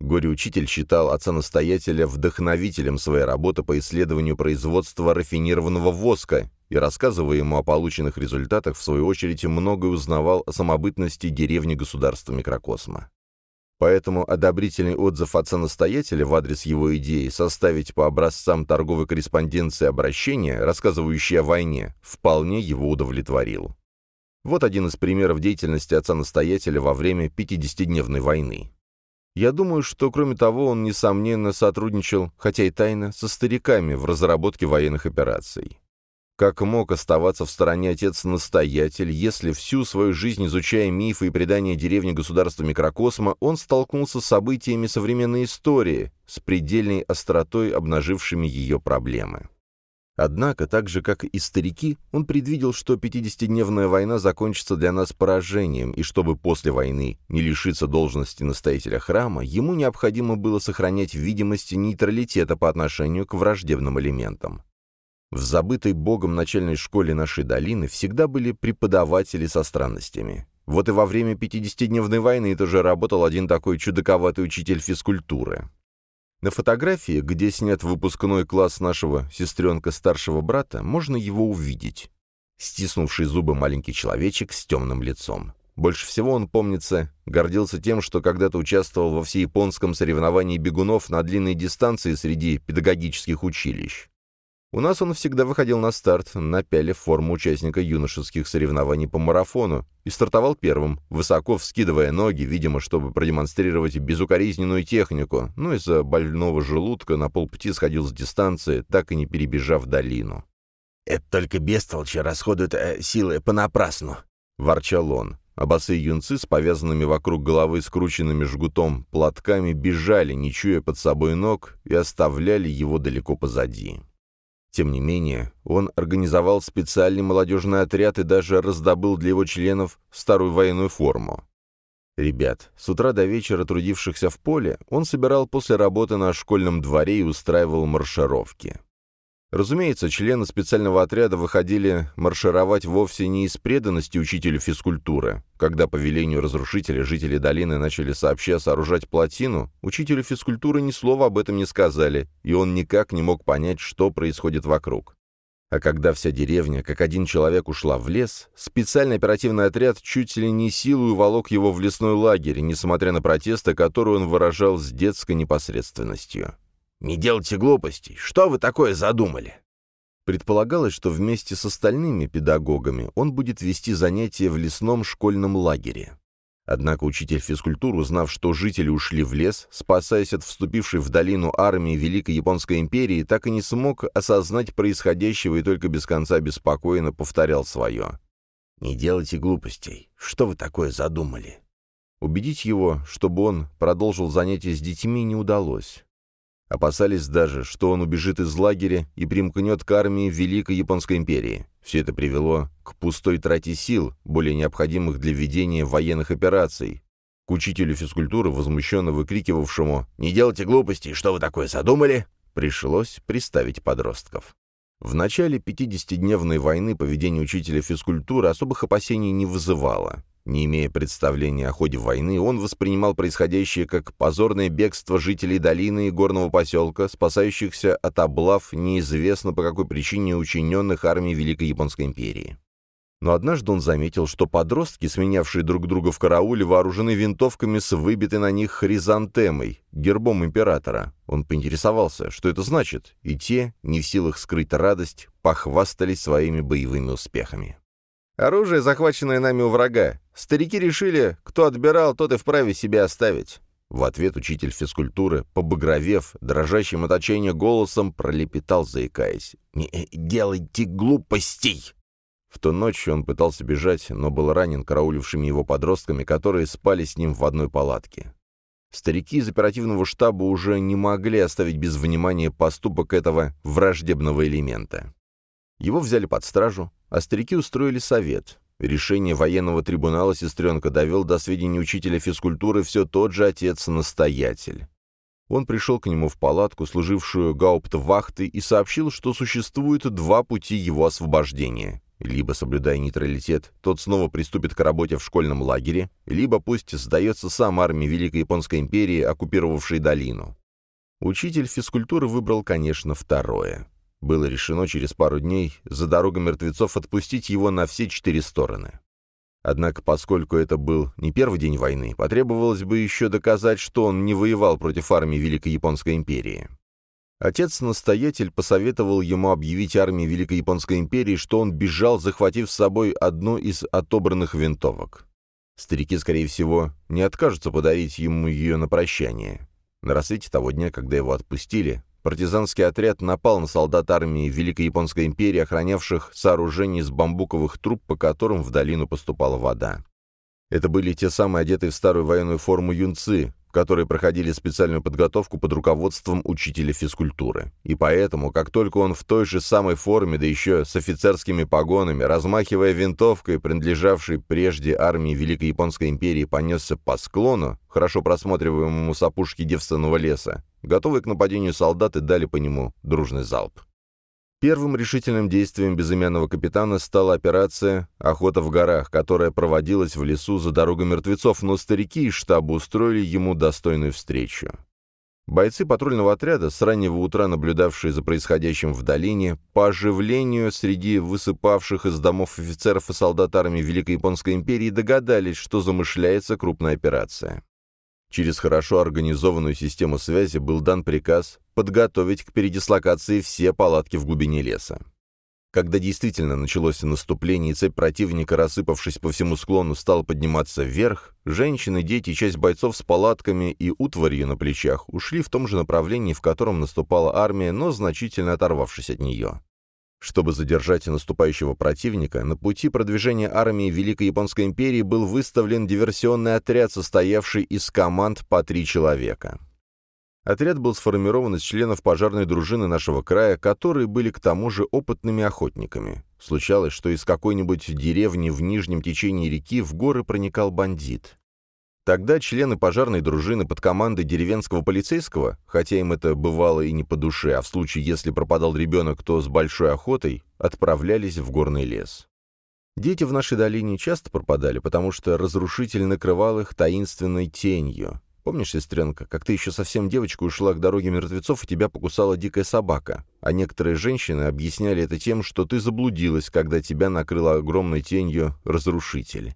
Горе-учитель считал отца-настоятеля вдохновителем своей работы по исследованию производства рафинированного воска и, рассказывая ему о полученных результатах, в свою очередь многое узнавал о самобытности деревни государства микрокосма. Поэтому одобрительный отзыв отца-настоятеля в адрес его идеи составить по образцам торговой корреспонденции обращения, рассказывающие о войне, вполне его удовлетворил. Вот один из примеров деятельности отца-настоятеля во время 50-дневной войны. Я думаю, что, кроме того, он, несомненно, сотрудничал, хотя и тайно, со стариками в разработке военных операций. Как мог оставаться в стороне отец-настоятель, если всю свою жизнь, изучая мифы и предания деревни государства микрокосма, он столкнулся с событиями современной истории, с предельной остротой обнажившими ее проблемы? Однако, так же, как и старики, он предвидел, что 50-дневная война закончится для нас поражением, и чтобы после войны не лишиться должности настоятеля храма, ему необходимо было сохранять видимость нейтралитета по отношению к враждебным элементам. В забытой богом начальной школе нашей долины всегда были преподаватели со странностями. Вот и во время 50-дневной войны тоже работал один такой чудаковатый учитель физкультуры. На фотографии, где снят выпускной класс нашего сестренка-старшего брата, можно его увидеть. Стиснувший зубы маленький человечек с темным лицом. Больше всего он, помнится, гордился тем, что когда-то участвовал во всеяпонском соревновании бегунов на длинной дистанции среди педагогических училищ. У нас он всегда выходил на старт, напялив форму участника юношеских соревнований по марафону, и стартовал первым, высоко вскидывая ноги, видимо, чтобы продемонстрировать безукоризненную технику, но из-за больного желудка на полпути сходил с дистанции, так и не перебежав долину. «Это только бестолчи расходуют э, силы понапрасну», — ворчал он. А босые юнцы с повязанными вокруг головы скрученными жгутом платками бежали, не чуя под собой ног, и оставляли его далеко позади. Тем не менее, он организовал специальный молодежный отряд и даже раздобыл для его членов старую военную форму. Ребят, с утра до вечера трудившихся в поле, он собирал после работы на школьном дворе и устраивал маршировки. Разумеется, члены специального отряда выходили маршировать вовсе не из преданности учителю физкультуры. Когда по велению разрушителя жители долины начали сообща сооружать плотину, учителю физкультуры ни слова об этом не сказали, и он никак не мог понять, что происходит вокруг. А когда вся деревня, как один человек, ушла в лес, специальный оперативный отряд чуть ли не силой уволок его в лесной лагерь, несмотря на протесты, которые он выражал с детской непосредственностью. «Не делайте глупостей. Что вы такое задумали?» Предполагалось, что вместе с остальными педагогами он будет вести занятия в лесном школьном лагере. Однако учитель физкультуры, узнав, что жители ушли в лес, спасаясь от вступившей в долину армии Великой Японской империи, так и не смог осознать происходящего и только без конца беспокойно повторял свое. «Не делайте глупостей. Что вы такое задумали?» Убедить его, чтобы он продолжил занятия с детьми, не удалось. Опасались даже, что он убежит из лагеря и примкнет к армии Великой Японской империи. Все это привело к пустой трате сил, более необходимых для ведения военных операций. К учителю физкультуры, возмущенно выкрикивавшему «Не делайте глупостей, что вы такое задумали?» пришлось приставить подростков. В начале 50-дневной войны поведение учителя физкультуры особых опасений не вызывало. Не имея представления о ходе войны, он воспринимал происходящее как позорное бегство жителей долины и горного поселка, спасающихся от облав неизвестно по какой причине учиненных армией Великой Японской империи. Но однажды он заметил, что подростки, сменявшие друг друга в карауле, вооружены винтовками с выбитой на них хризантемой, гербом императора. Он поинтересовался, что это значит, и те, не в силах скрыть радость, похвастались своими боевыми успехами. «Оружие, захваченное нами у врага. Старики решили, кто отбирал, тот и вправе себе оставить». В ответ учитель физкультуры, побагровев, дрожащим от отчаяния голосом, пролепетал, заикаясь. «Не делайте глупостей!» В ту ночь он пытался бежать, но был ранен караулившими его подростками, которые спали с ним в одной палатке. Старики из оперативного штаба уже не могли оставить без внимания поступок этого враждебного элемента. Его взяли под стражу, а старики устроили совет. Решение военного трибунала сестренка довел до сведения учителя физкультуры все тот же отец-настоятель. Он пришел к нему в палатку, служившую гауптвахтой, и сообщил, что существует два пути его освобождения либо, соблюдая нейтралитет, тот снова приступит к работе в школьном лагере, либо пусть сдается сам армии Великой Японской империи, оккупировавшей долину. Учитель физкультуры выбрал, конечно, второе. Было решено через пару дней за дорогу мертвецов отпустить его на все четыре стороны. Однако, поскольку это был не первый день войны, потребовалось бы еще доказать, что он не воевал против армии Великой Японской империи. Отец-настоятель посоветовал ему объявить армии Великой Японской империи, что он бежал, захватив с собой одну из отобранных винтовок. Старики, скорее всего, не откажутся подарить ему ее на прощание. На рассвете того дня, когда его отпустили, партизанский отряд напал на солдат армии Великой Японской империи, охранявших сооружение из бамбуковых труб, по которым в долину поступала вода. Это были те самые одетые в старую военную форму юнцы, которые проходили специальную подготовку под руководством учителя физкультуры. И поэтому, как только он в той же самой форме, да еще с офицерскими погонами, размахивая винтовкой, принадлежавшей прежде армии Великой Японской империи, понесся по склону, хорошо просматриваемому с опушки девственного леса, готовые к нападению солдаты дали по нему дружный залп. Первым решительным действием безымянного капитана стала операция «Охота в горах», которая проводилась в лесу за дорогой мертвецов, но старики из штаба устроили ему достойную встречу. Бойцы патрульного отряда, с раннего утра наблюдавшие за происходящим в долине, по оживлению среди высыпавших из домов офицеров и солдат армии Великой Японской империи догадались, что замышляется крупная операция. Через хорошо организованную систему связи был дан приказ подготовить к передислокации все палатки в глубине леса. Когда действительно началось наступление и цепь противника, рассыпавшись по всему склону, стала подниматься вверх, женщины, дети и часть бойцов с палатками и утварью на плечах ушли в том же направлении, в котором наступала армия, но значительно оторвавшись от нее. Чтобы задержать наступающего противника, на пути продвижения армии Великой Японской империи был выставлен диверсионный отряд, состоявший из команд по три человека. Отряд был сформирован из членов пожарной дружины нашего края, которые были к тому же опытными охотниками. Случалось, что из какой-нибудь деревни в нижнем течении реки в горы проникал бандит. Тогда члены пожарной дружины под командой деревенского полицейского, хотя им это бывало и не по душе, а в случае, если пропадал ребенок, то с большой охотой, отправлялись в горный лес. Дети в нашей долине часто пропадали, потому что разрушитель накрывал их таинственной тенью. Помнишь, сестренка, как ты еще совсем девочкой ушла к дороге мертвецов, и тебя покусала дикая собака? А некоторые женщины объясняли это тем, что ты заблудилась, когда тебя накрыла огромной тенью разрушитель.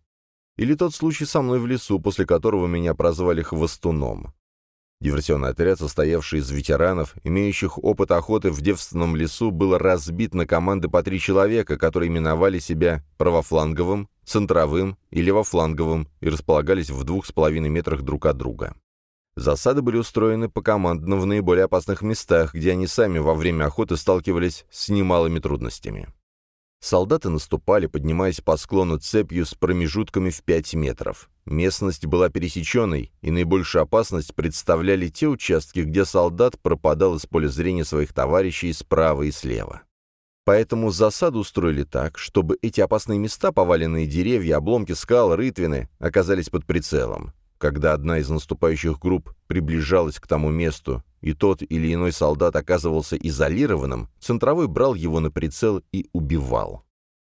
Или тот случай со мной в лесу, после которого меня прозвали «хвостуном». Диверсионный отряд, состоявший из ветеранов, имеющих опыт охоты в девственном лесу, был разбит на команды по три человека, которые именовали себя правофланговым, центровым и левофланговым и располагались в двух с половиной метрах друг от друга. Засады были устроены по командно в наиболее опасных местах, где они сами во время охоты сталкивались с немалыми трудностями. Солдаты наступали, поднимаясь по склону цепью с промежутками в 5 метров. Местность была пересеченной, и наибольшую опасность представляли те участки, где солдат пропадал из поля зрения своих товарищей справа и слева. Поэтому засаду устроили так, чтобы эти опасные места, поваленные деревья, обломки скал, рытвины, оказались под прицелом. Когда одна из наступающих групп приближалась к тому месту, и тот или иной солдат оказывался изолированным, центровой брал его на прицел и убивал.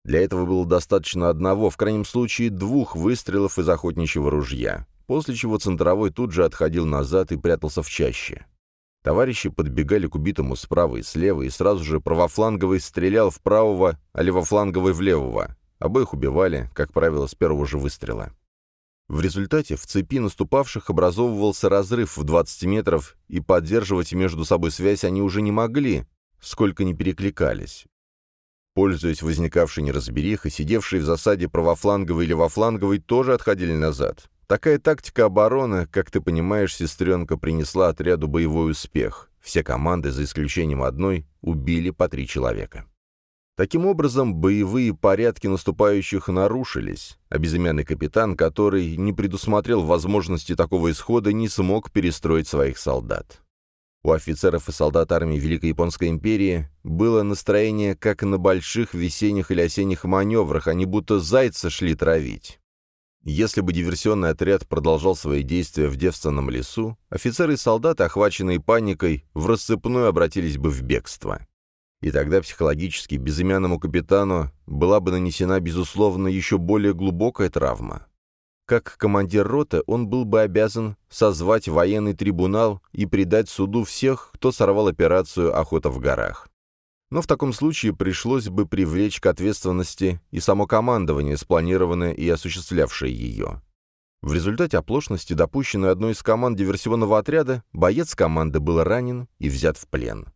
Для этого было достаточно одного, в крайнем случае двух выстрелов из охотничьего ружья, после чего центровой тут же отходил назад и прятался в чаще. Товарищи подбегали к убитому справа и слева, и сразу же правофланговый стрелял в правого, а левофланговый в левого. Обоих убивали, как правило, с первого же выстрела. В результате в цепи наступавших образовывался разрыв в 20 метров, и поддерживать между собой связь они уже не могли, сколько не перекликались. Пользуясь возникавшей неразберихой, сидевшие в засаде правофланговый и левофланговый тоже отходили назад. Такая тактика обороны, как ты понимаешь, сестренка, принесла отряду боевой успех. Все команды, за исключением одной, убили по три человека. Таким образом, боевые порядки наступающих нарушились, а безымянный капитан, который не предусмотрел возможности такого исхода, не смог перестроить своих солдат. У офицеров и солдат армии Великой Японской империи было настроение, как на больших весенних или осенних маневрах, они будто зайца шли травить. Если бы диверсионный отряд продолжал свои действия в девственном лесу, офицеры и солдаты, охваченные паникой, в рассыпную обратились бы в бегство. И тогда психологически безымянному капитану была бы нанесена, безусловно, еще более глубокая травма. Как командир роты он был бы обязан созвать военный трибунал и предать суду всех, кто сорвал операцию «Охота в горах». Но в таком случае пришлось бы привлечь к ответственности и само командование, спланированное и осуществлявшее ее. В результате оплошности, допущенной одной из команд диверсионного отряда, боец команды был ранен и взят в плен.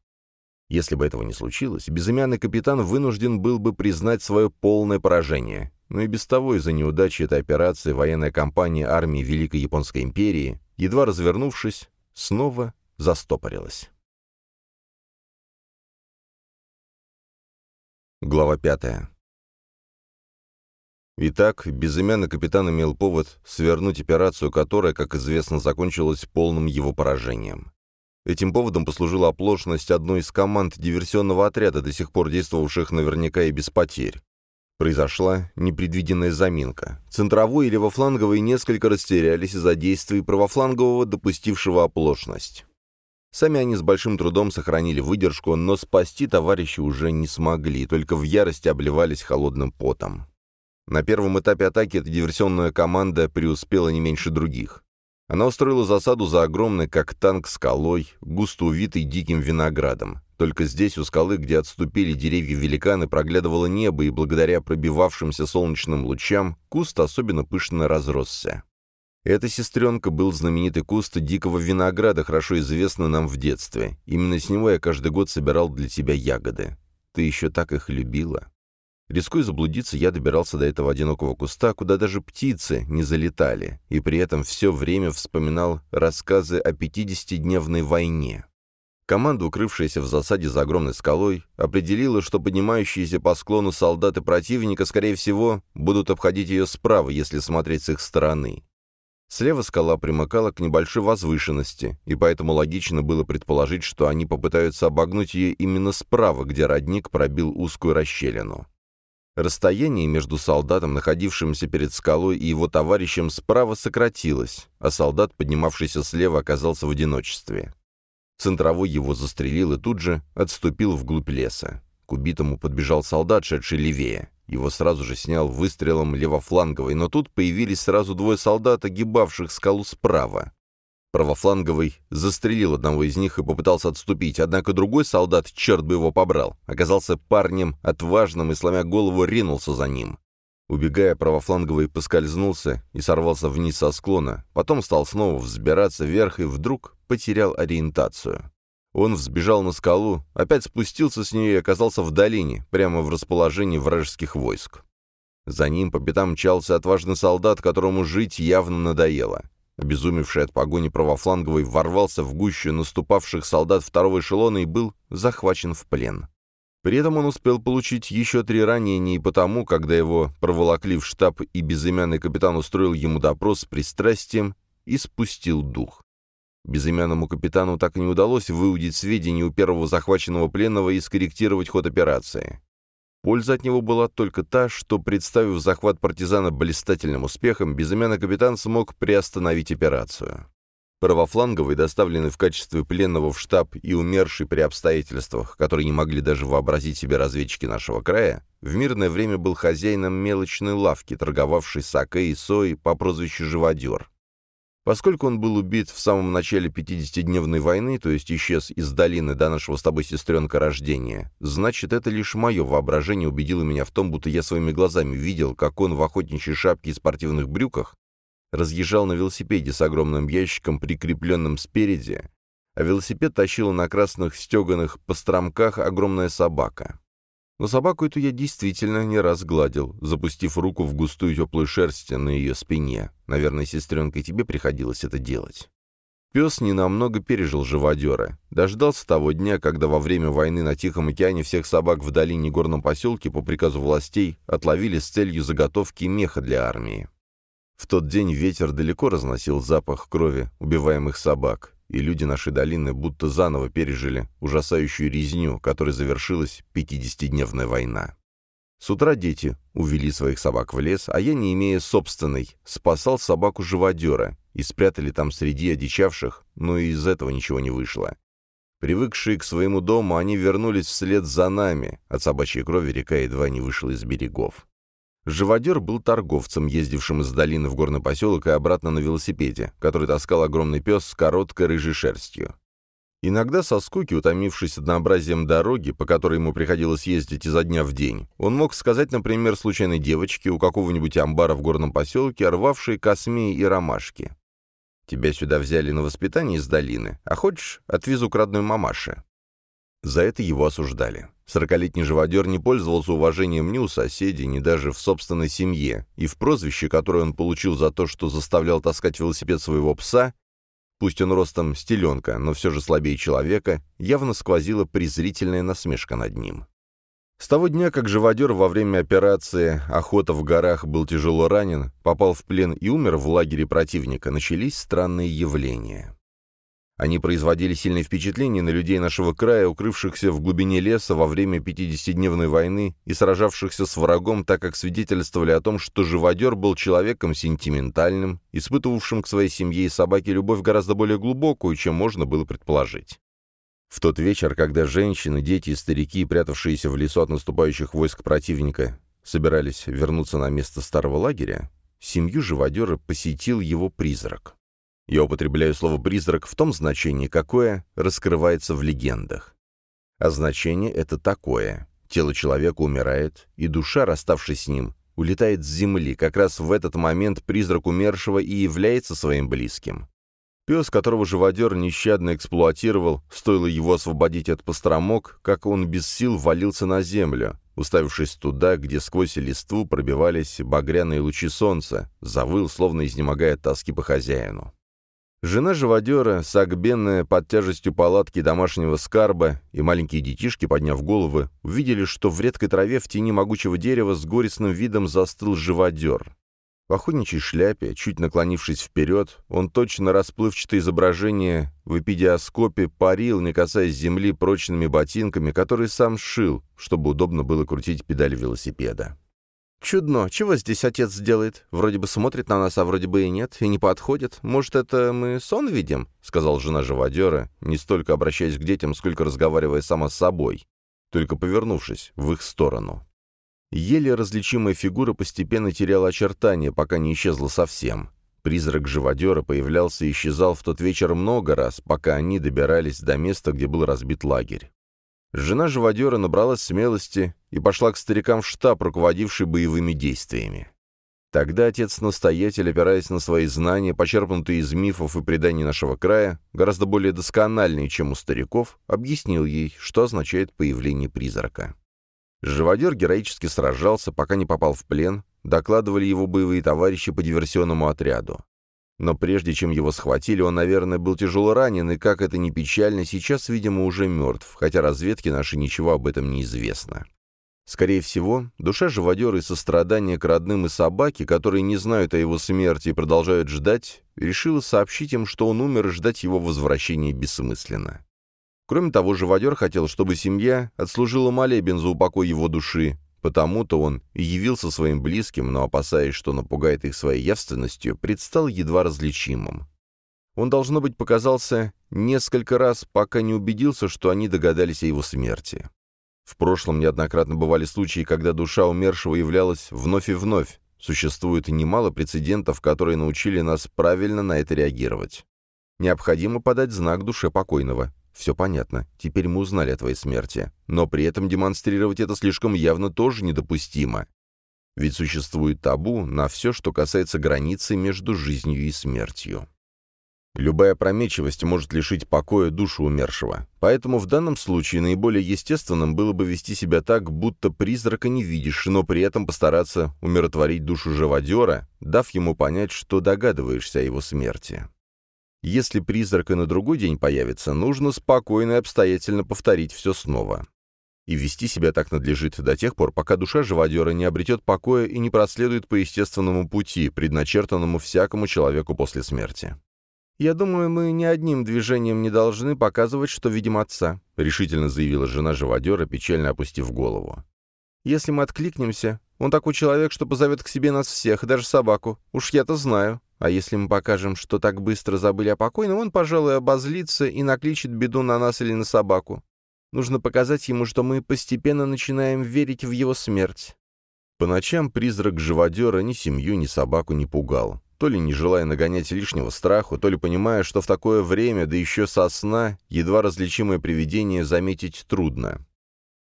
Если бы этого не случилось, безымянный капитан вынужден был бы признать свое полное поражение. Но и без того из-за неудачи этой операции военная компания армии Великой Японской империи, едва развернувшись, снова застопорилась. Глава пятая. Итак, безымянный капитан имел повод свернуть операцию, которая, как известно, закончилась полным его поражением. Этим поводом послужила оплошность одной из команд диверсионного отряда, до сих пор действовавших наверняка и без потерь. Произошла непредвиденная заминка. Центровой и левофланговый несколько растерялись из-за действий правофлангового, допустившего оплошность. Сами они с большим трудом сохранили выдержку, но спасти товарища уже не смогли, только в ярости обливались холодным потом. На первом этапе атаки эта диверсионная команда преуспела не меньше других. Она устроила засаду за огромной, как танк, скалой, густо увитой диким виноградом. Только здесь, у скалы, где отступили деревья великаны, проглядывало небо, и благодаря пробивавшимся солнечным лучам куст особенно пышно разросся. Эта сестренка был знаменитый куст дикого винограда, хорошо известный нам в детстве. Именно с него я каждый год собирал для тебя ягоды. Ты еще так их любила. Рискуя заблудиться, я добирался до этого одинокого куста, куда даже птицы не залетали, и при этом все время вспоминал рассказы о 50-дневной войне. Команда, укрывшаяся в засаде за огромной скалой, определила, что поднимающиеся по склону солдаты противника, скорее всего, будут обходить ее справа, если смотреть с их стороны. Слева скала примыкала к небольшой возвышенности, и поэтому логично было предположить, что они попытаются обогнуть ее именно справа, где родник пробил узкую расщелину. Расстояние между солдатом, находившимся перед скалой, и его товарищем справа сократилось, а солдат, поднимавшийся слева, оказался в одиночестве. Центровой его застрелил и тут же отступил вглубь леса. К убитому подбежал солдат, шедший левее. Его сразу же снял выстрелом левофланговый, но тут появились сразу двое солдат, огибавших скалу справа. Правофланговый застрелил одного из них и попытался отступить, однако другой солдат, черт бы его побрал, оказался парнем отважным и, сломя голову, ринулся за ним. Убегая, правофланговый поскользнулся и сорвался вниз со склона, потом стал снова взбираться вверх и вдруг потерял ориентацию. Он взбежал на скалу, опять спустился с нее и оказался в долине, прямо в расположении вражеских войск. За ним по пятам мчался отважный солдат, которому жить явно надоело. Обезумевший от погони правофланговый ворвался в гущу наступавших солдат второго эшелона и был захвачен в плен. При этом он успел получить еще три ранения и потому, когда его проволокли в штаб и безымянный капитан устроил ему допрос с пристрастием и спустил дух. Безымянному капитану так и не удалось выудить сведения у первого захваченного пленного и скорректировать ход операции. Польза от него была только та, что, представив захват партизана блистательным успехом, безымянный капитан смог приостановить операцию. Правофланговый, доставленный в качестве пленного в штаб и умерший при обстоятельствах, которые не могли даже вообразить себе разведчики нашего края, в мирное время был хозяином мелочной лавки, торговавшей саке и соей по прозвищу «Живодер». Поскольку он был убит в самом начале 50-дневной войны, то есть исчез из долины до нашего с тобой сестренка рождения, значит, это лишь мое воображение убедило меня в том, будто я своими глазами видел, как он в охотничьей шапке и спортивных брюках разъезжал на велосипеде с огромным ящиком, прикрепленным спереди, а велосипед тащила на красных стеганых постромках огромная собака. Но собаку эту я действительно не раз гладил, запустив руку в густую теплую шерсть на ее спине. Наверное, сестренка, тебе приходилось это делать. Пес ненамного пережил живодера. Дождался того дня, когда во время войны на Тихом океане всех собак в долине горном поселке по приказу властей отловили с целью заготовки меха для армии. В тот день ветер далеко разносил запах крови убиваемых собак, и люди нашей долины будто заново пережили ужасающую резню, которой завершилась пятидесятидневная война. С утра дети увели своих собак в лес, а я, не имея собственной, спасал собаку-живодера, и спрятали там среди одичавших, но и из этого ничего не вышло. Привыкшие к своему дому, они вернулись вслед за нами, от собачьей крови река едва не вышла из берегов. Живодер был торговцем, ездившим из долины в горный поселок и обратно на велосипеде, который таскал огромный пес с короткой рыжей шерстью. Иногда со скуки, утомившись однообразием дороги, по которой ему приходилось ездить изо дня в день, он мог сказать, например, случайной девочке у какого-нибудь амбара в горном поселке, рвавшей космеи и ромашки. «Тебя сюда взяли на воспитание из долины, а хочешь, отвезу к родной мамаше». За это его осуждали. Сорокалетний живодер не пользовался уважением ни у соседей, ни даже в собственной семье, и в прозвище, которое он получил за то, что заставлял таскать велосипед своего пса, пусть он ростом стеленка, но все же слабее человека, явно сквозила презрительная насмешка над ним. С того дня, как живодер во время операции «Охота в горах» был тяжело ранен, попал в плен и умер в лагере противника, начались странные явления. Они производили сильное впечатление на людей нашего края, укрывшихся в глубине леса во время 50-дневной войны и сражавшихся с врагом, так как свидетельствовали о том, что живодер был человеком сентиментальным, испытывавшим к своей семье и собаке любовь гораздо более глубокую, чем можно было предположить. В тот вечер, когда женщины, дети и старики, прятавшиеся в лесу от наступающих войск противника, собирались вернуться на место старого лагеря, семью живодера посетил его призрак. Я употребляю слово «призрак» в том значении, какое раскрывается в легендах. А значение это такое. Тело человека умирает, и душа, расставшись с ним, улетает с земли. Как раз в этот момент призрак умершего и является своим близким. Пес, которого живодер нещадно эксплуатировал, стоило его освободить от постромок, как он без сил валился на землю, уставившись туда, где сквозь листву пробивались багряные лучи солнца, завыл, словно изнемогая тоски по хозяину. Жена живодера, сагбенная под тяжестью палатки домашнего скарба, и маленькие детишки, подняв головы, увидели, что в редкой траве в тени могучего дерева с горестным видом застыл живодер. В охотничьей шляпе, чуть наклонившись вперед, он точно расплывчатое изображение в эпидиоскопе парил, не касаясь земли прочными ботинками, которые сам сшил, чтобы удобно было крутить педаль велосипеда. «Чудно. Чего здесь отец делает? Вроде бы смотрит на нас, а вроде бы и нет, и не подходит. Может, это мы сон видим?» — сказал жена живодера, не столько обращаясь к детям, сколько разговаривая сама с собой, только повернувшись в их сторону. Еле различимая фигура постепенно теряла очертания, пока не исчезла совсем. Призрак живодера появлялся и исчезал в тот вечер много раз, пока они добирались до места, где был разбит лагерь. Жена живодера набралась смелости и пошла к старикам в штаб, руководивший боевыми действиями. Тогда отец-настоятель, опираясь на свои знания, почерпнутые из мифов и преданий нашего края, гораздо более доскональные, чем у стариков, объяснил ей, что означает появление призрака. Живодер героически сражался, пока не попал в плен, докладывали его боевые товарищи по диверсионному отряду. Но прежде чем его схватили, он, наверное, был тяжело ранен, и, как это ни печально, сейчас, видимо, уже мертв, хотя разведке нашей ничего об этом не известно. Скорее всего, душа живодера и сострадание к родным и собаке, которые не знают о его смерти и продолжают ждать, решила сообщить им, что он умер и ждать его возвращения бессмысленно. Кроме того, живодер хотел, чтобы семья отслужила молебен за упокой его души, Потому-то он и явился своим близким, но, опасаясь, что напугает их своей явственностью, предстал едва различимым. Он, должно быть, показался несколько раз, пока не убедился, что они догадались о его смерти. В прошлом неоднократно бывали случаи, когда душа умершего являлась вновь и вновь. Существует немало прецедентов, которые научили нас правильно на это реагировать. Необходимо подать знак душе покойного. Все понятно, теперь мы узнали о твоей смерти. Но при этом демонстрировать это слишком явно тоже недопустимо. Ведь существует табу на все, что касается границы между жизнью и смертью. Любая промечивость может лишить покоя душу умершего. Поэтому в данном случае наиболее естественным было бы вести себя так, будто призрака не видишь, но при этом постараться умиротворить душу живодера, дав ему понять, что догадываешься о его смерти. Если призрак и на другой день появится, нужно спокойно и обстоятельно повторить все снова. И вести себя так надлежит до тех пор, пока душа живодера не обретет покоя и не проследует по естественному пути, предначертанному всякому человеку после смерти. «Я думаю, мы ни одним движением не должны показывать, что видим отца», решительно заявила жена живодера, печально опустив голову. «Если мы откликнемся, он такой человек, что позовет к себе нас всех, даже собаку. Уж я-то знаю. А если мы покажем, что так быстро забыли о покойном, он, пожалуй, обозлится и накличет беду на нас или на собаку. Нужно показать ему, что мы постепенно начинаем верить в его смерть». По ночам призрак живодера ни семью, ни собаку не пугал то ли не желая нагонять лишнего страху, то ли понимая, что в такое время, да еще со сна, едва различимое привидение заметить трудно.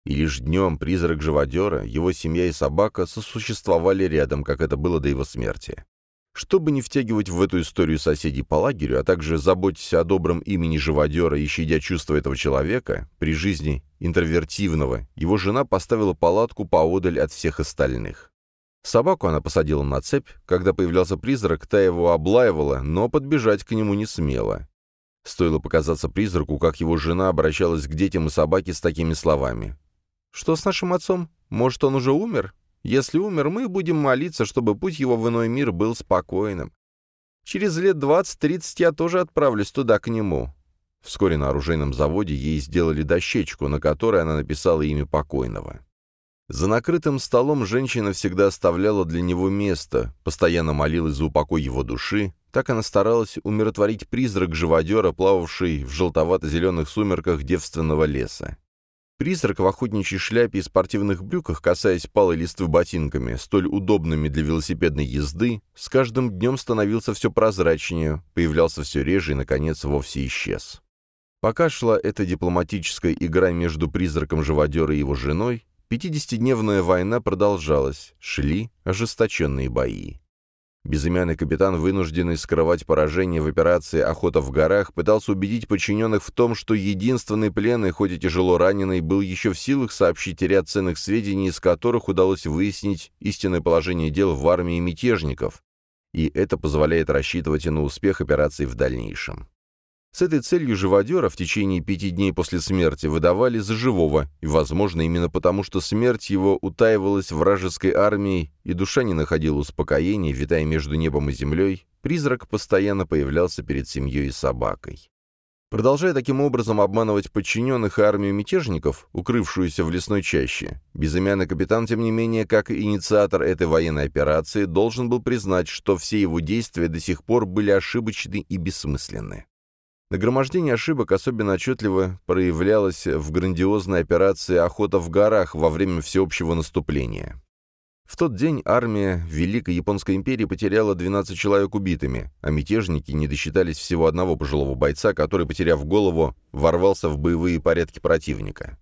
И лишь днем призрак живодера, его семья и собака сосуществовали рядом, как это было до его смерти. Чтобы не втягивать в эту историю соседей по лагерю, а также заботиться о добром имени живодера и щадя чувства этого человека, при жизни интровертивного, его жена поставила палатку поодаль от всех остальных. Собаку она посадила на цепь. Когда появлялся призрак, та его облаивала, но подбежать к нему не смела. Стоило показаться призраку, как его жена обращалась к детям и собаке с такими словами. «Что с нашим отцом? Может, он уже умер? Если умер, мы будем молиться, чтобы путь его в иной мир был спокойным. Через лет двадцать-тридцать я тоже отправлюсь туда, к нему». Вскоре на оружейном заводе ей сделали дощечку, на которой она написала имя покойного. За накрытым столом женщина всегда оставляла для него место, постоянно молилась за упокой его души, так она старалась умиротворить призрак живодера, плававший в желтовато-зеленых сумерках девственного леса. Призрак в охотничьей шляпе и спортивных брюках, касаясь палой листвы ботинками, столь удобными для велосипедной езды, с каждым днем становился все прозрачнее, появлялся все реже и, наконец, вовсе исчез. Пока шла эта дипломатическая игра между призраком живодера и его женой, Пятидесятидневная война продолжалась, шли ожесточенные бои. Безымянный капитан, вынужденный скрывать поражение в операции «Охота в горах», пытался убедить подчиненных в том, что единственный пленный, хоть и тяжело раненый, был еще в силах сообщить ряд ценных сведений, из которых удалось выяснить истинное положение дел в армии мятежников, и это позволяет рассчитывать и на успех операции в дальнейшем. С этой целью живодера в течение пяти дней после смерти выдавали за живого, и, возможно, именно потому, что смерть его утаивалась вражеской армией, и душа не находила успокоения, витая между небом и землей, призрак постоянно появлялся перед семьей и собакой. Продолжая таким образом обманывать подчиненных и армию мятежников, укрывшуюся в лесной чаще, безымянный капитан, тем не менее, как инициатор этой военной операции, должен был признать, что все его действия до сих пор были ошибочны и бессмысленны. Нагромождение ошибок особенно отчетливо проявлялось в грандиозной операции «Охота в горах» во время всеобщего наступления. В тот день армия Великой Японской империи потеряла 12 человек убитыми, а мятежники не досчитались всего одного пожилого бойца, который, потеряв голову, ворвался в боевые порядки противника.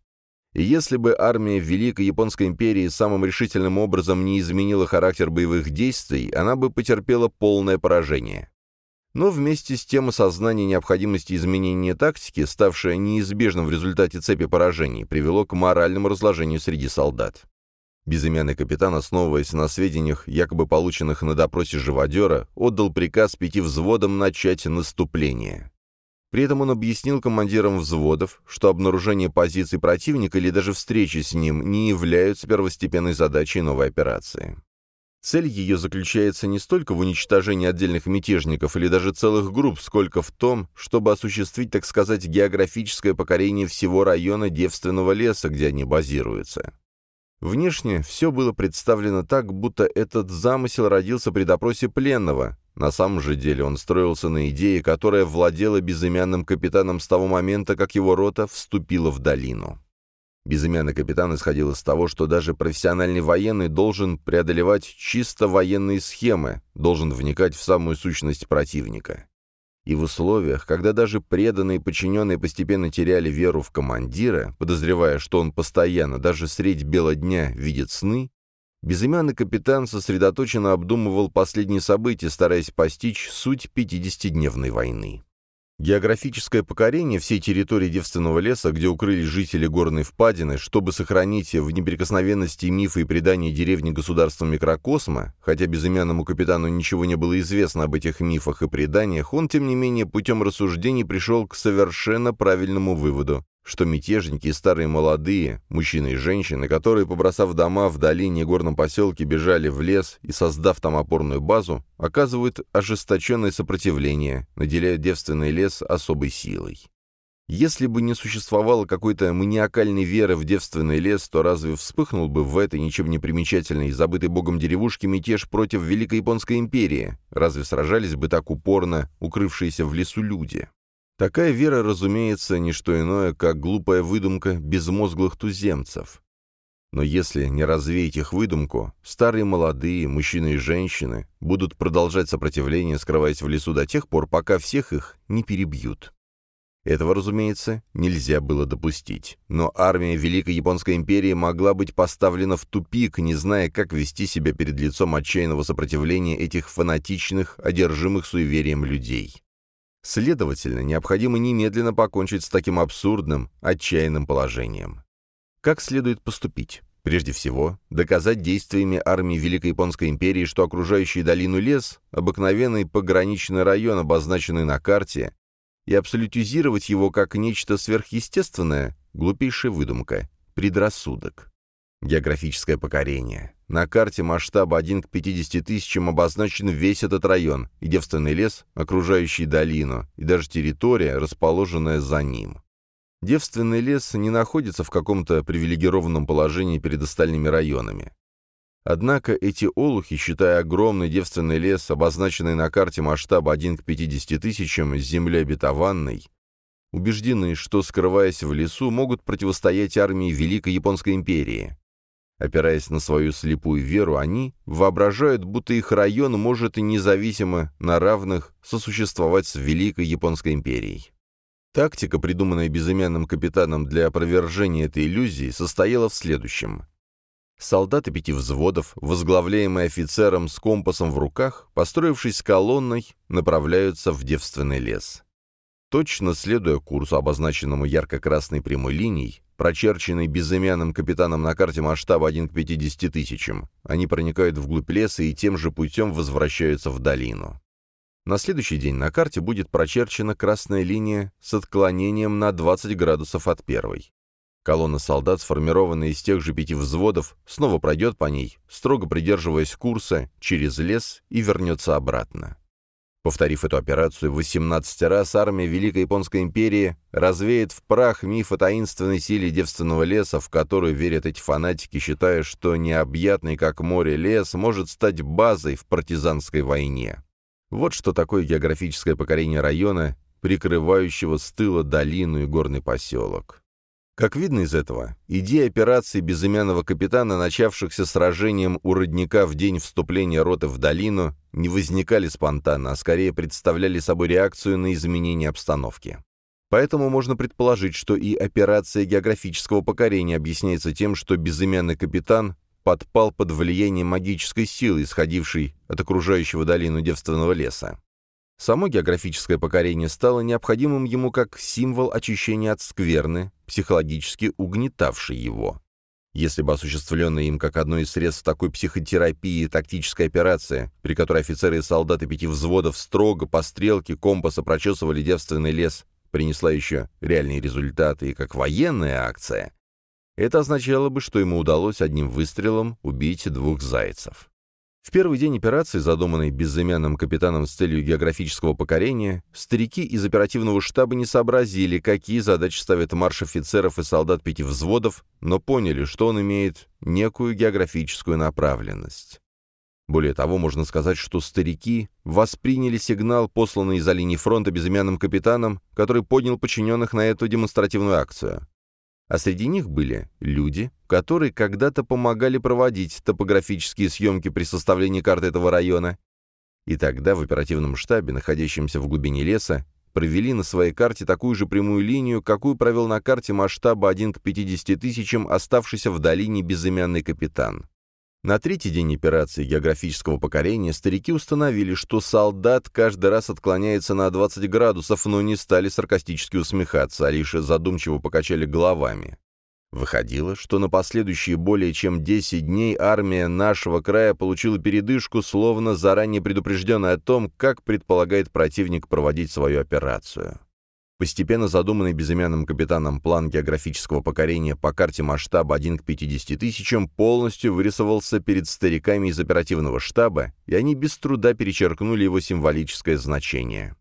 И если бы армия Великой Японской империи самым решительным образом не изменила характер боевых действий, она бы потерпела полное поражение. Но вместе с тем осознание необходимости изменения тактики, ставшее неизбежным в результате цепи поражений, привело к моральному разложению среди солдат. Безымянный капитан, основываясь на сведениях, якобы полученных на допросе живодера, отдал приказ пяти взводам начать наступление. При этом он объяснил командирам взводов, что обнаружение позиций противника или даже встречи с ним не являются первостепенной задачей новой операции. Цель ее заключается не столько в уничтожении отдельных мятежников или даже целых групп, сколько в том, чтобы осуществить, так сказать, географическое покорение всего района девственного леса, где они базируются. Внешне все было представлено так, будто этот замысел родился при допросе пленного, На самом же деле он строился на идее, которая владела безымянным капитаном с того момента, как его рота вступила в долину. Безымянный капитан исходил из того, что даже профессиональный военный должен преодолевать чисто военные схемы, должен вникать в самую сущность противника. И в условиях, когда даже преданные подчиненные постепенно теряли веру в командира, подозревая, что он постоянно, даже средь бела дня, видит сны, безымянный капитан сосредоточенно обдумывал последние события, стараясь постичь суть 50-дневной войны. Географическое покорение всей территории девственного леса, где укрылись жители горной впадины, чтобы сохранить в неприкосновенности мифы и предания деревни государства микрокосма, хотя безымянному капитану ничего не было известно об этих мифах и преданиях, он, тем не менее, путем рассуждений пришел к совершенно правильному выводу что мятежники и старые молодые, мужчины и женщины, которые, побросав дома в долине и горном поселке, бежали в лес и, создав там опорную базу, оказывают ожесточенное сопротивление, наделяя девственный лес особой силой. Если бы не существовало какой-то маниакальной веры в девственный лес, то разве вспыхнул бы в этой ничем не примечательной, забытой богом деревушке мятеж против Великой Японской империи? Разве сражались бы так упорно укрывшиеся в лесу люди? Такая вера, разумеется, не что иное, как глупая выдумка безмозглых туземцев. Но если не развеять их выдумку, старые молодые, мужчины и женщины будут продолжать сопротивление, скрываясь в лесу до тех пор, пока всех их не перебьют. Этого, разумеется, нельзя было допустить. Но армия Великой Японской империи могла быть поставлена в тупик, не зная, как вести себя перед лицом отчаянного сопротивления этих фанатичных, одержимых суеверием людей. Следовательно, необходимо немедленно покончить с таким абсурдным, отчаянным положением. Как следует поступить? Прежде всего, доказать действиями армии Великой Японской империи, что окружающий долину лес – обыкновенный пограничный район, обозначенный на карте, и абсолютизировать его как нечто сверхъестественное – глупейшая выдумка, предрассудок. Географическое покорение. На карте масштаба 1 к 50 тысячам обозначен весь этот район, и девственный лес, окружающий долину, и даже территория, расположенная за ним. Девственный лес не находится в каком-то привилегированном положении перед остальными районами. Однако эти олухи, считая огромный девственный лес, обозначенный на карте масштаба 1 к 50 тысячам с землей обетованной, убеждены, что, скрываясь в лесу, могут противостоять армии Великой Японской империи. Опираясь на свою слепую веру, они воображают, будто их район может и независимо на равных сосуществовать с Великой Японской империей. Тактика, придуманная безымянным капитаном для опровержения этой иллюзии, состояла в следующем. Солдаты пяти взводов, возглавляемые офицером с компасом в руках, построившись колонной, направляются в девственный лес. Точно следуя курсу, обозначенному ярко-красной прямой линией, прочерченной безымянным капитаном на карте масштаба 1 к 50 тысячам, они проникают вглубь леса и тем же путем возвращаются в долину. На следующий день на карте будет прочерчена красная линия с отклонением на 20 градусов от первой. Колонна солдат, сформированная из тех же пяти взводов, снова пройдет по ней, строго придерживаясь курса, через лес и вернется обратно. Повторив эту операцию 18 раз, армия Великой Японской империи развеет в прах миф о таинственной силе девственного леса, в которую верят эти фанатики, считая, что необъятный как море лес может стать базой в партизанской войне. Вот что такое географическое покорение района, прикрывающего с тыла долину и горный поселок. Как видно из этого, идея операции безымянного капитана, начавшихся сражением у родника в день вступления роты в долину, не возникали спонтанно, а скорее представляли собой реакцию на изменение обстановки. Поэтому можно предположить, что и операция географического покорения объясняется тем, что безымянный капитан подпал под влияние магической силы, исходившей от окружающего долину девственного леса. Само географическое покорение стало необходимым ему как символ очищения от скверны, психологически угнетавшей его. Если бы осуществленная им как одно из средств такой психотерапии тактическая операция, при которой офицеры и солдаты пяти взводов строго по стрелке компаса прочесывали девственный лес, принесла еще реальные результаты и как военная акция, это означало бы, что ему удалось одним выстрелом убить двух зайцев. В первый день операции, задуманной безымянным капитаном с целью географического покорения, старики из оперативного штаба не сообразили, какие задачи ставит марш офицеров и солдат пяти взводов, но поняли, что он имеет некую географическую направленность. Более того, можно сказать, что старики восприняли сигнал, посланный из-за линии фронта безымянным капитаном, который поднял подчиненных на эту демонстративную акцию. А среди них были люди, которые когда-то помогали проводить топографические съемки при составлении карты этого района. И тогда в оперативном штабе, находящемся в глубине леса, провели на своей карте такую же прямую линию, какую провел на карте масштаба 1 к 50 тысячам оставшийся в долине безымянный капитан. На третий день операции географического покорения старики установили, что солдат каждый раз отклоняется на 20 градусов, но не стали саркастически усмехаться, а лишь задумчиво покачали головами. Выходило, что на последующие более чем 10 дней армия нашего края получила передышку, словно заранее предупрежденная о том, как предполагает противник проводить свою операцию. Постепенно задуманный безымянным капитаном план географического покорения по карте масштаба 1 к 50 тысячам полностью вырисовался перед стариками из оперативного штаба, и они без труда перечеркнули его символическое значение.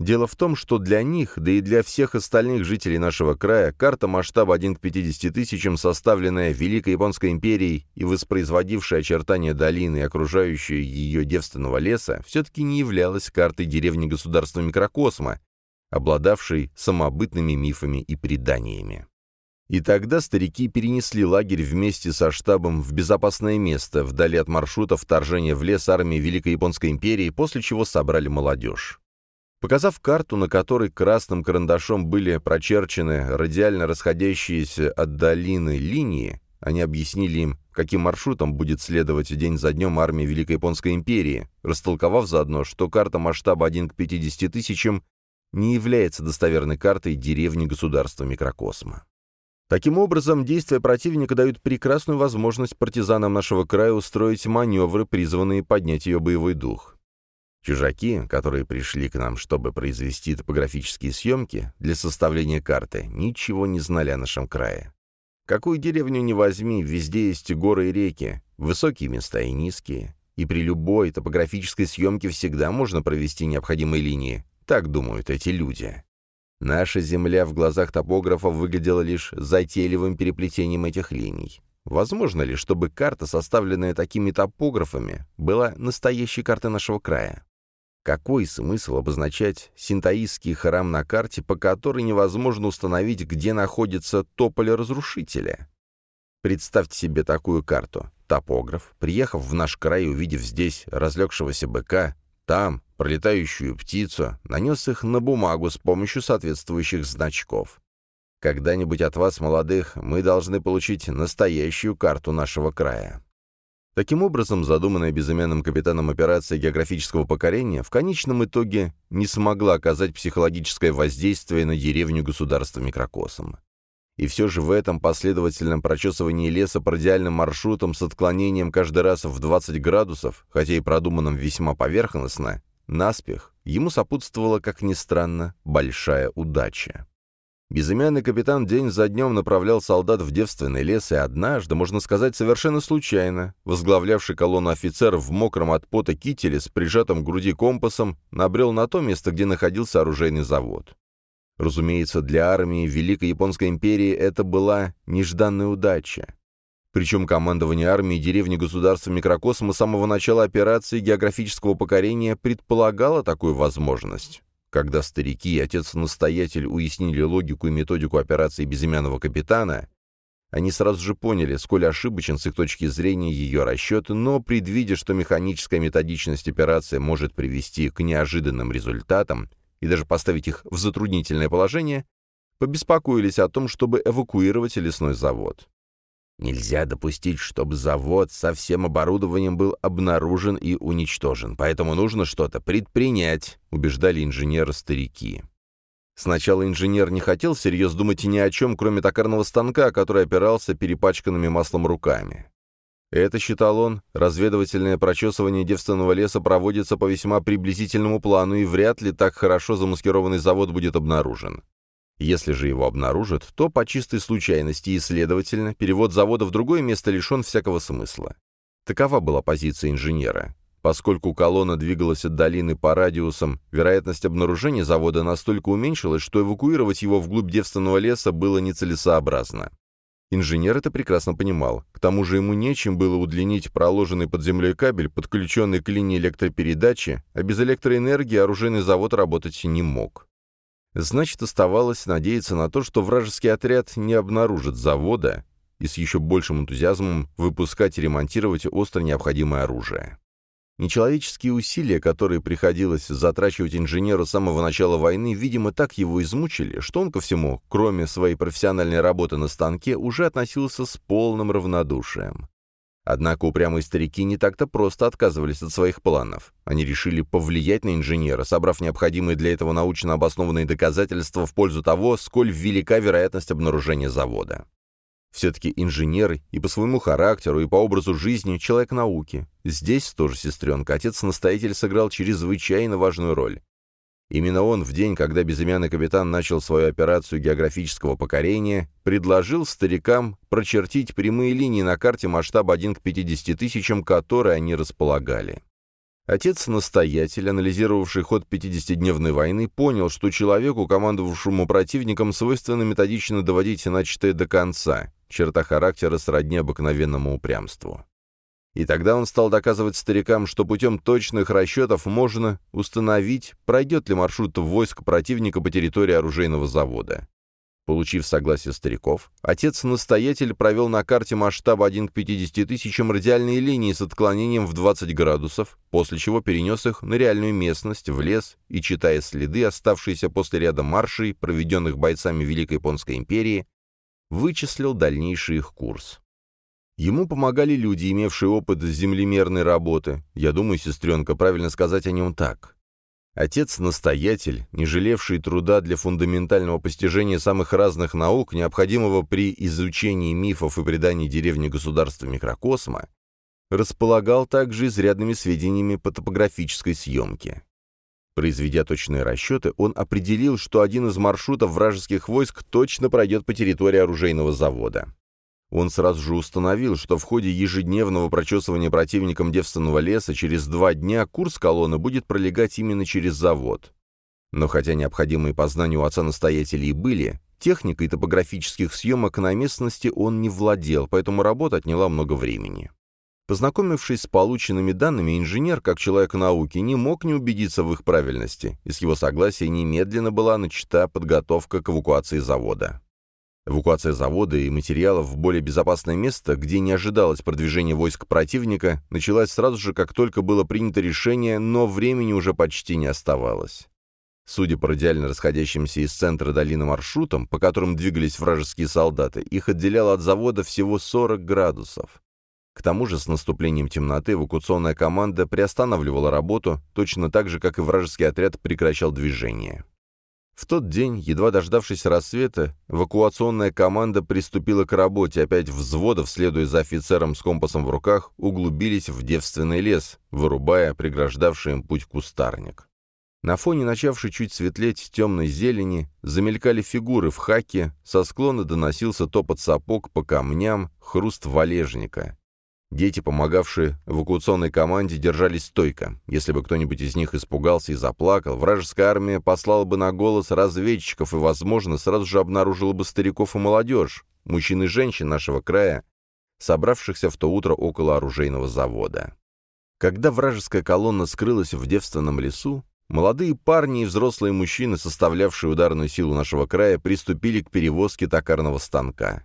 Дело в том, что для них, да и для всех остальных жителей нашего края, карта масштаба 1 к 50 тысячам, составленная Великой Японской империей и воспроизводившая очертания долины и окружающие ее девственного леса, все-таки не являлась картой деревни государства микрокосма, обладавший самобытными мифами и преданиями. И тогда старики перенесли лагерь вместе со штабом в безопасное место, вдали от маршрута вторжения в лес армии Великой Японской империи, после чего собрали молодежь. Показав карту, на которой красным карандашом были прочерчены радиально расходящиеся от долины линии, они объяснили им, каким маршрутом будет следовать день за днем армия Великой Японской империи, растолковав заодно, что карта масштаба 1 к 50 тысячам не является достоверной картой деревни государства микрокосма. Таким образом, действия противника дают прекрасную возможность партизанам нашего края устроить маневры, призванные поднять ее боевой дух. Чужаки, которые пришли к нам, чтобы произвести топографические съемки для составления карты, ничего не знали о нашем крае. Какую деревню ни возьми, везде есть горы и реки, высокие места и низкие, и при любой топографической съемке всегда можно провести необходимые линии, так думают эти люди. Наша Земля в глазах топографов выглядела лишь затейливым переплетением этих линий. Возможно ли, чтобы карта, составленная такими топографами, была настоящей картой нашего края? Какой смысл обозначать синтаистский храм на карте, по которой невозможно установить, где находится тополь разрушителя? Представьте себе такую карту. Топограф, приехав в наш край увидев здесь разлегшегося быка, там пролетающую птицу, нанес их на бумагу с помощью соответствующих значков. Когда-нибудь от вас, молодых, мы должны получить настоящую карту нашего края. Таким образом, задуманная безымянным капитаном операция географического покорения в конечном итоге не смогла оказать психологическое воздействие на деревню государства микрокосом. И все же в этом последовательном прочесывании леса по радиальным маршрутам с отклонением каждый раз в 20 градусов, хотя и продуманном весьма поверхностно, наспех, ему сопутствовала, как ни странно, большая удача. Безымянный капитан день за днем направлял солдат в девственный лес, и однажды, можно сказать, совершенно случайно, возглавлявший колонну офицер в мокром от пота кителе с прижатым к груди компасом, набрел на то место, где находился оружейный завод. Разумеется, для армии Великой Японской империи это была нежданная удача. Причем командование армии деревни государства микрокосма с самого начала операции географического покорения предполагало такую возможность. Когда старики и отец-настоятель уяснили логику и методику операции безымянного капитана, они сразу же поняли, сколь ошибочен с их точки зрения ее расчет, но, предвидя, что механическая методичность операции может привести к неожиданным результатам и даже поставить их в затруднительное положение, побеспокоились о том, чтобы эвакуировать лесной завод. Нельзя допустить, чтобы завод со всем оборудованием был обнаружен и уничтожен, поэтому нужно что-то предпринять, убеждали инженеры-старики. Сначала инженер не хотел всерьез думать ни о чем, кроме токарного станка, который опирался перепачканными маслом руками. Это, считал он, разведывательное прочесывание девственного леса проводится по весьма приблизительному плану, и вряд ли так хорошо замаскированный завод будет обнаружен. Если же его обнаружат, то по чистой случайности и, следовательно, перевод завода в другое место лишен всякого смысла. Такова была позиция инженера. Поскольку колонна двигалась от долины по радиусам, вероятность обнаружения завода настолько уменьшилась, что эвакуировать его вглубь девственного леса было нецелесообразно. Инженер это прекрасно понимал. К тому же ему нечем было удлинить проложенный под землей кабель, подключенный к линии электропередачи, а без электроэнергии оружейный завод работать не мог. Значит, оставалось надеяться на то, что вражеский отряд не обнаружит завода и с еще большим энтузиазмом выпускать и ремонтировать остро необходимое оружие. Нечеловеческие усилия, которые приходилось затрачивать инженеру с самого начала войны, видимо, так его измучили, что он ко всему, кроме своей профессиональной работы на станке, уже относился с полным равнодушием. Однако упрямые старики не так-то просто отказывались от своих планов. Они решили повлиять на инженера, собрав необходимые для этого научно обоснованные доказательства в пользу того, сколь велика вероятность обнаружения завода. Все-таки инженер и по своему характеру, и по образу жизни человек науки. Здесь тоже сестренка, отец-настоятель сыграл чрезвычайно важную роль. Именно он в день, когда безымянный капитан начал свою операцию географического покорения, предложил старикам прочертить прямые линии на карте масштаба 1 к 50 тысячам, которые они располагали. Отец-настоятель, анализировавший ход 50-дневной войны, понял, что человеку, командовавшему противником, свойственно методично доводить начатое до конца, черта характера сродни обыкновенному упрямству. И тогда он стал доказывать старикам, что путем точных расчетов можно установить, пройдет ли маршрут войск противника по территории оружейного завода. Получив согласие стариков, отец-настоятель провел на карте масштаба 1 к 50 тысячам радиальные линии с отклонением в 20 градусов, после чего перенес их на реальную местность, в лес, и, читая следы, оставшиеся после ряда маршей, проведенных бойцами Великой Японской империи, вычислил дальнейший их курс. Ему помогали люди, имевшие опыт землемерной работы. Я думаю, сестренка, правильно сказать о нем так. Отец-настоятель, не жалевший труда для фундаментального постижения самых разных наук, необходимого при изучении мифов и преданий деревни государства микрокосма, располагал также изрядными сведениями по топографической съемке. Произведя точные расчеты, он определил, что один из маршрутов вражеских войск точно пройдет по территории оружейного завода. Он сразу же установил, что в ходе ежедневного прочесывания противником девственного леса через два дня курс колонны будет пролегать именно через завод. Но хотя необходимые познания у отца-настоятелей были, техникой топографических съемок на местности он не владел, поэтому работа отняла много времени. Познакомившись с полученными данными, инженер, как человек науки, не мог не убедиться в их правильности, и с его согласия немедленно была начата подготовка к эвакуации завода. Эвакуация завода и материалов в более безопасное место, где не ожидалось продвижения войск противника, началась сразу же, как только было принято решение, но времени уже почти не оставалось. Судя по радиально расходящимся из центра долины маршрутам, по которым двигались вражеские солдаты, их отделяло от завода всего 40 градусов. К тому же с наступлением темноты эвакуационная команда приостанавливала работу, точно так же, как и вражеский отряд прекращал движение. В тот день, едва дождавшись рассвета, эвакуационная команда приступила к работе, опять взводов, следуя за офицером с компасом в руках, углубились в девственный лес, вырубая преграждавший им путь кустарник. На фоне начавшей чуть светлеть темной зелени замелькали фигуры в хаке, со склона доносился топот сапог по камням, хруст валежника. Дети, помогавшие эвакуационной команде, держались стойко. Если бы кто-нибудь из них испугался и заплакал, вражеская армия послала бы на голос разведчиков и, возможно, сразу же обнаружила бы стариков и молодежь, мужчин и женщин нашего края, собравшихся в то утро около оружейного завода. Когда вражеская колонна скрылась в девственном лесу, молодые парни и взрослые мужчины, составлявшие ударную силу нашего края, приступили к перевозке токарного станка.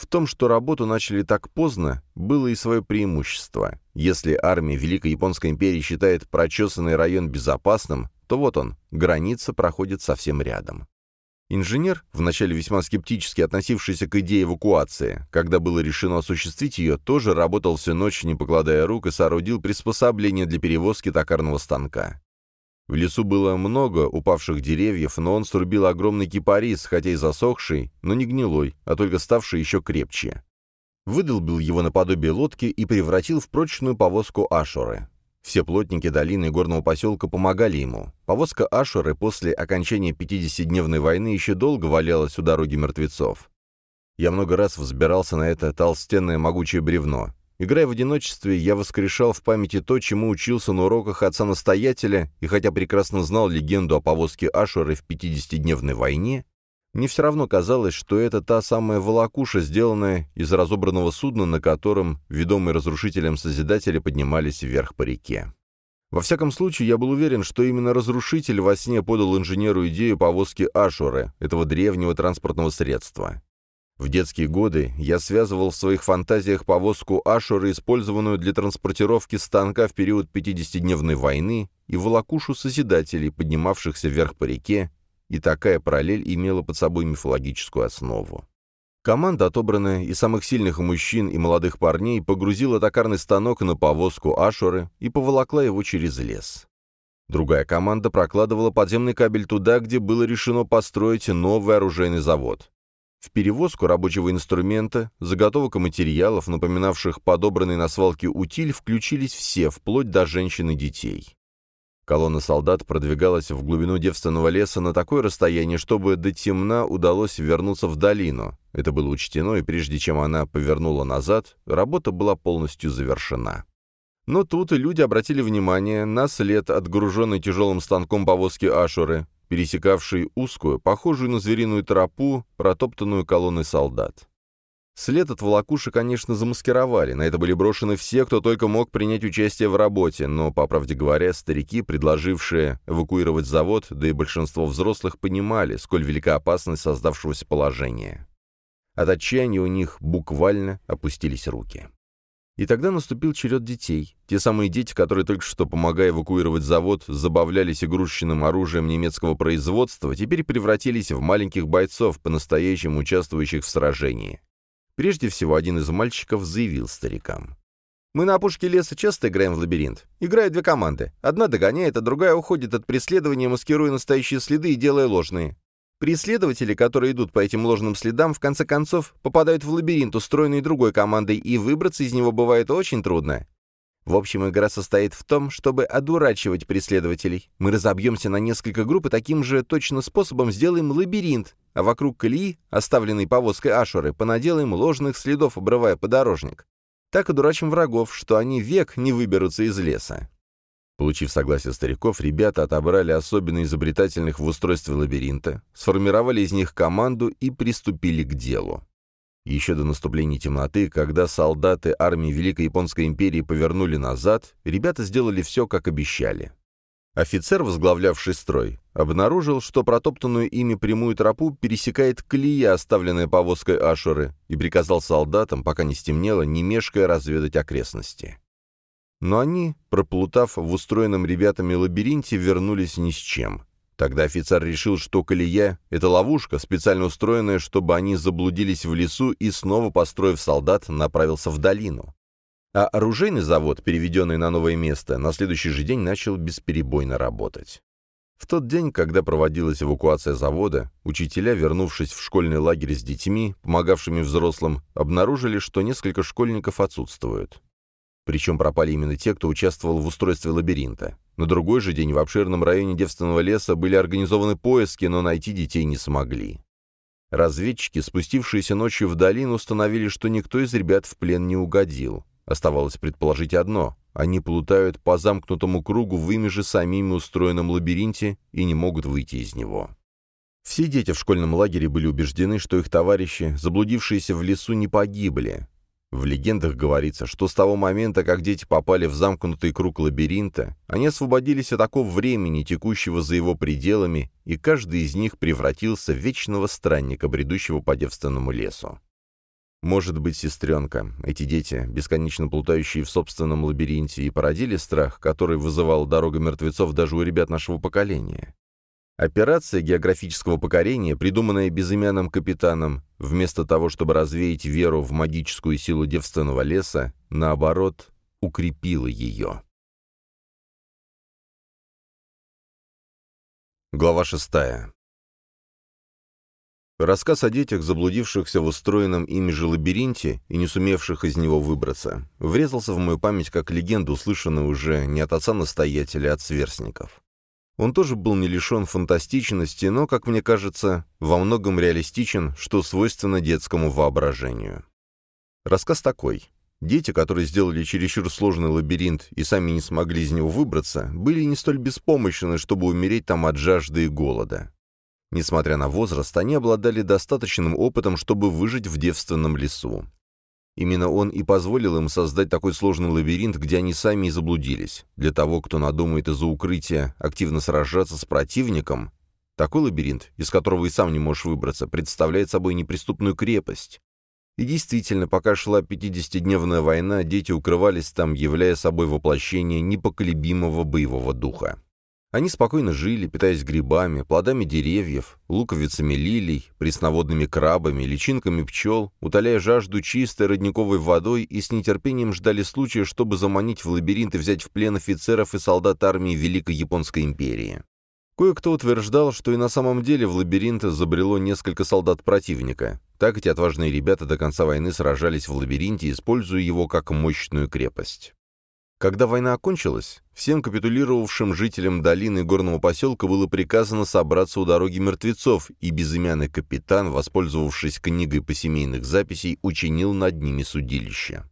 В том, что работу начали так поздно, было и свое преимущество. Если армия Великой Японской империи считает прочесанный район безопасным, то вот он, граница проходит совсем рядом. Инженер, вначале весьма скептически относившийся к идее эвакуации, когда было решено осуществить ее, тоже работал всю ночь, не покладая рук, и соорудил приспособление для перевозки токарного станка. В лесу было много упавших деревьев, но он срубил огромный кипарис, хотя и засохший, но не гнилой, а только ставший еще крепче. Выдолбил его наподобие лодки и превратил в прочную повозку Ашуры. Все плотники долины и горного поселка помогали ему. Повозка Ашуры после окончания 50-дневной войны еще долго валялась у дороги мертвецов. Я много раз взбирался на это толстенное могучее бревно. Играя в одиночестве, я воскрешал в памяти то, чему учился на уроках отца-настоятеля, и хотя прекрасно знал легенду о повозке Ашуры в 50-дневной войне, Мне все равно казалось, что это та самая волокуша, сделанная из разобранного судна, на котором, ведомые разрушителем Созидателя, поднимались вверх по реке. Во всяком случае, я был уверен, что именно разрушитель во сне подал инженеру идею повозки Ашуры, этого древнего транспортного средства. В детские годы я связывал в своих фантазиях повозку Ашуры, использованную для транспортировки станка в период 50-дневной войны, и волокушу Созидателей, поднимавшихся вверх по реке, и такая параллель имела под собой мифологическую основу. Команда, отобранная из самых сильных мужчин и молодых парней, погрузила токарный станок на повозку Ашуры и поволокла его через лес. Другая команда прокладывала подземный кабель туда, где было решено построить новый оружейный завод. В перевозку рабочего инструмента, заготовок и материалов, напоминавших подобранный на свалке утиль, включились все, вплоть до женщин и детей. Колонна солдат продвигалась в глубину девственного леса на такое расстояние, чтобы до темна удалось вернуться в долину. Это было учтено, и прежде чем она повернула назад, работа была полностью завершена. Но тут и люди обратили внимание на след, отгруженный тяжелым станком повозки Ашуры, пересекавший узкую, похожую на звериную тропу, протоптанную колонной солдат. След от волокуши, конечно, замаскировали, на это были брошены все, кто только мог принять участие в работе, но, по правде говоря, старики, предложившие эвакуировать завод, да и большинство взрослых понимали, сколь велика опасность создавшегося положения. От отчаяния у них буквально опустились руки. И тогда наступил черед детей. Те самые дети, которые только что, помогая эвакуировать завод, забавлялись игрушечным оружием немецкого производства, теперь превратились в маленьких бойцов, по-настоящему участвующих в сражении. Прежде всего, один из мальчиков заявил старикам. «Мы на опушке леса часто играем в лабиринт. Играют две команды. Одна догоняет, а другая уходит от преследования, маскируя настоящие следы и делая ложные. Преследователи, которые идут по этим ложным следам, в конце концов попадают в лабиринт, устроенный другой командой, и выбраться из него бывает очень трудно. В общем, игра состоит в том, чтобы одурачивать преследователей. Мы разобьемся на несколько групп и таким же точно способом сделаем лабиринт, а вокруг колеи, оставленной повозкой Ашуры, понаделаем ложных следов, обрывая подорожник. Так одурачим врагов, что они век не выберутся из леса. Получив согласие стариков, ребята отобрали особенно изобретательных в устройстве лабиринта, сформировали из них команду и приступили к делу. Еще до наступления темноты, когда солдаты армии Великой Японской империи повернули назад, ребята сделали все, как обещали. Офицер, возглавлявший строй, обнаружил, что протоптанную ими прямую тропу пересекает колея, оставленная повозкой Ашуры, и приказал солдатам, пока не стемнело, не мешкая разведать окрестности. Но они, проплутав в устроенном ребятами лабиринте, вернулись ни с чем. Тогда офицер решил, что колея — это ловушка, специально устроенная, чтобы они заблудились в лесу и, снова построив солдат, направился в долину. А оружейный завод, переведенный на новое место, на следующий же день начал бесперебойно работать. В тот день, когда проводилась эвакуация завода, учителя, вернувшись в школьный лагерь с детьми, помогавшими взрослым, обнаружили, что несколько школьников отсутствуют. Причем пропали именно те, кто участвовал в устройстве лабиринта. На другой же день в обширном районе девственного леса были организованы поиски, но найти детей не смогли. Разведчики, спустившиеся ночью в долину, установили, что никто из ребят в плен не угодил. Оставалось предположить одно — они плутают по замкнутому кругу в ими же самими устроенном лабиринте и не могут выйти из него. Все дети в школьном лагере были убеждены, что их товарищи, заблудившиеся в лесу, не погибли. В легендах говорится, что с того момента, как дети попали в замкнутый круг лабиринта, они освободились от такого времени, текущего за его пределами, и каждый из них превратился в вечного странника, бредущего по девственному лесу. Может быть, сестренка, эти дети, бесконечно плутающие в собственном лабиринте, и породили страх, который вызывал дорога мертвецов даже у ребят нашего поколения. Операция географического покорения, придуманная безымянным капитаном, вместо того, чтобы развеять веру в магическую силу девственного леса, наоборот, укрепила ее. Глава шестая. Рассказ о детях, заблудившихся в устроенном ими же лабиринте и не сумевших из него выбраться, врезался в мою память как легенда, услышанная уже не от отца-настоятеля, а от сверстников. Он тоже был не лишен фантастичности, но, как мне кажется, во многом реалистичен, что свойственно детскому воображению. Рассказ такой. Дети, которые сделали чересчур сложный лабиринт и сами не смогли из него выбраться, были не столь беспомощны, чтобы умереть там от жажды и голода. Несмотря на возраст, они обладали достаточным опытом, чтобы выжить в девственном лесу. Именно он и позволил им создать такой сложный лабиринт, где они сами и заблудились. Для того, кто надумает из-за укрытия активно сражаться с противником, такой лабиринт, из которого и сам не можешь выбраться, представляет собой неприступную крепость. И действительно, пока шла 50-дневная война, дети укрывались там, являя собой воплощение непоколебимого боевого духа. Они спокойно жили, питаясь грибами, плодами деревьев, луковицами лилий, пресноводными крабами, личинками пчел, утоляя жажду чистой родниковой водой и с нетерпением ждали случая, чтобы заманить в лабиринт и взять в плен офицеров и солдат армии Великой Японской империи. Кое-кто утверждал, что и на самом деле в лабиринт забрело несколько солдат противника. Так эти отважные ребята до конца войны сражались в лабиринте, используя его как мощную крепость. Когда война окончилась, всем капитулировавшим жителям долины горного поселка было приказано собраться у дороги мертвецов, и безымянный капитан, воспользовавшись книгой посемейных записей, учинил над ними судилище.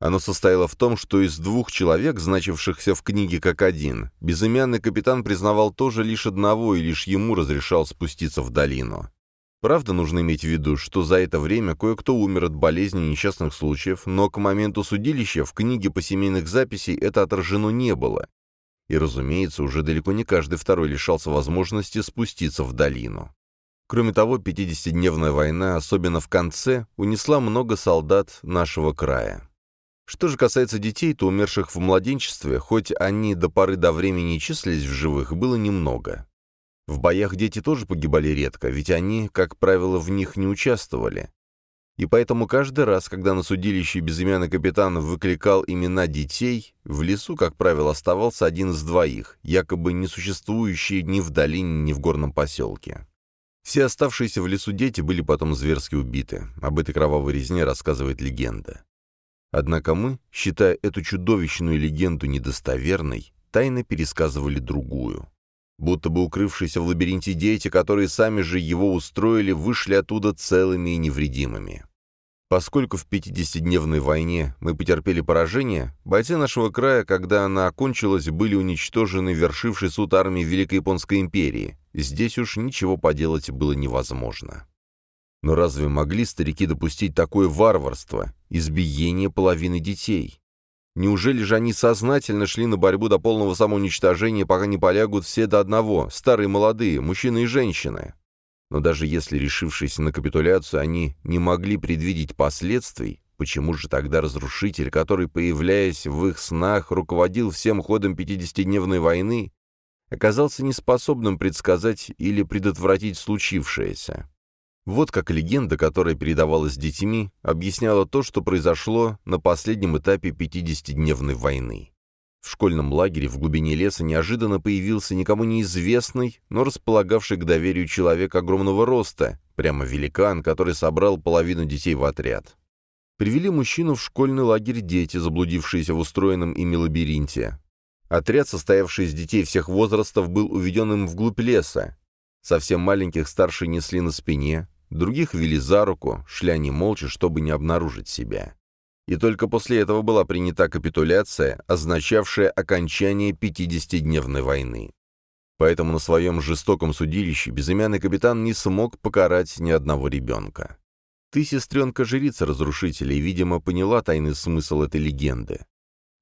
Оно состояло в том, что из двух человек, значившихся в книге как один, безымянный капитан признавал тоже лишь одного и лишь ему разрешал спуститься в долину. Правда, нужно иметь в виду, что за это время кое-кто умер от болезни несчастных случаев, но к моменту судилища в книге по семейных записей это отражено не было. И, разумеется, уже далеко не каждый второй лишался возможности спуститься в долину. Кроме того, 50-дневная война, особенно в конце, унесла много солдат нашего края. Что же касается детей, то умерших в младенчестве, хоть они до поры до времени числились в живых, было немного. В боях дети тоже погибали редко, ведь они, как правило, в них не участвовали. И поэтому каждый раз, когда на судилище безымянный капитан выкликал имена детей, в лесу, как правило, оставался один из двоих, якобы не существующий ни в долине, ни в горном поселке. Все оставшиеся в лесу дети были потом зверски убиты. Об этой кровавой резне рассказывает легенда. Однако мы, считая эту чудовищную легенду недостоверной, тайно пересказывали другую будто бы укрывшиеся в лабиринте дети, которые сами же его устроили, вышли оттуда целыми и невредимыми. Поскольку в 50-дневной войне мы потерпели поражение, бойцы нашего края, когда она окончилась, были уничтожены вершившей суд армии Великой Японской империи. Здесь уж ничего поделать было невозможно. Но разве могли старики допустить такое варварство, избиение половины детей? Неужели же они сознательно шли на борьбу до полного самоуничтожения, пока не полягут все до одного, старые и молодые, мужчины и женщины? Но даже если, решившись на капитуляцию, они не могли предвидеть последствий, почему же тогда разрушитель, который, появляясь в их снах, руководил всем ходом 50-дневной войны, оказался неспособным предсказать или предотвратить случившееся? Вот как легенда, которая передавалась детьми, объясняла то, что произошло на последнем этапе 50-дневной войны. В школьном лагере в глубине леса неожиданно появился никому неизвестный, но располагавший к доверию человек огромного роста, прямо великан, который собрал половину детей в отряд. Привели мужчину в школьный лагерь дети, заблудившиеся в устроенном ими лабиринте. Отряд, состоявший из детей всех возрастов, был уведен им вглубь леса. Совсем маленьких старшие несли на спине, Других вели за руку, шли они молча, чтобы не обнаружить себя. И только после этого была принята капитуляция, означавшая окончание 50-дневной войны. Поэтому на своем жестоком судилище безымянный капитан не смог покарать ни одного ребенка. Ты, сестренка, жрица разрушителя, и, видимо, поняла тайный смысл этой легенды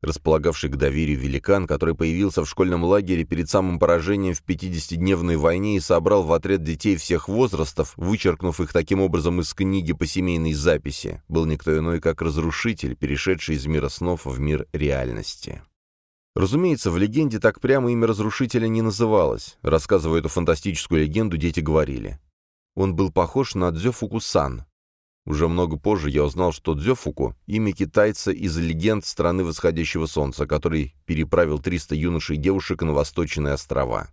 располагавший к доверию великан, который появился в школьном лагере перед самым поражением в 50-дневной войне и собрал в отряд детей всех возрастов, вычеркнув их таким образом из книги по семейной записи, был никто иной, как разрушитель, перешедший из мира снов в мир реальности. Разумеется, в легенде так прямо имя разрушителя не называлось. Рассказывая эту фантастическую легенду, дети говорили. Он был похож на Дзё Фукусан, уже много позже я узнал, что Дзёфуку — имя китайца из легенд страны восходящего солнца, который переправил 300 юношей и девушек на Восточные острова.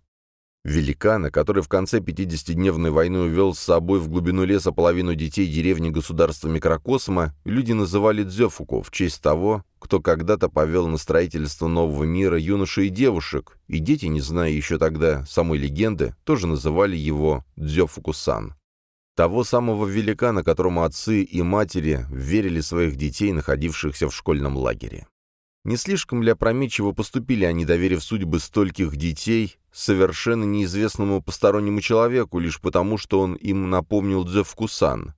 Великана, который в конце 50-дневной войны увел с собой в глубину леса половину детей деревни государства микрокосма, люди называли Дзёфуку в честь того, кто когда-то повел на строительство нового мира юношей и девушек, и дети, не зная еще тогда самой легенды, тоже называли его Дзёфуку-сан. Того самого великана, которому отцы и матери верили своих детей, находившихся в школьном лагере. Не слишком ли опрометчиво поступили они, доверив судьбы стольких детей, совершенно неизвестному постороннему человеку, лишь потому, что он им напомнил Дзевкусан.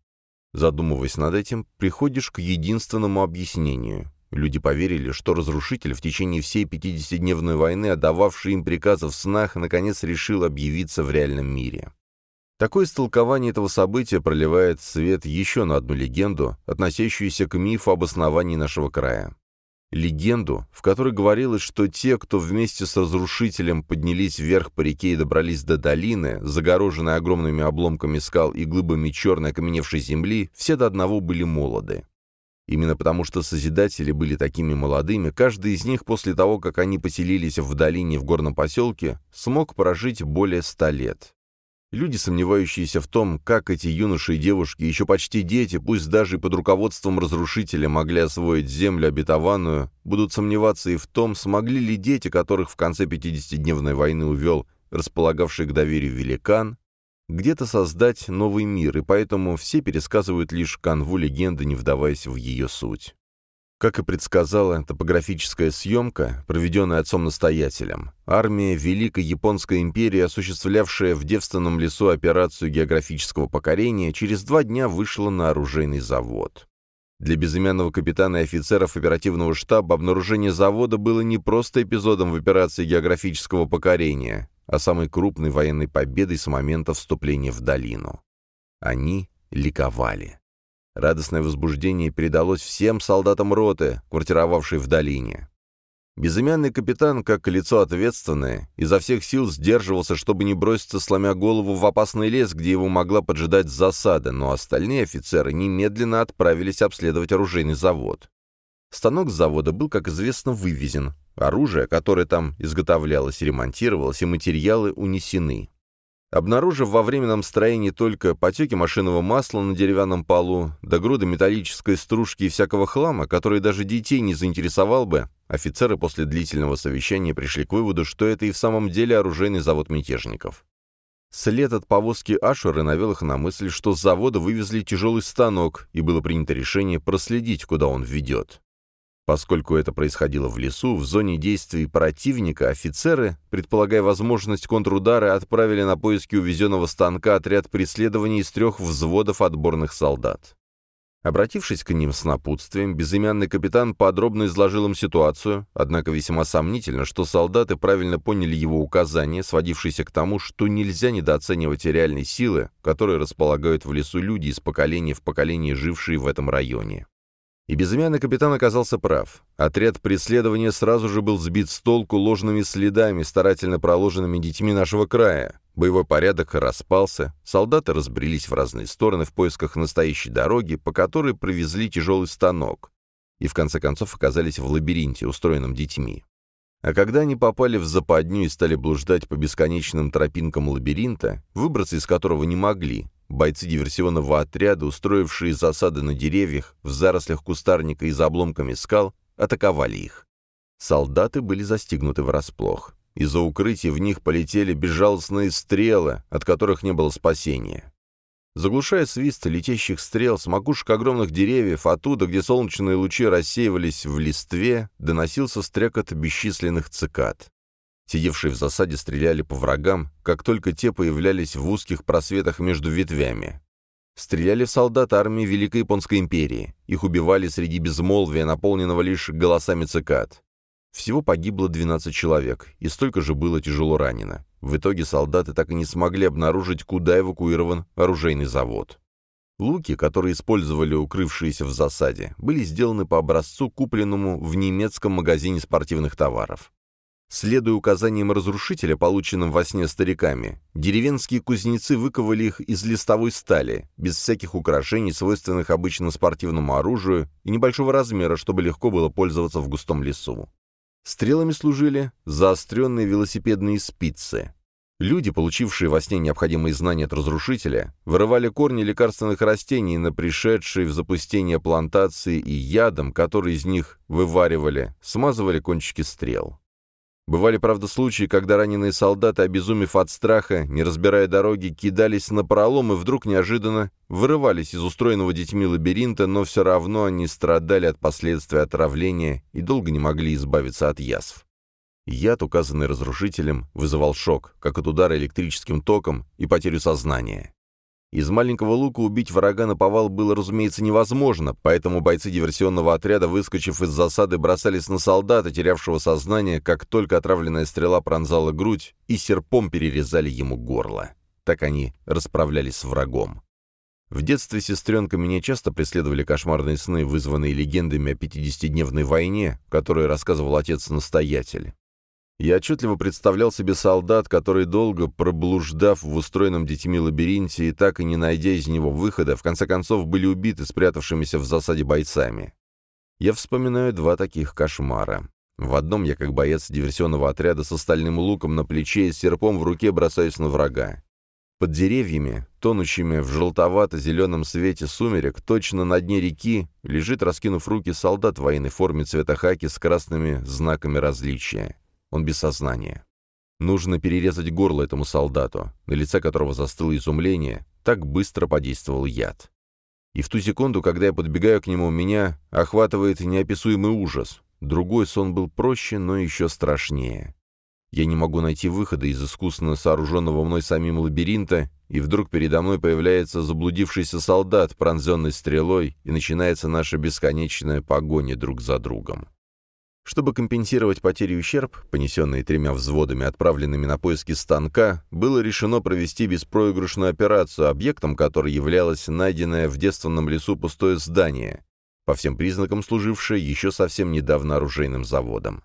Задумываясь над этим, приходишь к единственному объяснению. Люди поверили, что разрушитель в течение всей 50-дневной войны, отдававший им приказы в снах, наконец решил объявиться в реальном мире. Такое истолкование этого события проливает свет еще на одну легенду, относящуюся к мифу об основании нашего края. Легенду, в которой говорилось, что те, кто вместе с разрушителем поднялись вверх по реке и добрались до долины, загороженной огромными обломками скал и глыбами черной окаменевшей земли, все до одного были молоды. Именно потому, что Созидатели были такими молодыми, каждый из них после того, как они поселились в долине в горном поселке, смог прожить более ста лет. Люди, сомневающиеся в том, как эти юноши и девушки, еще почти дети, пусть даже и под руководством разрушителя, могли освоить землю обетованную, будут сомневаться и в том, смогли ли дети, которых в конце 50-дневной войны увел располагавший к доверию великан, где-то создать новый мир, и поэтому все пересказывают лишь канву легенды, не вдаваясь в ее суть. Как и предсказала топографическая съемка, проведенная отцом-настоятелем, армия Великой Японской империи, осуществлявшая в девственном лесу операцию географического покорения, через два дня вышла на оружейный завод. Для безымянного капитана и офицеров оперативного штаба обнаружение завода было не просто эпизодом в операции географического покорения, а самой крупной военной победой с момента вступления в долину. Они ликовали. Радостное возбуждение передалось всем солдатам роты, квартировавшей в долине. Безымянный капитан, как лицо ответственное, изо всех сил сдерживался, чтобы не броситься, сломя голову в опасный лес, где его могла поджидать засада, но остальные офицеры немедленно отправились обследовать оружейный завод. Станок с завода был, как известно, вывезен. Оружие, которое там изготовлялось и ремонтировалось, и материалы унесены. Обнаружив во временном строении только потеки машинного масла на деревянном полу, да груды металлической стружки и всякого хлама, который даже детей не заинтересовал бы, офицеры после длительного совещания пришли к выводу, что это и в самом деле оружейный завод мятежников. След от повозки Ашуры навел их на мысль, что с завода вывезли тяжелый станок, и было принято решение проследить, куда он ведет. Поскольку это происходило в лесу, в зоне действий противника, офицеры, предполагая возможность контрудара, отправили на поиски увезенного станка отряд преследования из трех взводов отборных солдат. Обратившись к ним с напутствием, безымянный капитан подробно изложил им ситуацию, однако весьма сомнительно, что солдаты правильно поняли его указания, сводившиеся к тому, что нельзя недооценивать реальной силы, которые располагают в лесу люди из поколения в поколение жившие в этом районе. И безымянный капитан оказался прав. Отряд преследования сразу же был сбит с толку ложными следами, старательно проложенными детьми нашего края. Боевой порядок распался, солдаты разбрелись в разные стороны в поисках настоящей дороги, по которой провезли тяжелый станок, и в конце концов оказались в лабиринте, устроенном детьми. А когда они попали в западню и стали блуждать по бесконечным тропинкам лабиринта, выбраться из которого не могли, Бойцы диверсионного отряда, устроившие засады на деревьях, в зарослях кустарника и за обломками скал, атаковали их. Солдаты были застигнуты врасплох. Из-за укрытий в них полетели безжалостные стрелы, от которых не было спасения. Заглушая свист летящих стрел с макушек огромных деревьев, оттуда, где солнечные лучи рассеивались в листве, доносился стрекот бесчисленных цикад. Сидевшие в засаде стреляли по врагам, как только те появлялись в узких просветах между ветвями. Стреляли в солдат армии Великой Японской империи. Их убивали среди безмолвия, наполненного лишь голосами цикад. Всего погибло 12 человек, и столько же было тяжело ранено. В итоге солдаты так и не смогли обнаружить, куда эвакуирован оружейный завод. Луки, которые использовали укрывшиеся в засаде, были сделаны по образцу, купленному в немецком магазине спортивных товаров. Следуя указаниям разрушителя, полученным во сне стариками, деревенские кузнецы выковали их из листовой стали, без всяких украшений, свойственных обычно спортивному оружию, и небольшого размера, чтобы легко было пользоваться в густом лесу. Стрелами служили заостренные велосипедные спицы. Люди, получившие во сне необходимые знания от разрушителя, вырывали корни лекарственных растений на пришедшие в запустение плантации и ядом, который из них вываривали, смазывали кончики стрел. Бывали, правда, случаи, когда раненые солдаты, обезумев от страха, не разбирая дороги, кидались на пролом и вдруг неожиданно вырывались из устроенного детьми лабиринта, но все равно они страдали от последствий отравления и долго не могли избавиться от язв. Яд, указанный разрушителем, вызывал шок, как от удара электрическим током и потерю сознания. Из маленького лука убить врага на повал было, разумеется, невозможно, поэтому бойцы диверсионного отряда, выскочив из засады, бросались на солдата, терявшего сознание, как только отравленная стрела пронзала грудь, и серпом перерезали ему горло. Так они расправлялись с врагом. В детстве сестренка меня часто преследовали кошмарные сны, вызванные легендами о 50-дневной войне, которые рассказывал отец-настоятель. Я отчетливо представлял себе солдат, который, долго проблуждав в устроенном детьми лабиринте и так и не найдя из него выхода, в конце концов были убиты спрятавшимися в засаде бойцами. Я вспоминаю два таких кошмара. В одном я, как боец диверсионного отряда с остальным луком на плече и серпом в руке бросаюсь на врага. Под деревьями, тонущими в желтовато-зеленом свете сумерек, точно на дне реки, лежит, раскинув руки, солдат в военной форме цвета хаки с красными знаками различия. Он без сознания. Нужно перерезать горло этому солдату, на лице которого застыло изумление, так быстро подействовал яд. И в ту секунду, когда я подбегаю к нему, меня охватывает неописуемый ужас. Другой сон был проще, но еще страшнее. Я не могу найти выхода из искусно сооруженного мной самим лабиринта, и вдруг передо мной появляется заблудившийся солдат, пронзенный стрелой, и начинается наша бесконечная погоня друг за другом. Чтобы компенсировать потери и ущерб, понесенные тремя взводами, отправленными на поиски станка, было решено провести беспроигрышную операцию, объектом которой являлось найденное в девственном лесу пустое здание, по всем признакам служившее еще совсем недавно оружейным заводом.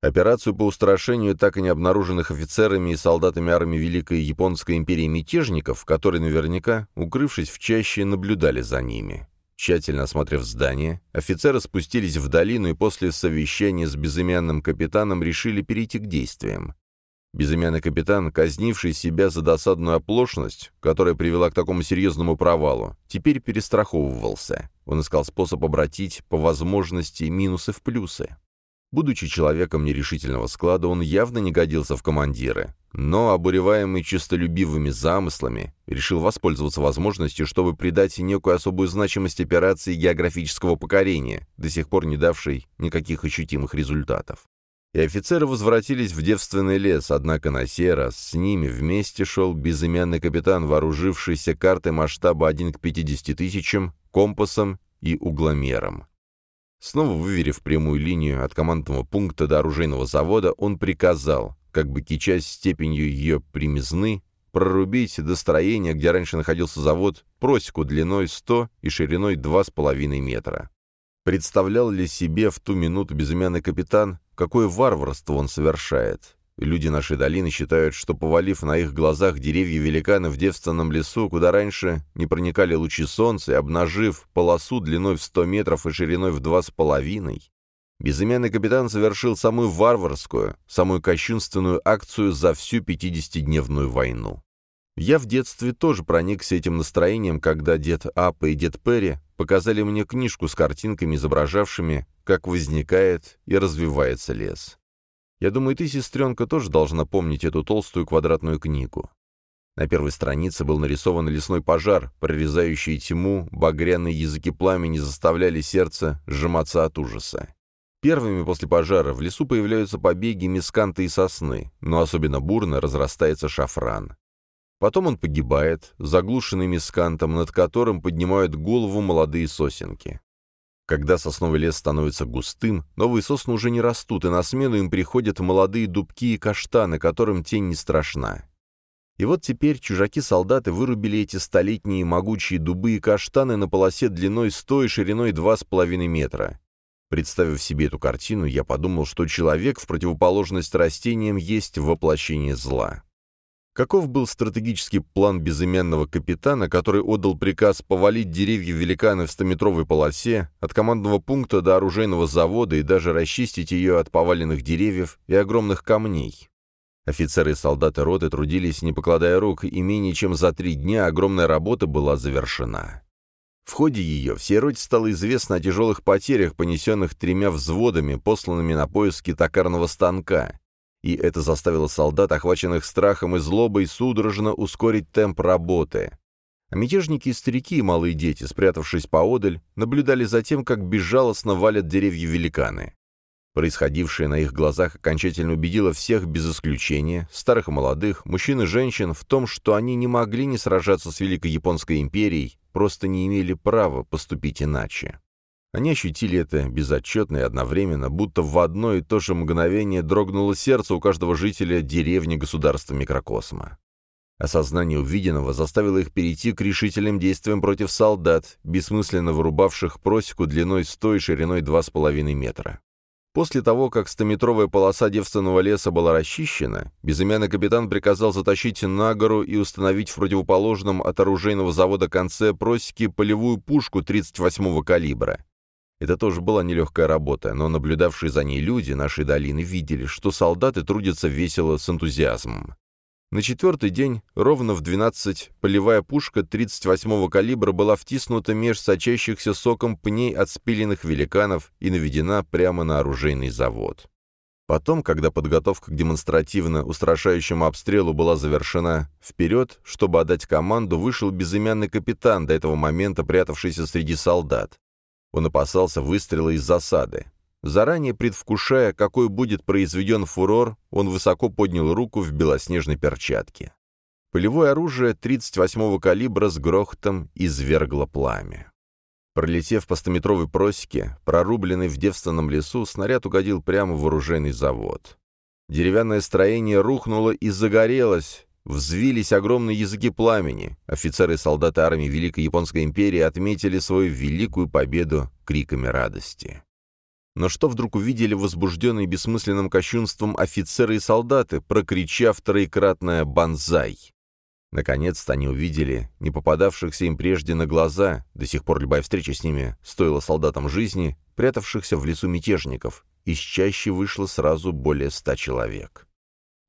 Операцию по устрашению так и не обнаруженных офицерами и солдатами армии Великой Японской империи мятежников, которые наверняка, укрывшись в чаще, наблюдали за ними. Тщательно осмотрев здание, офицеры спустились в долину и после совещания с безымянным капитаном решили перейти к действиям. Безымянный капитан, казнивший себя за досадную оплошность, которая привела к такому серьезному провалу, теперь перестраховывался. Он искал способ обратить, по возможности, минусы в плюсы. Будучи человеком нерешительного склада, он явно не годился в командиры, но, обуреваемый честолюбивыми замыслами, решил воспользоваться возможностью, чтобы придать некую особую значимость операции географического покорения, до сих пор не давшей никаких ощутимых результатов. И офицеры возвратились в девственный лес, однако на сей раз с ними вместе шел безымянный капитан, вооружившийся картой масштаба 1 к 50 тысячам, компасом и угломером. Снова выверив прямую линию от командного пункта до оружейного завода, он приказал, как бы кичась степенью ее примизны, прорубить до строения, где раньше находился завод, просеку длиной 100 и шириной 2,5 метра. Представлял ли себе в ту минуту безымянный капитан, какое варварство он совершает? Люди нашей долины считают, что, повалив на их глазах деревья великаны в девственном лесу, куда раньше не проникали лучи солнца, и обнажив полосу длиной в сто метров и шириной в два с половиной, безымянный капитан совершил самую варварскую, самую кощунственную акцию за всю пятидесятидневную войну. Я в детстве тоже проникся этим настроением, когда дед Апа и дед Перри показали мне книжку с картинками, изображавшими, как возникает и развивается лес. Я думаю, ты, сестренка, тоже должна помнить эту толстую квадратную книгу. На первой странице был нарисован лесной пожар, прорезающий тьму, багряные языки пламени заставляли сердце сжиматься от ужаса. Первыми после пожара в лесу появляются побеги мисканта и сосны, но особенно бурно разрастается шафран. Потом он погибает, заглушенный мискантом, над которым поднимают голову молодые сосенки. Когда сосновый лес становится густым, новые сосны уже не растут, и на смену им приходят молодые дубки и каштаны, которым тень не страшна. И вот теперь чужаки-солдаты вырубили эти столетние могучие дубы и каштаны на полосе длиной 100 и шириной 2,5 метра. Представив себе эту картину, я подумал, что человек в противоположность растениям есть воплощение зла. Каков был стратегический план безымянного капитана, который отдал приказ повалить деревья великаны в стометровой полосе, от командного пункта до оружейного завода и даже расчистить ее от поваленных деревьев и огромных камней? Офицеры и солдаты роты трудились, не покладая рук, и менее чем за три дня огромная работа была завершена. В ходе ее всей роте стало известно о тяжелых потерях, понесенных тремя взводами, посланными на поиски токарного станка, и это заставило солдат, охваченных страхом и злобой, судорожно ускорить темп работы. А мятежники старики и малые дети, спрятавшись поодаль, наблюдали за тем, как безжалостно валят деревья великаны. Происходившее на их глазах окончательно убедило всех без исключения, старых и молодых, мужчин и женщин, в том, что они не могли не сражаться с Великой Японской империей, просто не имели права поступить иначе. Они ощутили это безотчетно и одновременно, будто в одно и то же мгновение дрогнуло сердце у каждого жителя деревни государства микрокосма. Осознание увиденного заставило их перейти к решительным действиям против солдат, бессмысленно вырубавших просеку длиной 100 и шириной 2,5 метра. После того, как стометровая полоса девственного леса была расчищена, безымянный капитан приказал затащить на гору и установить в противоположном от оружейного завода конце просеки полевую пушку 38-го калибра. Это тоже была нелегкая работа, но наблюдавшие за ней люди нашей долины видели, что солдаты трудятся весело с энтузиазмом. На четвертый день, ровно в 12, полевая пушка 38-го калибра была втиснута меж сочащихся соком пней от спиленных великанов и наведена прямо на оружейный завод. Потом, когда подготовка к демонстративно устрашающему обстрелу была завершена, вперед, чтобы отдать команду, вышел безымянный капитан, до этого момента прятавшийся среди солдат. Он опасался выстрела из засады. Заранее предвкушая, какой будет произведен фурор, он высоко поднял руку в белоснежной перчатке. Полевое оружие 38-го калибра с грохотом извергло пламя. Пролетев по стометровой просеке, прорубленный в девственном лесу, снаряд угодил прямо в оружейный завод. Деревянное строение рухнуло и загорелось, взвились огромные языки пламени. Офицеры и солдаты армии Великой Японской империи отметили свою великую победу криками радости. Но что вдруг увидели возбужденные бессмысленным кощунством офицеры и солдаты, прокричав троекратное «Бонзай!»? Наконец-то они увидели не попадавшихся им прежде на глаза, до сих пор любая встреча с ними стоила солдатам жизни, прятавшихся в лесу мятежников. Из чаще вышло сразу более ста человек.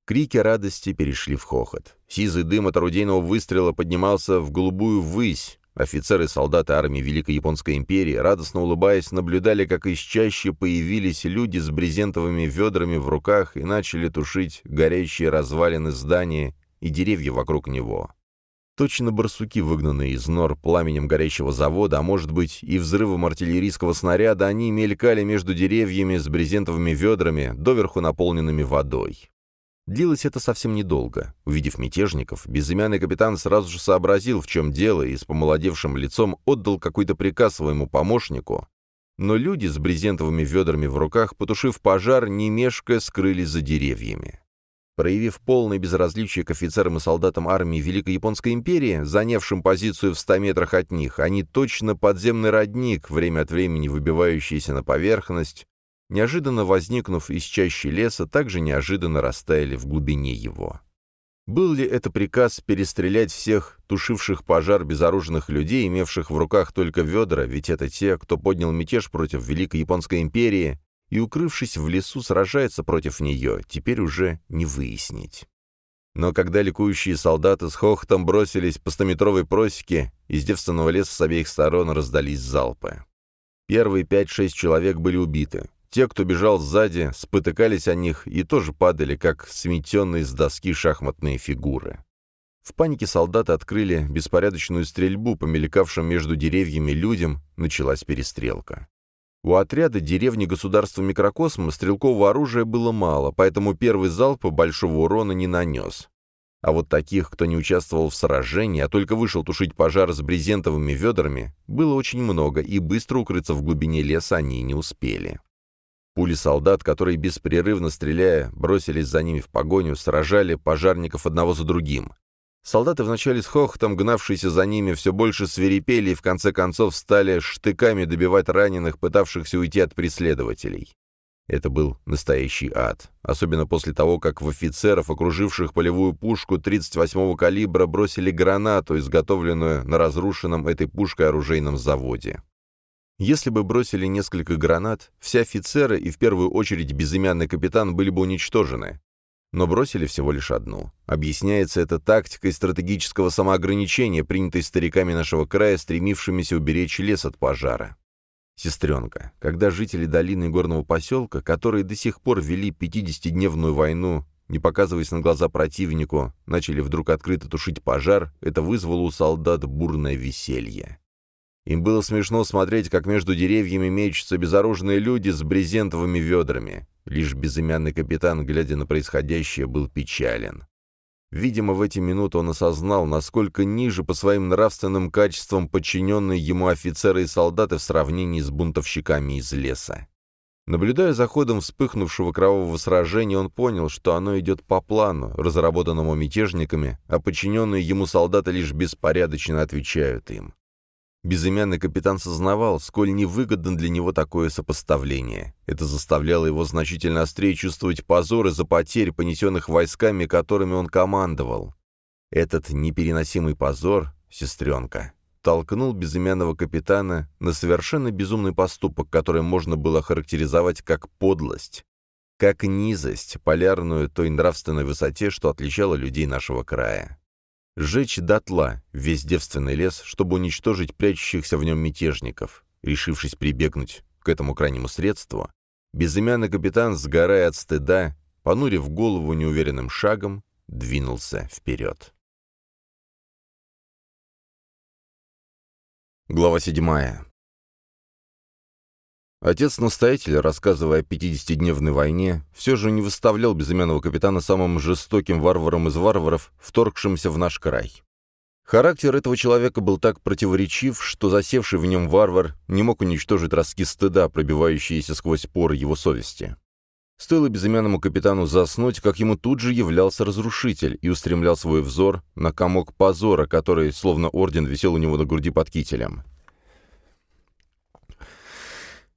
Крики радости перешли в хохот. Сизый дым от орудийного выстрела поднимался в голубую высь, Офицеры и солдаты армии Великой Японской империи, радостно улыбаясь, наблюдали, как из чаще появились люди с брезентовыми ведрами в руках и начали тушить горящие развалины здания и деревья вокруг него. Точно барсуки, выгнанные из нор пламенем горящего завода, а может быть и взрывом артиллерийского снаряда, они мелькали между деревьями с брезентовыми ведрами, доверху наполненными водой. Длилось это совсем недолго. Увидев мятежников, безымянный капитан сразу же сообразил, в чем дело, и с помолодевшим лицом отдал какой-то приказ своему помощнику. Но люди с брезентовыми ведрами в руках, потушив пожар, не мешкая, скрылись за деревьями. Проявив полное безразличие к офицерам и солдатам армии Великой Японской империи, занявшим позицию в ста метрах от них, они точно подземный родник, время от времени выбивающийся на поверхность, неожиданно возникнув из чащи леса, также неожиданно растаяли в глубине его. Был ли это приказ перестрелять всех тушивших пожар безоружных людей, имевших в руках только ведра, ведь это те, кто поднял мятеж против Великой Японской империи и, укрывшись в лесу, сражается против нее, теперь уже не выяснить. Но когда ликующие солдаты с хохотом бросились по стометровой просеке, из девственного леса с обеих сторон раздались залпы. Первые пять-шесть человек были убиты. Те, кто бежал сзади, спотыкались о них и тоже падали, как сметенные с доски шахматные фигуры. В панике солдаты открыли беспорядочную стрельбу по мелькавшим между деревьями людям, началась перестрелка. У отряда деревни государства микрокосма стрелкового оружия было мало, поэтому первый залп большого урона не нанес. А вот таких, кто не участвовал в сражении, а только вышел тушить пожар с брезентовыми ведрами, было очень много, и быстро укрыться в глубине леса они не успели. Пули солдат, которые, беспрерывно стреляя, бросились за ними в погоню, сражали пожарников одного за другим. Солдаты вначале с хохотом, гнавшиеся за ними, все больше свирепели и в конце концов стали штыками добивать раненых, пытавшихся уйти от преследователей. Это был настоящий ад, особенно после того, как в офицеров, окруживших полевую пушку 38-го калибра, бросили гранату, изготовленную на разрушенном этой пушкой оружейном заводе. Если бы бросили несколько гранат, все офицеры и в первую очередь безымянный капитан были бы уничтожены. Но бросили всего лишь одну. Объясняется это тактикой стратегического самоограничения, принятой стариками нашего края, стремившимися уберечь лес от пожара. Сестренка, когда жители долины горного поселка, которые до сих пор вели 50-дневную войну, не показываясь на глаза противнику, начали вдруг открыто тушить пожар, это вызвало у солдат бурное веселье. Им было смешно смотреть, как между деревьями мечутся безоружные люди с брезентовыми ведрами. Лишь безымянный капитан, глядя на происходящее, был печален. Видимо, в эти минуты он осознал, насколько ниже по своим нравственным качествам подчиненные ему офицеры и солдаты в сравнении с бунтовщиками из леса. Наблюдая за ходом вспыхнувшего кровавого сражения, он понял, что оно идет по плану, разработанному мятежниками, а подчиненные ему солдаты лишь беспорядочно отвечают им. Безымянный капитан сознавал, сколь невыгодно для него такое сопоставление. Это заставляло его значительно острее чувствовать позор из-за потерь, понесенных войсками, которыми он командовал. Этот непереносимый позор, сестренка, толкнул безымянного капитана на совершенно безумный поступок, который можно было характеризовать как подлость, как низость, полярную той нравственной высоте, что отличала людей нашего края сжечь дотла весь девственный лес, чтобы уничтожить прячущихся в нем мятежников. Решившись прибегнуть к этому крайнему средству, безымянный капитан, сгорая от стыда, понурив голову неуверенным шагом, двинулся вперед. Глава седьмая. Отец-настоятель, рассказывая о 50-дневной войне, все же не выставлял безымянного капитана самым жестоким варваром из варваров, вторгшимся в наш край. Характер этого человека был так противоречив, что засевший в нем варвар не мог уничтожить ростки стыда, пробивающиеся сквозь поры его совести. Стоило безымянному капитану заснуть, как ему тут же являлся разрушитель и устремлял свой взор на комок позора, который, словно орден, висел у него на груди под кителем.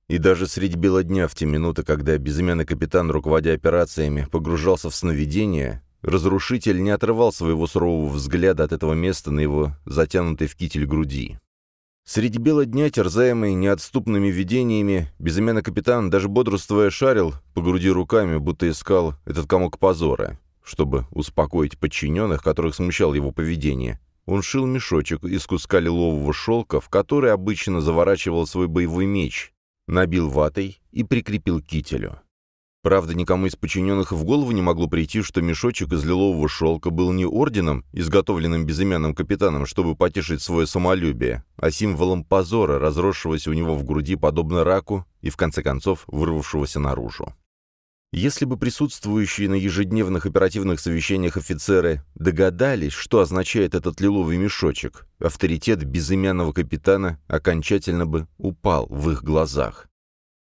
И даже средь бела дня, в те минуты, когда безымянный капитан, руководя операциями, погружался в сновидение, разрушитель не отрывал своего сурового взгляда от этого места на его затянутой в китель груди. Среди бела дня, терзаемый неотступными видениями, безымянный капитан, даже бодрствуя, шарил по груди руками, будто искал этот комок позора. Чтобы успокоить подчиненных, которых смущал его поведение, он шил мешочек из куска лилового шелка, в который обычно заворачивал свой боевой меч, набил ватой и прикрепил к кителю. Правда, никому из подчиненных в голову не могло прийти, что мешочек из лилового шелка был не орденом, изготовленным безымянным капитаном, чтобы потешить свое самолюбие, а символом позора, разросшегося у него в груди подобно раку и, в конце концов, вырвавшегося наружу. Если бы присутствующие на ежедневных оперативных совещаниях офицеры догадались, что означает этот лиловый мешочек, авторитет безымянного капитана окончательно бы упал в их глазах.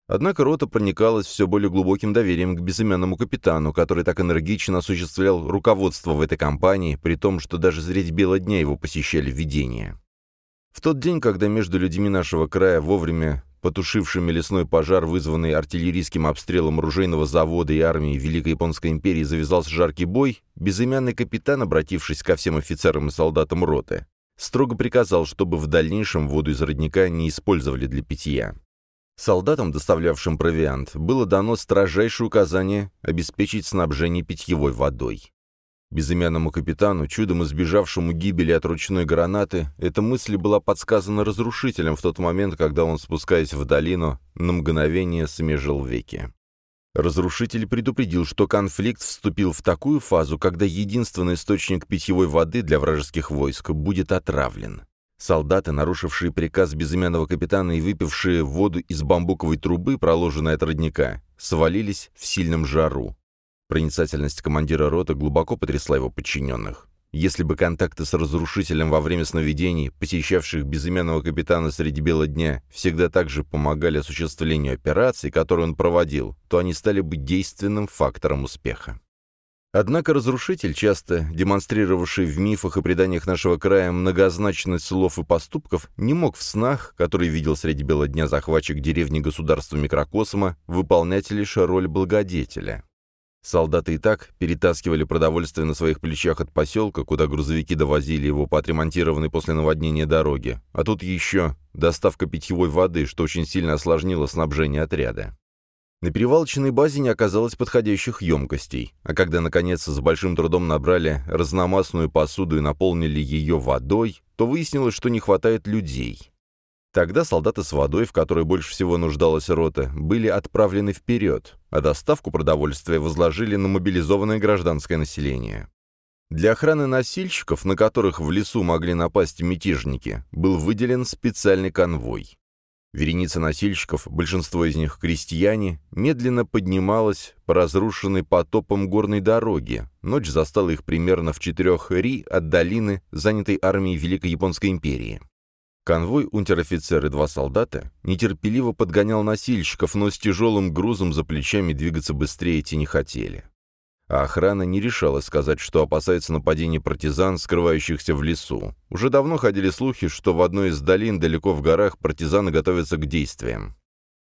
Однако рота проникалась все более глубоким доверием к безымянному капитану, который так энергично осуществлял руководство в этой компании, при том, что даже средь бела дня его посещали видения. В тот день, когда между людьми нашего края вовремя потушившими лесной пожар, вызванный артиллерийским обстрелом оружейного завода и армии Великой Японской империи, завязался жаркий бой, безымянный капитан, обратившись ко всем офицерам и солдатам роты, строго приказал, чтобы в дальнейшем воду из родника не использовали для питья. Солдатам, доставлявшим провиант, было дано строжайшее указание обеспечить снабжение питьевой водой. Безымянному капитану, чудом избежавшему гибели от ручной гранаты, эта мысль была подсказана разрушителем в тот момент, когда он, спускаясь в долину, на мгновение смежил веки. Разрушитель предупредил, что конфликт вступил в такую фазу, когда единственный источник питьевой воды для вражеских войск будет отравлен. Солдаты, нарушившие приказ безымянного капитана и выпившие воду из бамбуковой трубы, проложенной от родника, свалились в сильном жару. Проницательность командира роты глубоко потрясла его подчиненных. Если бы контакты с разрушителем во время сновидений, посещавших безымянного капитана среди бела дня, всегда также помогали осуществлению операций, которые он проводил, то они стали бы действенным фактором успеха. Однако разрушитель, часто демонстрировавший в мифах и преданиях нашего края многозначность слов и поступков, не мог в снах, которые видел среди бела дня захватчик деревни государства микрокосма, выполнять лишь роль благодетеля. Солдаты и так перетаскивали продовольствие на своих плечах от поселка, куда грузовики довозили его по отремонтированной после наводнения дороге. А тут еще доставка питьевой воды, что очень сильно осложнило снабжение отряда. На перевалочной базе не оказалось подходящих емкостей, а когда, наконец, с большим трудом набрали разномастную посуду и наполнили ее водой, то выяснилось, что не хватает людей. Тогда солдаты с водой, в которой больше всего нуждалась рота, были отправлены вперед, а доставку продовольствия возложили на мобилизованное гражданское население. Для охраны носильщиков, на которых в лесу могли напасть мятежники, был выделен специальный конвой. Вереница носильщиков, большинство из них крестьяне, медленно поднималась по разрушенной потопом горной дороге. Ночь застала их примерно в четырех ри от долины, занятой армией Великой Японской империи. Конвой, унтер-офицер и два солдата нетерпеливо подгонял носильщиков, но с тяжелым грузом за плечами двигаться быстрее те не хотели. А охрана не решалась сказать, что опасается нападения партизан, скрывающихся в лесу. Уже давно ходили слухи, что в одной из долин далеко в горах партизаны готовятся к действиям.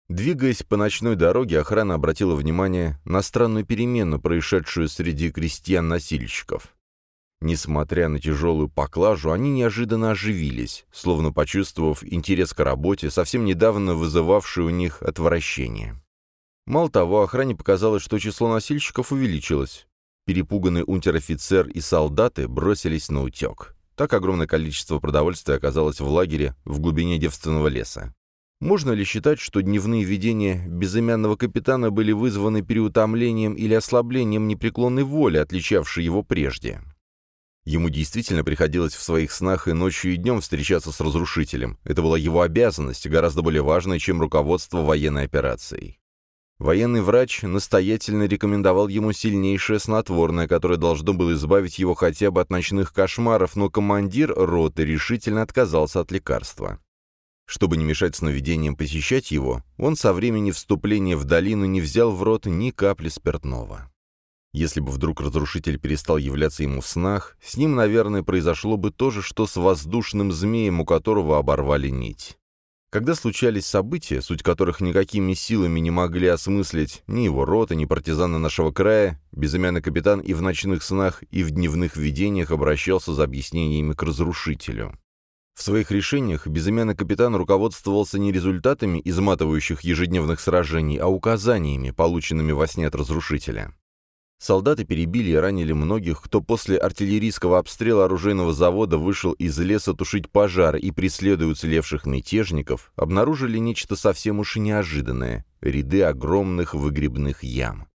Двигаясь по ночной дороге, охрана обратила внимание на странную перемену, происшедшую среди крестьян-носильщиков. Несмотря на тяжелую поклажу, они неожиданно оживились, словно почувствовав интерес к работе, совсем недавно вызывавший у них отвращение. Мало того, охране показалось, что число носильщиков увеличилось. Перепуганный унтер-офицер и солдаты бросились на утек. Так огромное количество продовольствия оказалось в лагере в глубине девственного леса. Можно ли считать, что дневные видения безымянного капитана были вызваны переутомлением или ослаблением непреклонной воли, отличавшей его прежде? Ему действительно приходилось в своих снах и ночью, и днем встречаться с разрушителем. Это была его обязанность, гораздо более важная, чем руководство военной операцией. Военный врач настоятельно рекомендовал ему сильнейшее снотворное, которое должно было избавить его хотя бы от ночных кошмаров, но командир роты решительно отказался от лекарства. Чтобы не мешать сновидениям посещать его, он со времени вступления в долину не взял в рот ни капли спиртного. Если бы вдруг разрушитель перестал являться ему в снах, с ним, наверное, произошло бы то же, что с воздушным змеем, у которого оборвали нить. Когда случались события, суть которых никакими силами не могли осмыслить ни его рота, ни партизаны нашего края, безымянный капитан и в ночных снах, и в дневных видениях обращался за объяснениями к разрушителю. В своих решениях безымянный капитан руководствовался не результатами изматывающих ежедневных сражений, а указаниями, полученными во сне от разрушителя. Солдаты перебили и ранили многих, кто после артиллерийского обстрела оружейного завода вышел из леса тушить пожар и, преследуя уцелевших мятежников, обнаружили нечто совсем уж неожиданное — ряды огромных выгребных ям.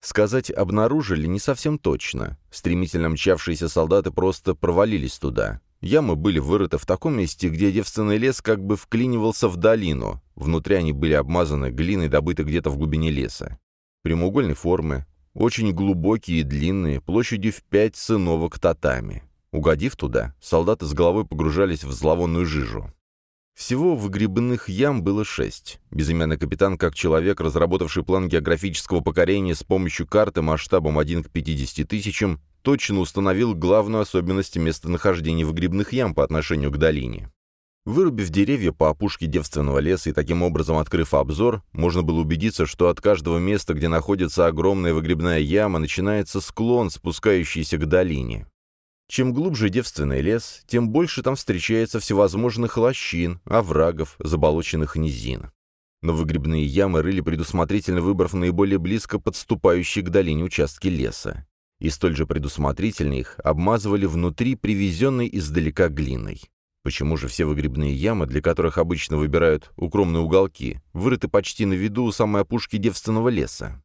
Сказать «обнаружили» не совсем точно. Стремительно мчавшиеся солдаты просто провалились туда. Ямы были вырыты в таком месте, где девственный лес как бы вклинивался в долину. Внутри они были обмазаны глиной, добытой где-то в глубине леса. Прямоугольной формы, очень глубокие и длинные, площадью в пять сыновок татами. Угодив туда, солдаты с головой погружались в зловонную жижу. Всего выгребных ям было шесть. Безымянный капитан, как человек, разработавший план географического покорения с помощью карты масштабом 1 к 50 тысячам, точно установил главную особенность местонахождения выгребных ям по отношению к долине. Вырубив деревья по опушке девственного леса и таким образом открыв обзор, можно было убедиться, что от каждого места, где находится огромная выгребная яма, начинается склон, спускающийся к долине. Чем глубже девственный лес, тем больше там встречается всевозможных лощин, оврагов, заболоченных низин. Но выгребные ямы рыли предусмотрительно выбрав наиболее близко подступающие к долине участки леса. И столь же предусмотрительно их обмазывали внутри привезенной издалека глиной. Почему же все выгребные ямы, для которых обычно выбирают укромные уголки, вырыты почти на виду у самой опушки девственного леса?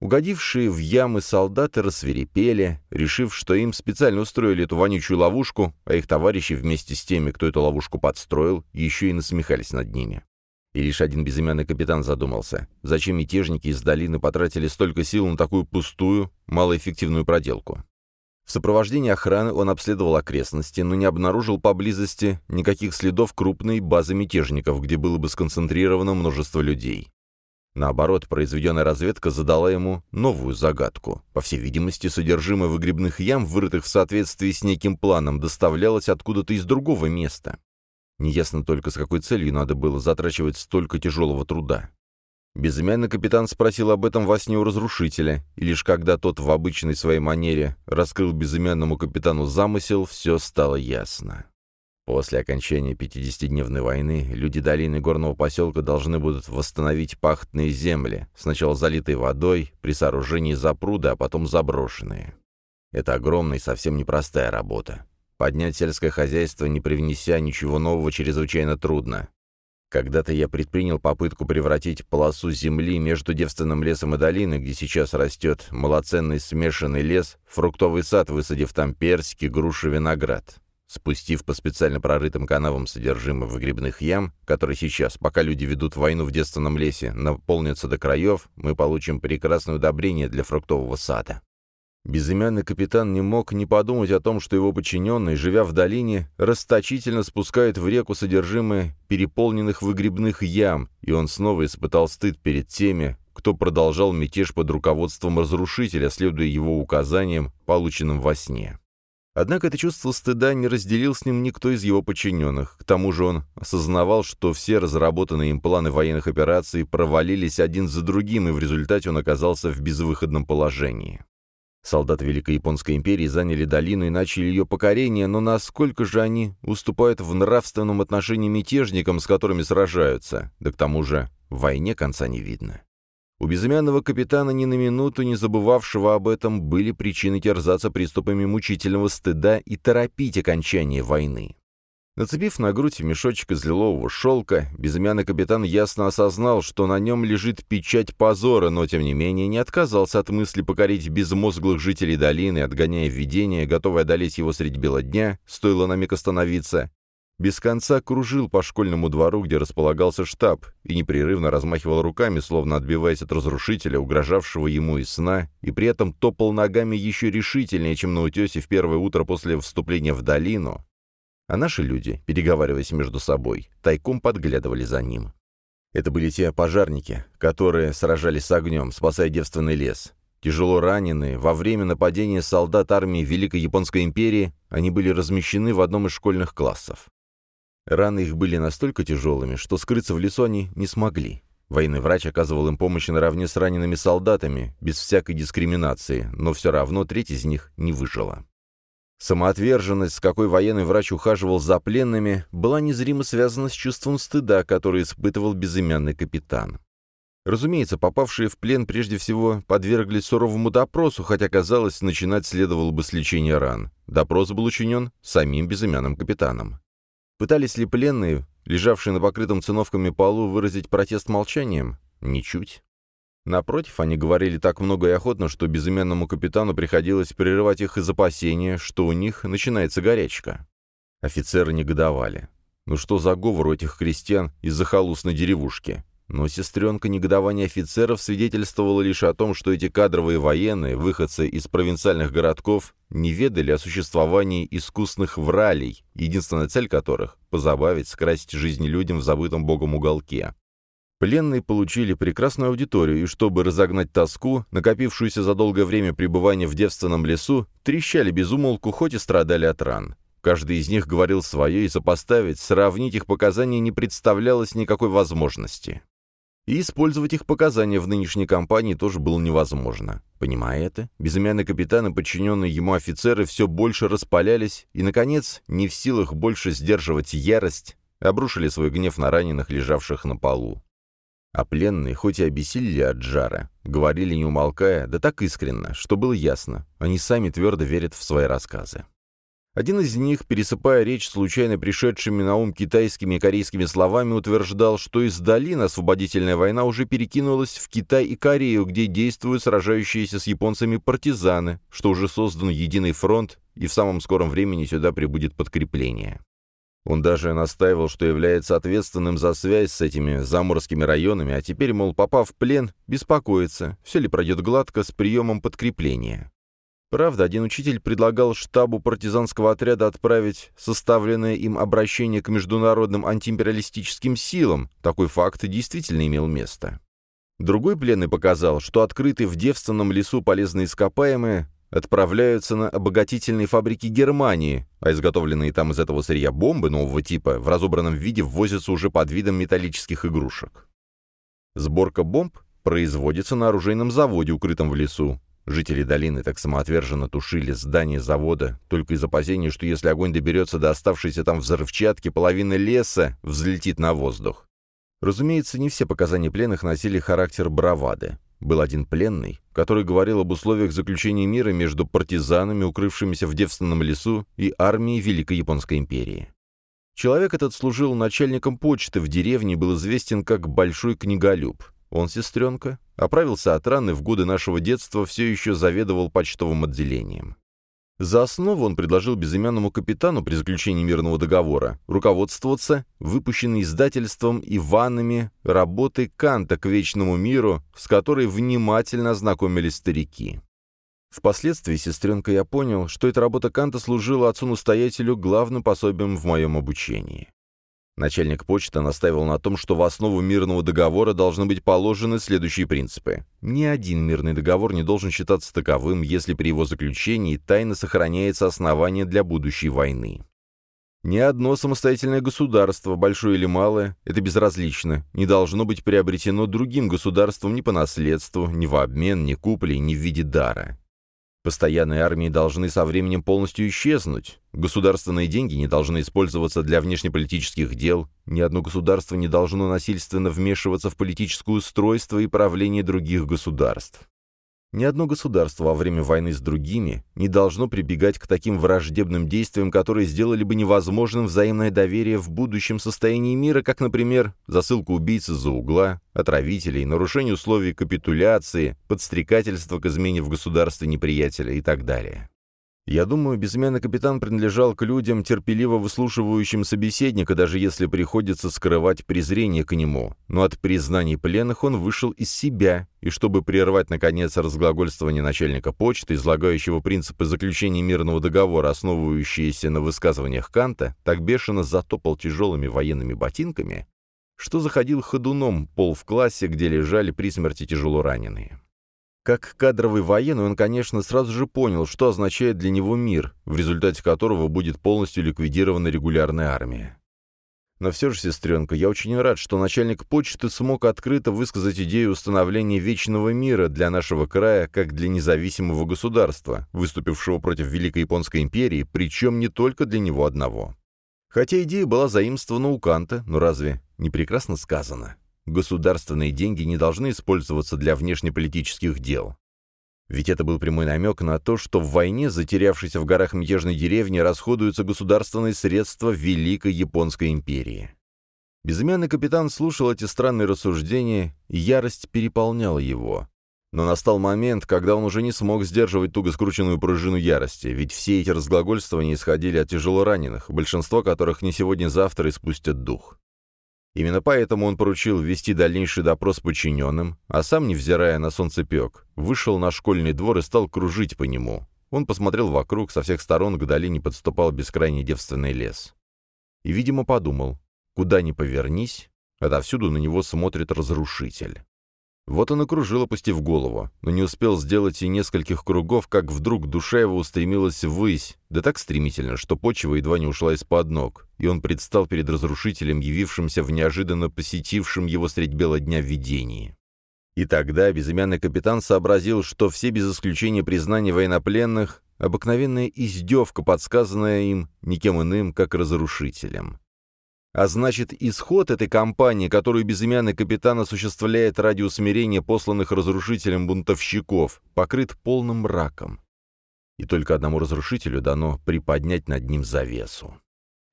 Угодившие в ямы солдаты рассверепели, решив, что им специально устроили эту вонючую ловушку, а их товарищи вместе с теми, кто эту ловушку подстроил, еще и насмехались над ними. И лишь один безымянный капитан задумался, зачем мятежники из долины потратили столько сил на такую пустую, малоэффективную проделку. В сопровождении охраны он обследовал окрестности, но не обнаружил поблизости никаких следов крупной базы мятежников, где было бы сконцентрировано множество людей. Наоборот, произведенная разведка задала ему новую загадку. По всей видимости, содержимое выгребных ям, вырытых в соответствии с неким планом, доставлялось откуда-то из другого места. Неясно только, с какой целью надо было затрачивать столько тяжелого труда. Безымянный капитан спросил об этом во сне у разрушителя, и лишь когда тот в обычной своей манере раскрыл безымянному капитану замысел, все стало ясно. После окончания 50-дневной войны люди долины горного поселка должны будут восстановить пахтные земли, сначала залитые водой, при сооружении запруда, а потом заброшенные. Это огромная и совсем непростая работа. Поднять сельское хозяйство, не привнеся ничего нового, чрезвычайно трудно. Когда-то я предпринял попытку превратить полосу земли между девственным лесом и долиной, где сейчас растет малоценный смешанный лес, в фруктовый сад, высадив там персики, груши, виноград. Спустив по специально прорытым канавам содержимое выгребных ям, которые сейчас, пока люди ведут войну в девственном лесе, наполнятся до краев, мы получим прекрасное удобрение для фруктового сада. Безымянный капитан не мог не подумать о том, что его подчиненный, живя в долине, расточительно спускает в реку содержимое переполненных выгребных ям, и он снова испытал стыд перед теми, кто продолжал мятеж под руководством разрушителя, следуя его указаниям, полученным во сне. Однако это чувство стыда не разделил с ним никто из его подчиненных. К тому же он осознавал, что все разработанные им планы военных операций провалились один за другим, и в результате он оказался в безвыходном положении. Солдаты Великой Японской империи заняли долину и начали ее покорение, но насколько же они уступают в нравственном отношении мятежникам, с которыми сражаются? Да к тому же в войне конца не видно. У безымянного капитана, ни на минуту не забывавшего об этом, были причины терзаться приступами мучительного стыда и торопить окончание войны. Нацепив на грудь мешочек из лилового шелка, безымянный капитан ясно осознал, что на нем лежит печать позора, но тем не менее не отказался от мысли покорить безмозглых жителей долины, отгоняя видение, готовое одолеть его средь бела дня, стоило на миг остановиться. Без конца кружил по школьному двору, где располагался штаб, и непрерывно размахивал руками, словно отбиваясь от разрушителя, угрожавшего ему из сна, и при этом топал ногами еще решительнее, чем на утесе в первое утро после вступления в долину, а наши люди, переговариваясь между собой, тайком подглядывали за ним. Это были те пожарники, которые сражались с огнем, спасая девственный лес. Тяжело раненые, во время нападения солдат армии Великой Японской империи, они были размещены в одном из школьных классов. Раны их были настолько тяжелыми, что скрыться в лесу они не смогли. Военный врач оказывал им помощь наравне с ранеными солдатами, без всякой дискриминации, но все равно треть из них не выжила. Самоотверженность, с какой военный врач ухаживал за пленными, была незримо связана с чувством стыда, который испытывал безымянный капитан. Разумеется, попавшие в плен прежде всего подверглись суровому допросу, хотя, казалось, начинать следовало бы с лечения ран. Допрос был учинен самим безымянным капитаном. Пытались ли пленные, лежавшие на покрытом циновками полу, выразить протест молчанием? Ничуть. Напротив, они говорили так много и охотно, что безымянному капитану приходилось прерывать их из опасения, что у них начинается горячка. Офицеры негодовали. Ну что за говор у этих крестьян из-за халусной деревушки? Но сестренка негодования офицеров свидетельствовала лишь о том, что эти кадровые военные, выходцы из провинциальных городков, не ведали о существовании искусных вралей, единственная цель которых — позабавить, скрасить жизнь людям в забытом богом уголке. Пленные получили прекрасную аудиторию, и чтобы разогнать тоску, накопившуюся за долгое время пребывания в девственном лесу, трещали безумолку, хоть и страдали от ран. Каждый из них говорил свое, и сопоставить, сравнить их показания не представлялось никакой возможности. И использовать их показания в нынешней кампании тоже было невозможно. Понимая это, безымянный капитан и подчиненные ему офицеры все больше распалялись и, наконец, не в силах больше сдерживать ярость, обрушили свой гнев на раненых, лежавших на полу. А пленные, хоть и обессилели от жара, говорили не умолкая, да так искренно, что было ясно, они сами твердо верят в свои рассказы. Один из них, пересыпая речь случайно пришедшими на ум китайскими и корейскими словами, утверждал, что из долин освободительная война уже перекинулась в Китай и Корею, где действуют сражающиеся с японцами партизаны, что уже создан единый фронт, и в самом скором времени сюда прибудет подкрепление. Он даже настаивал, что является ответственным за связь с этими заморскими районами, а теперь, мол, попав в плен, беспокоится, все ли пройдет гладко с приемом подкрепления. Правда, один учитель предлагал штабу партизанского отряда отправить составленное им обращение к международным антиимпериалистическим силам. Такой факт действительно имел место. Другой пленный показал, что открытые в девственном лесу полезные ископаемые отправляются на обогатительные фабрики Германии, а изготовленные там из этого сырья бомбы нового типа в разобранном виде ввозятся уже под видом металлических игрушек. Сборка бомб производится на оружейном заводе, укрытом в лесу. Жители долины так самоотверженно тушили здание завода, только из опасения, что если огонь доберется до оставшейся там взрывчатки, половина леса взлетит на воздух. Разумеется, не все показания пленных носили характер бравады. Был один пленный, который говорил об условиях заключения мира между партизанами, укрывшимися в девственном лесу, и армией Великой Японской империи. Человек этот служил начальником почты в деревне и был известен как Большой Книголюб. Он, сестренка, оправился от раны в годы нашего детства, все еще заведовал почтовым отделением. За основу он предложил безымянному капитану при заключении мирного договора руководствоваться выпущенной издательством Иванами работой Канта к вечному миру, с которой внимательно ознакомились старики. Впоследствии, сестренка, я понял, что эта работа Канта служила отцу-настоятелю главным пособием в моем обучении. Начальник почты настаивал на том, что в основу мирного договора должны быть положены следующие принципы. Ни один мирный договор не должен считаться таковым, если при его заключении тайно сохраняется основание для будущей войны. Ни одно самостоятельное государство, большое или малое, это безразлично, не должно быть приобретено другим государством ни по наследству, ни в обмен, ни куплей, ни в виде дара. Постоянные армии должны со временем полностью исчезнуть. Государственные деньги не должны использоваться для внешнеполитических дел. Ни одно государство не должно насильственно вмешиваться в политическое устройство и правление других государств. Ни одно государство во время войны с другими не должно прибегать к таким враждебным действиям, которые сделали бы невозможным взаимное доверие в будущем состоянии мира, как, например, засылка убийцы за угла, отравителей, нарушение условий капитуляции, подстрекательство к измене в государстве неприятеля и так далее. Я думаю, безымянный капитан принадлежал к людям, терпеливо выслушивающим собеседника, даже если приходится скрывать презрение к нему. Но от признаний пленных он вышел из себя, и чтобы прервать, наконец, разглагольствование начальника почты, излагающего принципы заключения мирного договора, основывающиеся на высказываниях Канта, так бешено затопал тяжелыми военными ботинками, что заходил ходуном пол в классе, где лежали при смерти тяжело раненые. Как кадровый военный он, конечно, сразу же понял, что означает для него мир, в результате которого будет полностью ликвидирована регулярная армия. Но все же, сестренка, я очень рад, что начальник почты смог открыто высказать идею установления вечного мира для нашего края как для независимого государства, выступившего против Великой Японской империи, причем не только для него одного. Хотя идея была заимствована у Канта, но разве не прекрасно сказано? Государственные деньги не должны использоваться для внешнеполитических дел. Ведь это был прямой намек на то, что в войне, затерявшейся в горах мятежной деревни, расходуются государственные средства Великой Японской империи. Безымянный капитан слушал эти странные рассуждения, и ярость переполняла его. Но настал момент, когда он уже не смог сдерживать туго скрученную пружину ярости, ведь все эти разглагольствования исходили от тяжело раненых, большинство которых не сегодня-завтра испустят дух. Именно поэтому он поручил вести дальнейший допрос подчиненным, а сам, невзирая на солнцепек, вышел на школьный двор и стал кружить по нему. Он посмотрел вокруг, со всех сторон к долине подступал бескрайний девственный лес. И, видимо, подумал, куда ни повернись, отовсюду на него смотрит разрушитель. Вот он и кружил, опустив голову, но не успел сделать и нескольких кругов, как вдруг душа его устремилась ввысь, да так стремительно, что почва едва не ушла из-под ног, и он предстал перед разрушителем, явившимся в неожиданно посетившем его средь бела дня видении. И тогда безымянный капитан сообразил, что все без исключения признания военнопленных — обыкновенная издевка, подсказанная им никем иным, как разрушителем. А значит, исход этой кампании, которую безымянный капитан осуществляет ради усмирения посланных разрушителем бунтовщиков, покрыт полным мраком. И только одному разрушителю дано приподнять над ним завесу.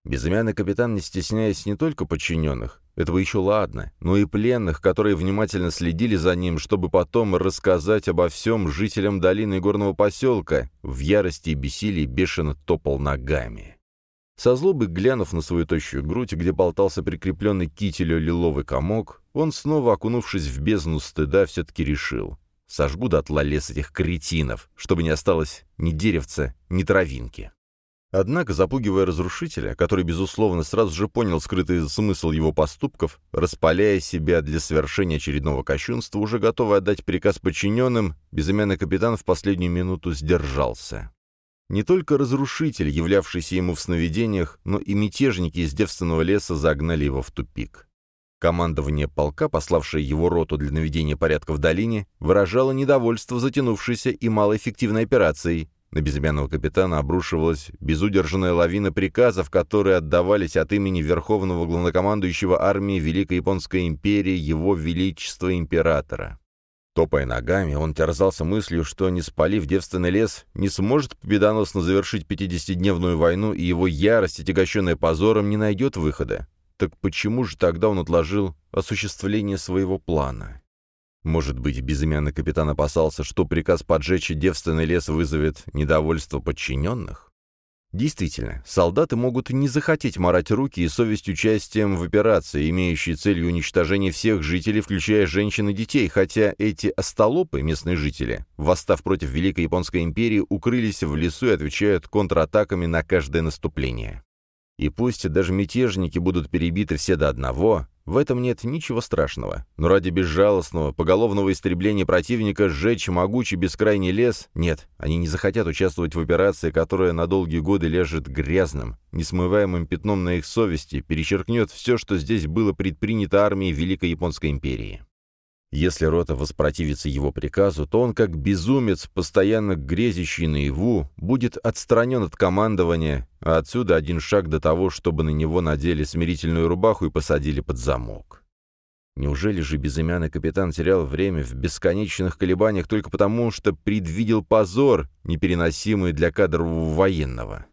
Безымянный капитан, не стесняясь не только подчиненных, этого еще ладно, но и пленных, которые внимательно следили за ним, чтобы потом рассказать обо всем жителям долины горного поселка, в ярости и бессилии бешено топал ногами. Со злобы глянув на свою тощую грудь, где болтался прикрепленный кителю лиловый комок, он, снова окунувшись в бездну стыда, все-таки решил. Сожгу дотла лес этих кретинов, чтобы не осталось ни деревца, ни травинки. Однако, запугивая разрушителя, который, безусловно, сразу же понял скрытый смысл его поступков, распаляя себя для совершения очередного кощунства, уже готовый отдать приказ подчиненным, безымянный капитан в последнюю минуту сдержался. Не только разрушитель, являвшийся ему в сновидениях, но и мятежники из девственного леса загнали его в тупик. Командование полка, пославшее его роту для наведения порядка в долине, выражало недовольство затянувшейся и малоэффективной операцией. На безымянного капитана обрушивалась безудержанная лавина приказов, которые отдавались от имени Верховного Главнокомандующего армии Великой Японской империи Его Величества Императора. Топая ногами, он терзался мыслью, что, не спалив девственный лес, не сможет победоносно завершить 50-дневную войну, и его ярость, отягощенная позором, не найдет выхода. Так почему же тогда он отложил осуществление своего плана? Может быть, безымянный капитан опасался, что приказ поджечь девственный лес вызовет недовольство подчиненных? Действительно, солдаты могут не захотеть морать руки и совесть участием в операции, имеющей целью уничтожение всех жителей, включая женщин и детей, хотя эти остолопы, местные жители, восстав против Великой Японской империи, укрылись в лесу и отвечают контратаками на каждое наступление. И пусть даже мятежники будут перебиты все до одного, в этом нет ничего страшного. Но ради безжалостного, поголовного истребления противника сжечь могучий бескрайний лес? Нет, они не захотят участвовать в операции, которая на долгие годы лежит грязным, несмываемым пятном на их совести, перечеркнет все, что здесь было предпринято армией Великой Японской империи. Если рота воспротивится его приказу, то он, как безумец, постоянно грезящий наяву, будет отстранен от командования, а отсюда один шаг до того, чтобы на него надели смирительную рубаху и посадили под замок. Неужели же безымянный капитан терял время в бесконечных колебаниях только потому, что предвидел позор, непереносимый для кадрового военного?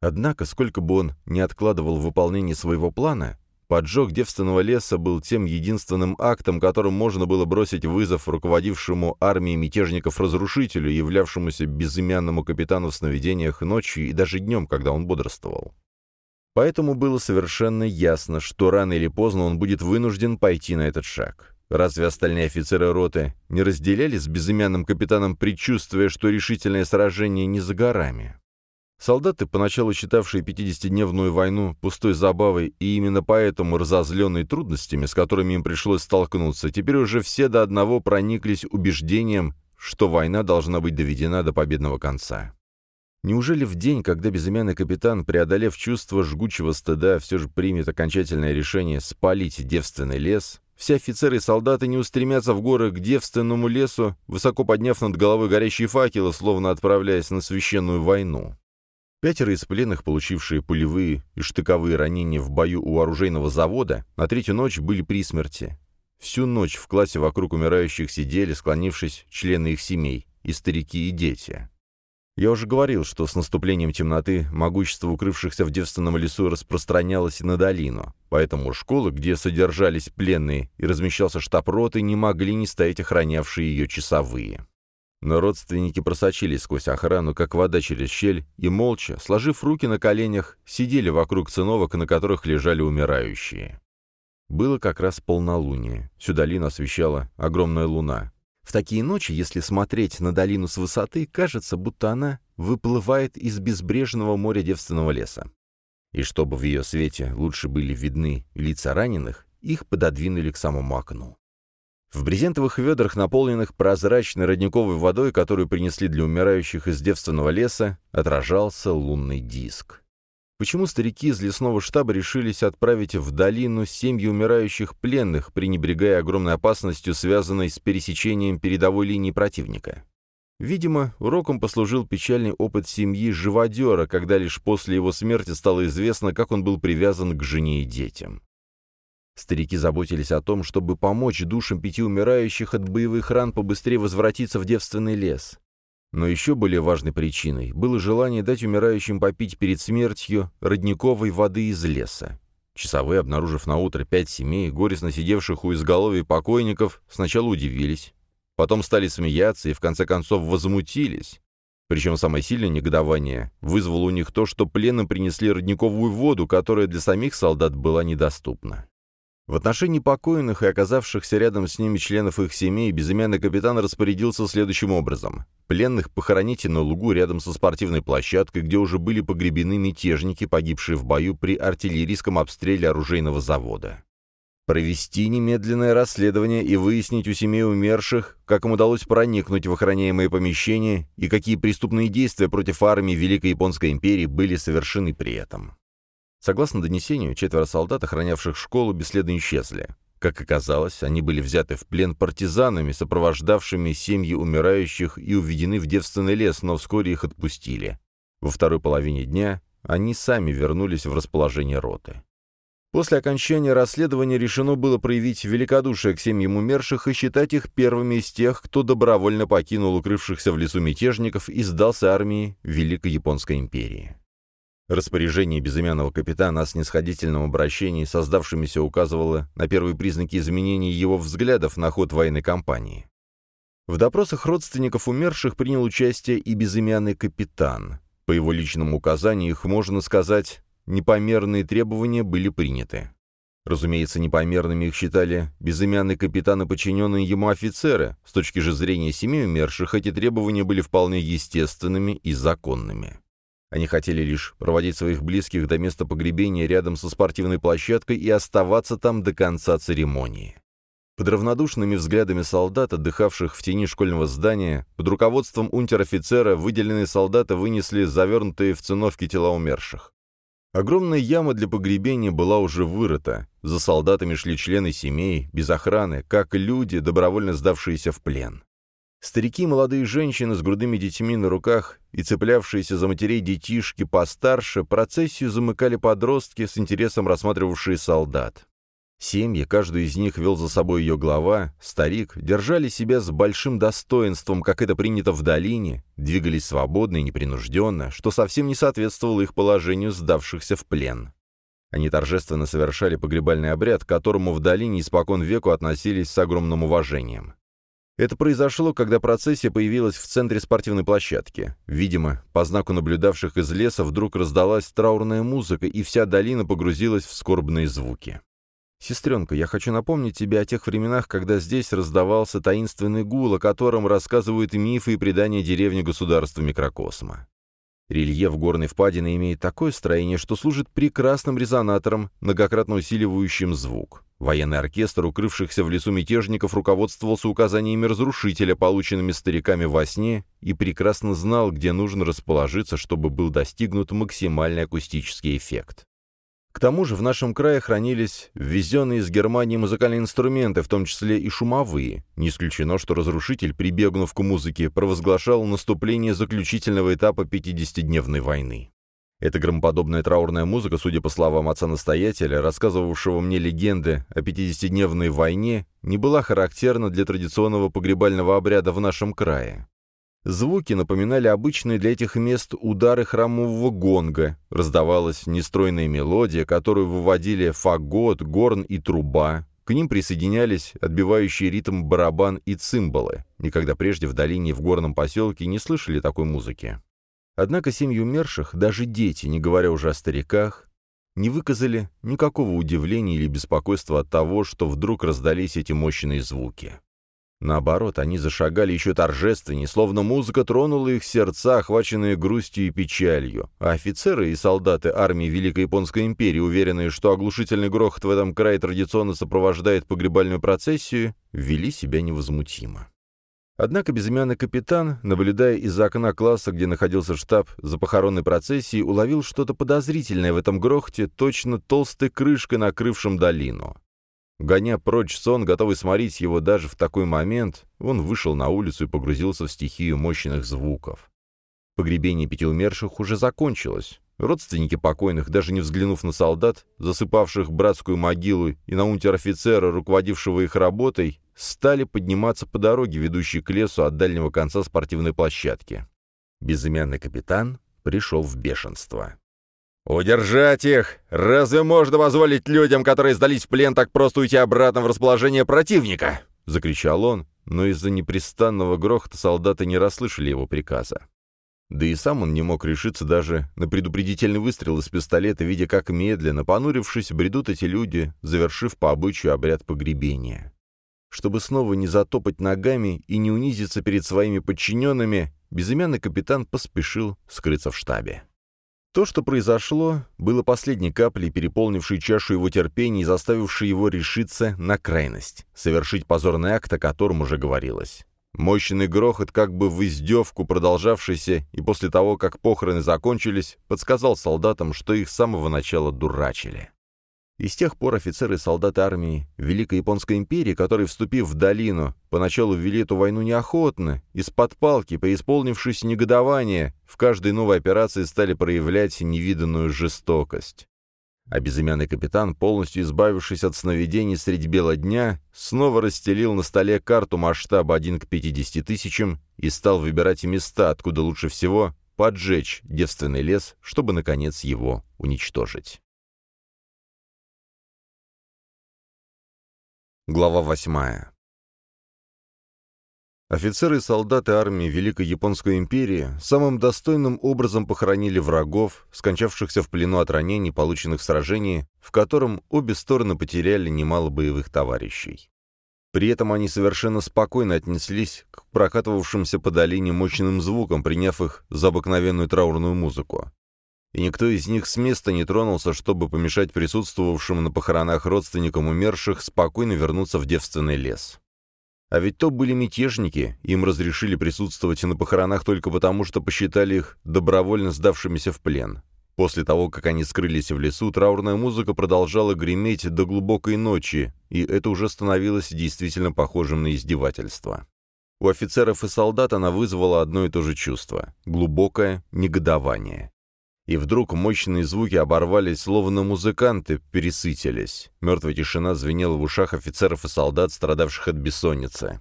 Однако, сколько бы он ни откладывал выполнение своего плана, Поджог девственного леса был тем единственным актом, которым можно было бросить вызов руководившему армией мятежников-разрушителю, являвшемуся безымянному капитану в сновидениях ночью и даже днем, когда он бодрствовал. Поэтому было совершенно ясно, что рано или поздно он будет вынужден пойти на этот шаг. Разве остальные офицеры роты не разделяли с безымянным капитаном предчувствие, что решительное сражение не за горами? Солдаты, поначалу считавшие 50-дневную войну пустой забавой и именно поэтому разозленные трудностями, с которыми им пришлось столкнуться, теперь уже все до одного прониклись убеждением, что война должна быть доведена до победного конца. Неужели в день, когда безымянный капитан, преодолев чувство жгучего стыда, все же примет окончательное решение спалить девственный лес, все офицеры и солдаты не устремятся в горы к девственному лесу, высоко подняв над головой горящие факелы, словно отправляясь на священную войну? Пятеро из пленных, получившие пулевые и штыковые ранения в бою у оружейного завода, на третью ночь были при смерти. Всю ночь в классе вокруг умирающих сидели, склонившись, члены их семей, и старики, и дети. Я уже говорил, что с наступлением темноты могущество укрывшихся в девственном лесу распространялось и на долину, поэтому школы, где содержались пленные и размещался штаб роты, не могли не стоять охранявшие ее часовые. Но родственники просочились сквозь охрану, как вода через щель, и молча, сложив руки на коленях, сидели вокруг циновок, на которых лежали умирающие. Было как раз полнолуние. Всю долину освещала огромная луна. В такие ночи, если смотреть на долину с высоты, кажется, будто она выплывает из безбрежного моря девственного леса. И чтобы в ее свете лучше были видны лица раненых, их пододвинули к самому окну. В брезентовых ведрах, наполненных прозрачной родниковой водой, которую принесли для умирающих из девственного леса, отражался лунный диск. Почему старики из лесного штаба решились отправить в долину семьи умирающих пленных, пренебрегая огромной опасностью, связанной с пересечением передовой линии противника? Видимо, уроком послужил печальный опыт семьи живодера, когда лишь после его смерти стало известно, как он был привязан к жене и детям. Старики заботились о том, чтобы помочь душам пяти умирающих от боевых ран побыстрее возвратиться в девственный лес. Но еще более важной причиной было желание дать умирающим попить перед смертью родниковой воды из леса. Часовые, обнаружив на утро пять семей, горестно сидевших у изголовья покойников, сначала удивились, потом стали смеяться и в конце концов возмутились. Причем самое сильное негодование вызвало у них то, что пленным принесли родниковую воду, которая для самих солдат была недоступна. В отношении покойных и оказавшихся рядом с ними членов их семей безымянный капитан распорядился следующим образом. Пленных похороните на лугу рядом со спортивной площадкой, где уже были погребены мятежники, погибшие в бою при артиллерийском обстреле оружейного завода. Провести немедленное расследование и выяснить у семей умерших, как им удалось проникнуть в охраняемые помещения и какие преступные действия против армии Великой Японской империи были совершены при этом. Согласно донесению, четверо солдат, охранявших школу, бесследно исчезли. Как оказалось, они были взяты в плен партизанами, сопровождавшими семьи умирающих и уведены в девственный лес, но вскоре их отпустили. Во второй половине дня они сами вернулись в расположение роты. После окончания расследования решено было проявить великодушие к семьям умерших и считать их первыми из тех, кто добровольно покинул укрывшихся в лесу мятежников и сдался армии Великой Японской империи. Распоряжение безымянного капитана о снисходительном обращении, создавшемися, указывало на первые признаки изменения его взглядов на ход военной кампании. В допросах родственников умерших принял участие и безымянный капитан. По его личному указанию их, можно сказать, непомерные требования были приняты. Разумеется, непомерными их считали безымянный капитан и подчиненные ему офицеры. С точки же зрения семей умерших, эти требования были вполне естественными и законными. Они хотели лишь проводить своих близких до места погребения рядом со спортивной площадкой и оставаться там до конца церемонии. Под равнодушными взглядами солдат, отдыхавших в тени школьного здания, под руководством унтер-офицера выделенные солдаты вынесли завернутые в циновки тела умерших. Огромная яма для погребения была уже вырыта. За солдатами шли члены семей, без охраны, как люди, добровольно сдавшиеся в плен. Старики молодые женщины с грудными детьми на руках и цеплявшиеся за матерей детишки постарше процессию замыкали подростки, с интересом рассматривавшие солдат. Семьи, каждый из них вел за собой ее глава, старик, держали себя с большим достоинством, как это принято в долине, двигались свободно и непринужденно, что совсем не соответствовало их положению сдавшихся в плен. Они торжественно совершали погребальный обряд, к которому в долине испокон веку относились с огромным уважением. Это произошло, когда процессия появилась в центре спортивной площадки. Видимо, по знаку наблюдавших из леса вдруг раздалась траурная музыка, и вся долина погрузилась в скорбные звуки. «Сестренка, я хочу напомнить тебе о тех временах, когда здесь раздавался таинственный гул, о котором рассказывают мифы и предания деревни государства микрокосма. Рельеф горной впадины имеет такое строение, что служит прекрасным резонатором, многократно усиливающим звук. Военный оркестр, укрывшихся в лесу мятежников, руководствовался указаниями разрушителя, полученными стариками во сне, и прекрасно знал, где нужно расположиться, чтобы был достигнут максимальный акустический эффект. К тому же в нашем крае хранились ввезенные из Германии музыкальные инструменты, в том числе и шумовые. Не исключено, что разрушитель, прибегнув к музыке, провозглашал наступление заключительного этапа 50-дневной войны. Эта громоподобная траурная музыка, судя по словам отца-настоятеля, рассказывавшего мне легенды о 50-дневной войне, не была характерна для традиционного погребального обряда в нашем крае. Звуки напоминали обычные для этих мест удары храмового гонга, раздавалась нестройная мелодия, которую выводили фагот, горн и труба, к ним присоединялись отбивающие ритм барабан и цимбалы. Никогда прежде в долине в горном поселке не слышали такой музыки. Однако семьи умерших, даже дети, не говоря уже о стариках, не выказали никакого удивления или беспокойства от того, что вдруг раздались эти мощные звуки. Наоборот, они зашагали еще торжественнее, словно музыка тронула их сердца, охваченные грустью и печалью. А офицеры и солдаты армии Великой Японской империи, уверенные, что оглушительный грохот в этом крае традиционно сопровождает погребальную процессию, вели себя невозмутимо. Однако безымянный капитан, наблюдая из окна класса, где находился штаб за похоронной процессией, уловил что-то подозрительное в этом грохоте, точно толстой крышкой, накрывшем долину. Гоня прочь сон, готовый сморить его даже в такой момент, он вышел на улицу и погрузился в стихию мощных звуков. Погребение пяти умерших уже закончилось. Родственники покойных, даже не взглянув на солдат, засыпавших братскую могилу, и на унтер-офицера, руководившего их работой, стали подниматься по дороге, ведущей к лесу от дальнего конца спортивной площадки. Безымянный капитан пришел в бешенство. «Удержать их! Разве можно позволить людям, которые сдались в плен, так просто уйти обратно в расположение противника?» — закричал он, но из-за непрестанного грохота солдаты не расслышали его приказа. Да и сам он не мог решиться даже на предупредительный выстрел из пистолета, видя, как медленно, понурившись, бредут эти люди, завершив по обычаю обряд погребения. Чтобы снова не затопать ногами и не унизиться перед своими подчиненными, безымянный капитан поспешил скрыться в штабе. То, что произошло, было последней каплей, переполнившей чашу его терпения и заставившей его решиться на крайность, совершить позорный акт, о котором уже говорилось. Мощный грохот, как бы в издевку продолжавшийся, и после того, как похороны закончились, подсказал солдатам, что их с самого начала дурачили. И с тех пор офицеры и солдаты армии Великой Японской империи, которые, вступив в долину, поначалу вели эту войну неохотно, из-под палки, преисполнившись негодования, в каждой новой операции стали проявлять невиданную жестокость. А безымянный капитан, полностью избавившись от сновидений средь бела дня, снова расстелил на столе карту масштаба 1 к 50 тысячам и стал выбирать места, откуда лучше всего поджечь девственный лес, чтобы, наконец, его уничтожить. Глава восьмая. Офицеры и солдаты армии Великой Японской империи самым достойным образом похоронили врагов, скончавшихся в плену от ранений, полученных в сражении, в котором обе стороны потеряли немало боевых товарищей. При этом они совершенно спокойно отнеслись к прокатывавшимся по долине мощным звукам, приняв их за обыкновенную траурную музыку. И никто из них с места не тронулся, чтобы помешать присутствовавшим на похоронах родственникам умерших спокойно вернуться в девственный лес. А ведь то были мятежники, им разрешили присутствовать на похоронах только потому, что посчитали их добровольно сдавшимися в плен. После того, как они скрылись в лесу, траурная музыка продолжала греметь до глубокой ночи, и это уже становилось действительно похожим на издевательство. У офицеров и солдат она вызвала одно и то же чувство — глубокое негодование. И вдруг мощные звуки оборвались, словно музыканты пересытились. Мертвая тишина звенела в ушах офицеров и солдат, страдавших от бессонницы.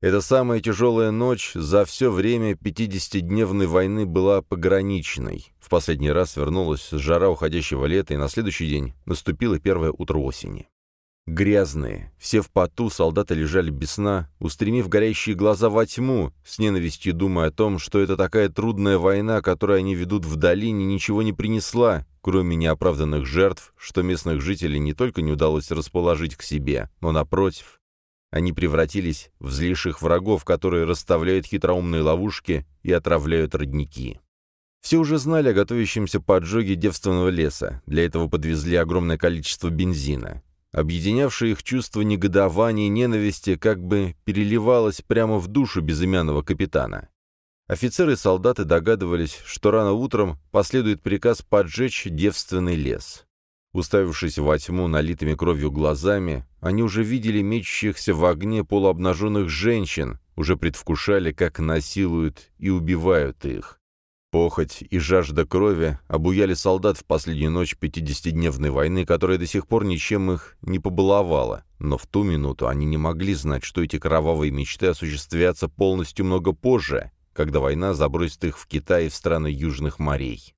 Эта самая тяжелая ночь за все время 50-дневной войны была пограничной. В последний раз вернулась жара уходящего лета, и на следующий день наступило первое утро осени. Грязные, все в поту, солдаты лежали без сна, устремив горящие глаза во тьму, с ненавистью думая о том, что это такая трудная война, которую они ведут в долине, ничего не принесла, кроме неоправданных жертв, что местных жителей не только не удалось расположить к себе, но, напротив, они превратились в злейших врагов, которые расставляют хитроумные ловушки и отравляют родники. Все уже знали о готовящемся поджоге девственного леса, для этого подвезли огромное количество бензина. Объединявшее их чувство негодования и ненависти как бы переливалось прямо в душу безымянного капитана. Офицеры и солдаты догадывались, что рано утром последует приказ поджечь девственный лес. Уставившись во тьму налитыми кровью глазами, они уже видели мечущихся в огне полуобнаженных женщин, уже предвкушали, как насилуют и убивают их. Похоть и жажда крови обуяли солдат в последнюю ночь пятидесятидневной войны, которая до сих пор ничем их не побаловала. Но в ту минуту они не могли знать, что эти кровавые мечты осуществятся полностью много позже, когда война забросит их в Китай и в страны Южных морей.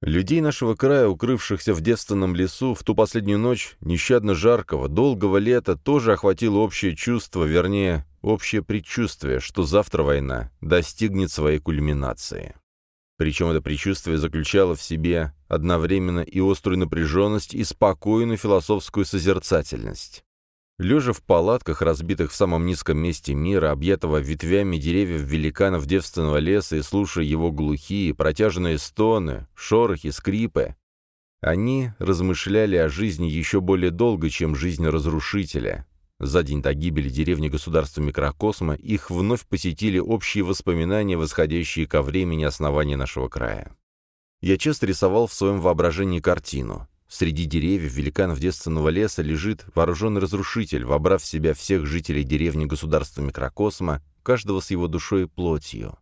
Людей нашего края, укрывшихся в девственном лесу, в ту последнюю ночь, нещадно жаркого, долгого лета, тоже охватило общее чувство, вернее, общее предчувствие, что завтра война достигнет своей кульминации. Причем это предчувствие заключало в себе одновременно и острую напряженность, и спокойную философскую созерцательность. Лежа в палатках, разбитых в самом низком месте мира, объятого ветвями деревьев великанов девственного леса и слушая его глухие, протяжные стоны, шорохи, скрипы, они размышляли о жизни еще более долго, чем жизнь разрушителя, за день до гибели деревни государства микрокосма их вновь посетили общие воспоминания, восходящие ко времени основания нашего края. Я часто рисовал в своем воображении картину. Среди деревьев великанов девственного леса лежит вооруженный разрушитель, вобрав в себя всех жителей деревни государства микрокосма, каждого с его душой и плотью.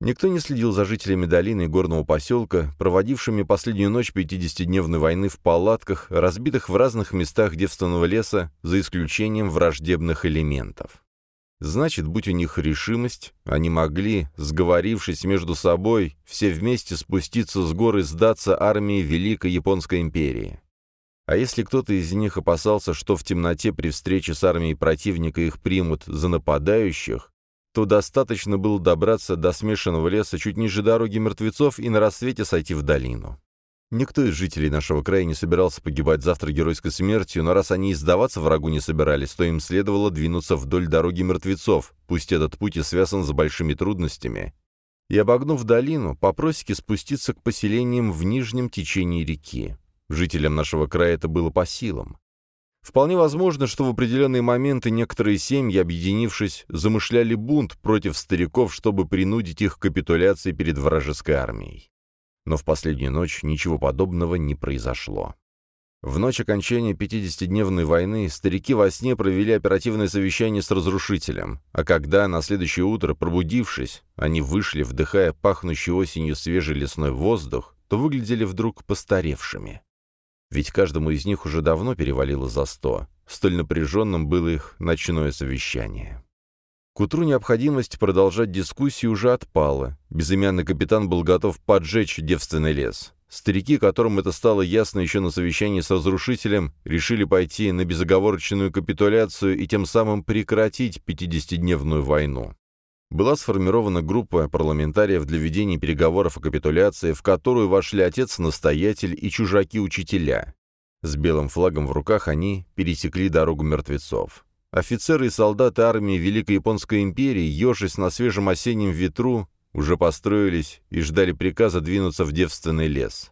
Никто не следил за жителями долины и горного поселка, проводившими последнюю ночь 50-дневной войны в палатках, разбитых в разных местах девственного леса, за исключением враждебных элементов. Значит, будь у них решимость, они могли, сговорившись между собой, все вместе спуститься с гор и сдаться армии Великой Японской империи. А если кто-то из них опасался, что в темноте при встрече с армией противника их примут за нападающих, то достаточно было добраться до смешанного леса чуть ниже дороги мертвецов и на рассвете сойти в долину. Никто из жителей нашего края не собирался погибать завтра геройской смертью, но раз они и сдаваться врагу не собирались, то им следовало двинуться вдоль дороги мертвецов, пусть этот путь и связан с большими трудностями, и, обогнув долину, по просеке спуститься к поселениям в нижнем течении реки. Жителям нашего края это было по силам. Вполне возможно, что в определенные моменты некоторые семьи, объединившись, замышляли бунт против стариков, чтобы принудить их к капитуляции перед вражеской армией. Но в последнюю ночь ничего подобного не произошло. В ночь окончания 50-дневной войны старики во сне провели оперативное совещание с разрушителем, а когда на следующее утро, пробудившись, они вышли, вдыхая пахнущий осенью свежий лесной воздух, то выглядели вдруг постаревшими. Ведь каждому из них уже давно перевалило за сто. Столь напряженным было их ночное совещание. К утру необходимость продолжать дискуссию уже отпала. Безымянный капитан был готов поджечь девственный лес. Старики, которым это стало ясно еще на совещании с разрушителем, решили пойти на безоговорочную капитуляцию и тем самым прекратить 50-дневную войну. Была сформирована группа парламентариев для ведения переговоров о капитуляции, в которую вошли отец-настоятель и чужаки-учителя. С белым флагом в руках они пересекли дорогу мертвецов. Офицеры и солдаты армии Великой Японской империи, ежась на свежем осеннем ветру, уже построились и ждали приказа двинуться в девственный лес.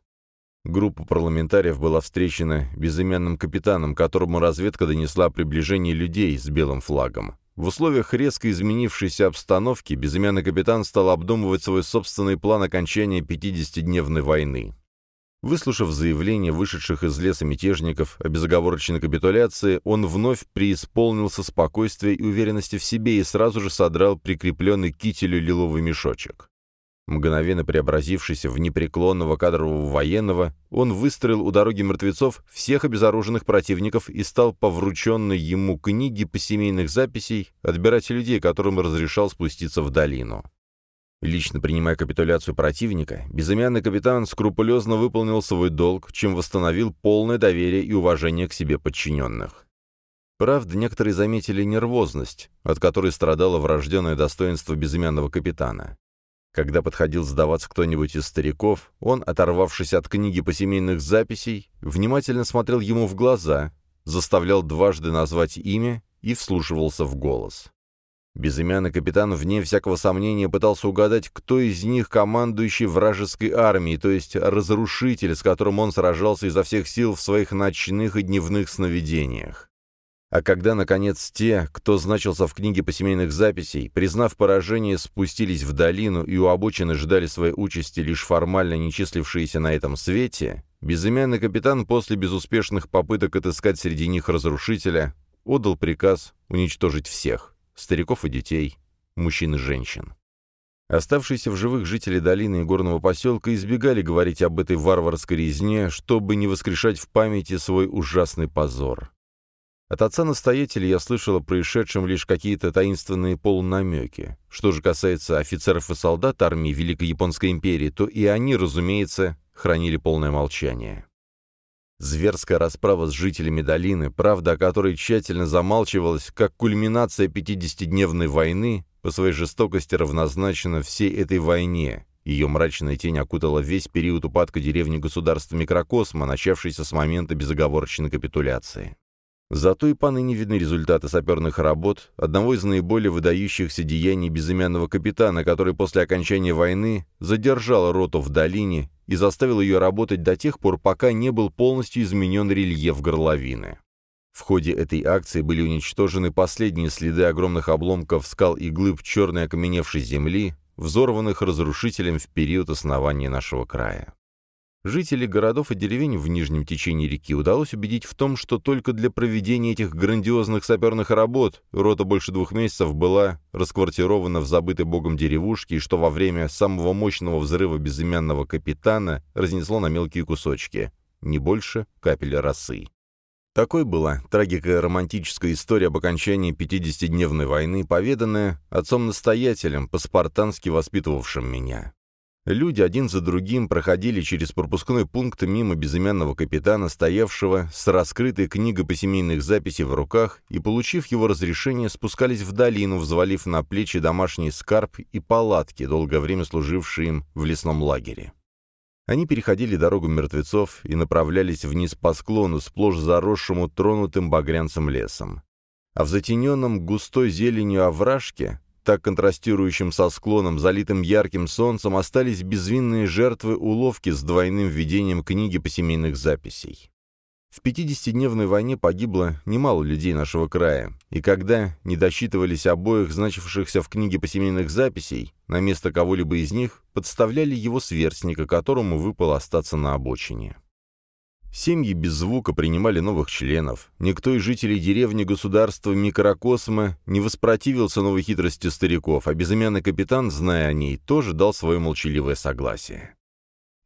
Группа парламентариев была встречена безымянным капитаном, которому разведка донесла о приближении людей с белым флагом. В условиях резко изменившейся обстановки безымянный капитан стал обдумывать свой собственный план окончания 50-дневной войны. Выслушав заявление вышедших из леса мятежников о безоговорочной капитуляции, он вновь преисполнился спокойствия и уверенности в себе и сразу же содрал прикрепленный к кителю лиловый мешочек. Мгновенно преобразившийся в непреклонного кадрового военного, он выстроил у дороги мертвецов всех обезоруженных противников и стал по врученной ему книге по семейных записей отбирать людей, которым разрешал спуститься в долину. Лично принимая капитуляцию противника, безымянный капитан скрупулезно выполнил свой долг, чем восстановил полное доверие и уважение к себе подчиненных. Правда, некоторые заметили нервозность, от которой страдало врожденное достоинство безымянного капитана. Когда подходил сдаваться кто-нибудь из стариков, он, оторвавшись от книги по семейных записей, внимательно смотрел ему в глаза, заставлял дважды назвать имя и вслушивался в голос. Безымянный капитан, вне всякого сомнения, пытался угадать, кто из них командующий вражеской армией, то есть разрушитель, с которым он сражался изо всех сил в своих ночных и дневных сновидениях. А когда, наконец, те, кто значился в книге по семейных записей, признав поражение, спустились в долину и у обочины ждали своей участи лишь формально не числившиеся на этом свете, безымянный капитан после безуспешных попыток отыскать среди них разрушителя отдал приказ уничтожить всех стариков и детей, мужчин и женщин. Оставшиеся в живых жители долины и горного поселка избегали говорить об этой варварской резне, чтобы не воскрешать в памяти свой ужасный позор. От отца-настоятеля я слышал о происшедшем лишь какие-то таинственные полунамеки. Что же касается офицеров и солдат армии Великой Японской империи, то и они, разумеется, хранили полное молчание. Зверская расправа с жителями долины, правда о которой тщательно замалчивалась, как кульминация 50-дневной войны, по своей жестокости равнозначена всей этой войне. Ее мрачная тень окутала весь период упадка деревни государства микрокосма, начавшийся с момента безоговорочной капитуляции. Зато и поныне видны результаты саперных работ одного из наиболее выдающихся деяний безымянного капитана, который после окончания войны задержал роту в долине и заставил ее работать до тех пор, пока не был полностью изменен рельеф горловины. В ходе этой акции были уничтожены последние следы огромных обломков скал и глыб черной окаменевшей земли, взорванных разрушителем в период основания нашего края. Жителей городов и деревень в нижнем течении реки удалось убедить в том, что только для проведения этих грандиозных саперных работ рота больше двух месяцев была расквартирована в забытой богом деревушке и что во время самого мощного взрыва безымянного капитана разнесло на мелкие кусочки, не больше капель росы. Такой была трагико-романтическая история об окончании 50-дневной войны, поведанная отцом-настоятелем, по-спартански воспитывавшим меня. Люди один за другим проходили через пропускной пункт мимо безымянного капитана, стоявшего с раскрытой книгой по семейных записей в руках, и, получив его разрешение, спускались в долину, взвалив на плечи домашний скарб и палатки, долгое время служившие им в лесном лагере. Они переходили дорогу мертвецов и направлялись вниз по склону, сплошь заросшему тронутым багрянцем лесом. А в затененном густой зеленью овражке так контрастирующим со склоном, залитым ярким солнцем, остались безвинные жертвы уловки с двойным введением книги по семейных записей. В 50-дневной войне погибло немало людей нашего края, и когда не досчитывались обоих значившихся в книге по семейных записей, на место кого-либо из них подставляли его сверстника, которому выпало остаться на обочине. Семьи без звука принимали новых членов. Никто из жителей деревни государства микрокосма не воспротивился новой хитрости стариков, а безымянный капитан, зная о ней, тоже дал свое молчаливое согласие.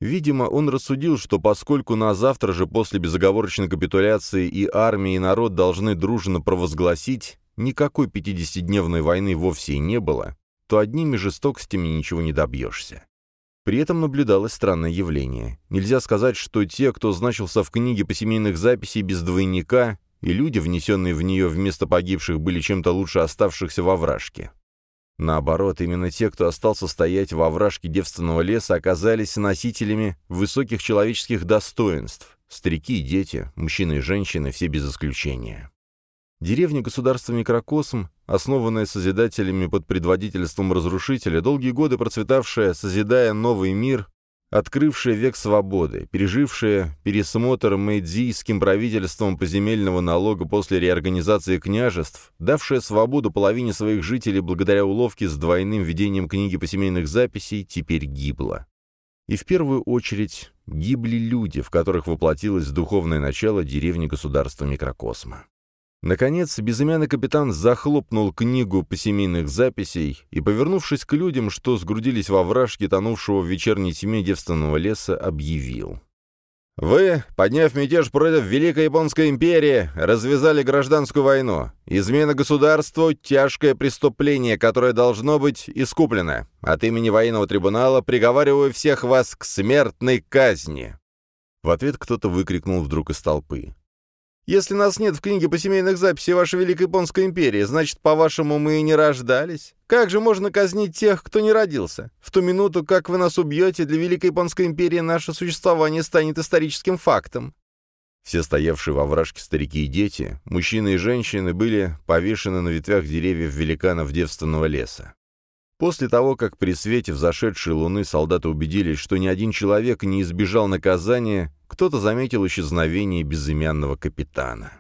Видимо, он рассудил, что поскольку на завтра же после безоговорочной капитуляции и армия, и народ должны дружно провозгласить, никакой 50-дневной войны вовсе и не было, то одними жестокостями ничего не добьешься. При этом наблюдалось странное явление. Нельзя сказать, что те, кто значился в книге по семейных записей без двойника, и люди, внесенные в нее вместо погибших, были чем-то лучше оставшихся во вражке. Наоборот, именно те, кто остался стоять во вражке девственного леса, оказались носителями высоких человеческих достоинств. Старики и дети, мужчины и женщины, все без исключения. Деревня государства Микрокосм, основанная Созидателями под предводительством разрушителя, долгие годы процветавшая, созидая новый мир, открывшая век свободы, пережившая пересмотр мэйдзийским правительством поземельного налога после реорганизации княжеств, давшая свободу половине своих жителей благодаря уловке с двойным ведением книги по семейных записей, теперь гибла. И в первую очередь гибли люди, в которых воплотилось духовное начало деревни государства микрокосма. Наконец, безымянный капитан захлопнул книгу по семейных записей и, повернувшись к людям, что сгрудились во вражке тонувшего в вечерней тьме девственного леса, объявил. «Вы, подняв мятеж против Великой Японской империи, развязали гражданскую войну. Измена государству — тяжкое преступление, которое должно быть искуплено. От имени военного трибунала приговариваю всех вас к смертной казни». В ответ кто-то выкрикнул вдруг из толпы. Если нас нет в книге по семейных записей вашей Великой Японской империи, значит, по-вашему, мы и не рождались? Как же можно казнить тех, кто не родился? В ту минуту, как вы нас убьете, для Великой Японской империи наше существование станет историческим фактом». Все стоявшие во вражке старики и дети, мужчины и женщины, были повешены на ветвях деревьев великанов девственного леса. После того, как при свете взошедшей луны солдаты убедились, что ни один человек не избежал наказания, кто-то заметил исчезновение безымянного капитана.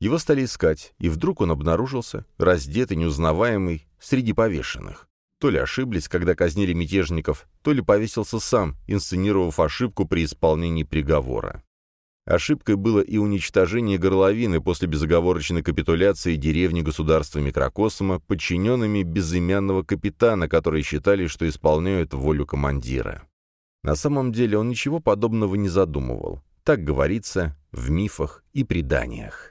Его стали искать, и вдруг он обнаружился, раздетый, неузнаваемый, среди повешенных. То ли ошиблись, когда казнили мятежников, то ли повесился сам, инсценировав ошибку при исполнении приговора. Ошибкой было и уничтожение горловины после безоговорочной капитуляции деревни государства Микрокосма подчиненными безымянного капитана, которые считали, что исполняют волю командира. На самом деле он ничего подобного не задумывал. Так говорится в мифах и преданиях.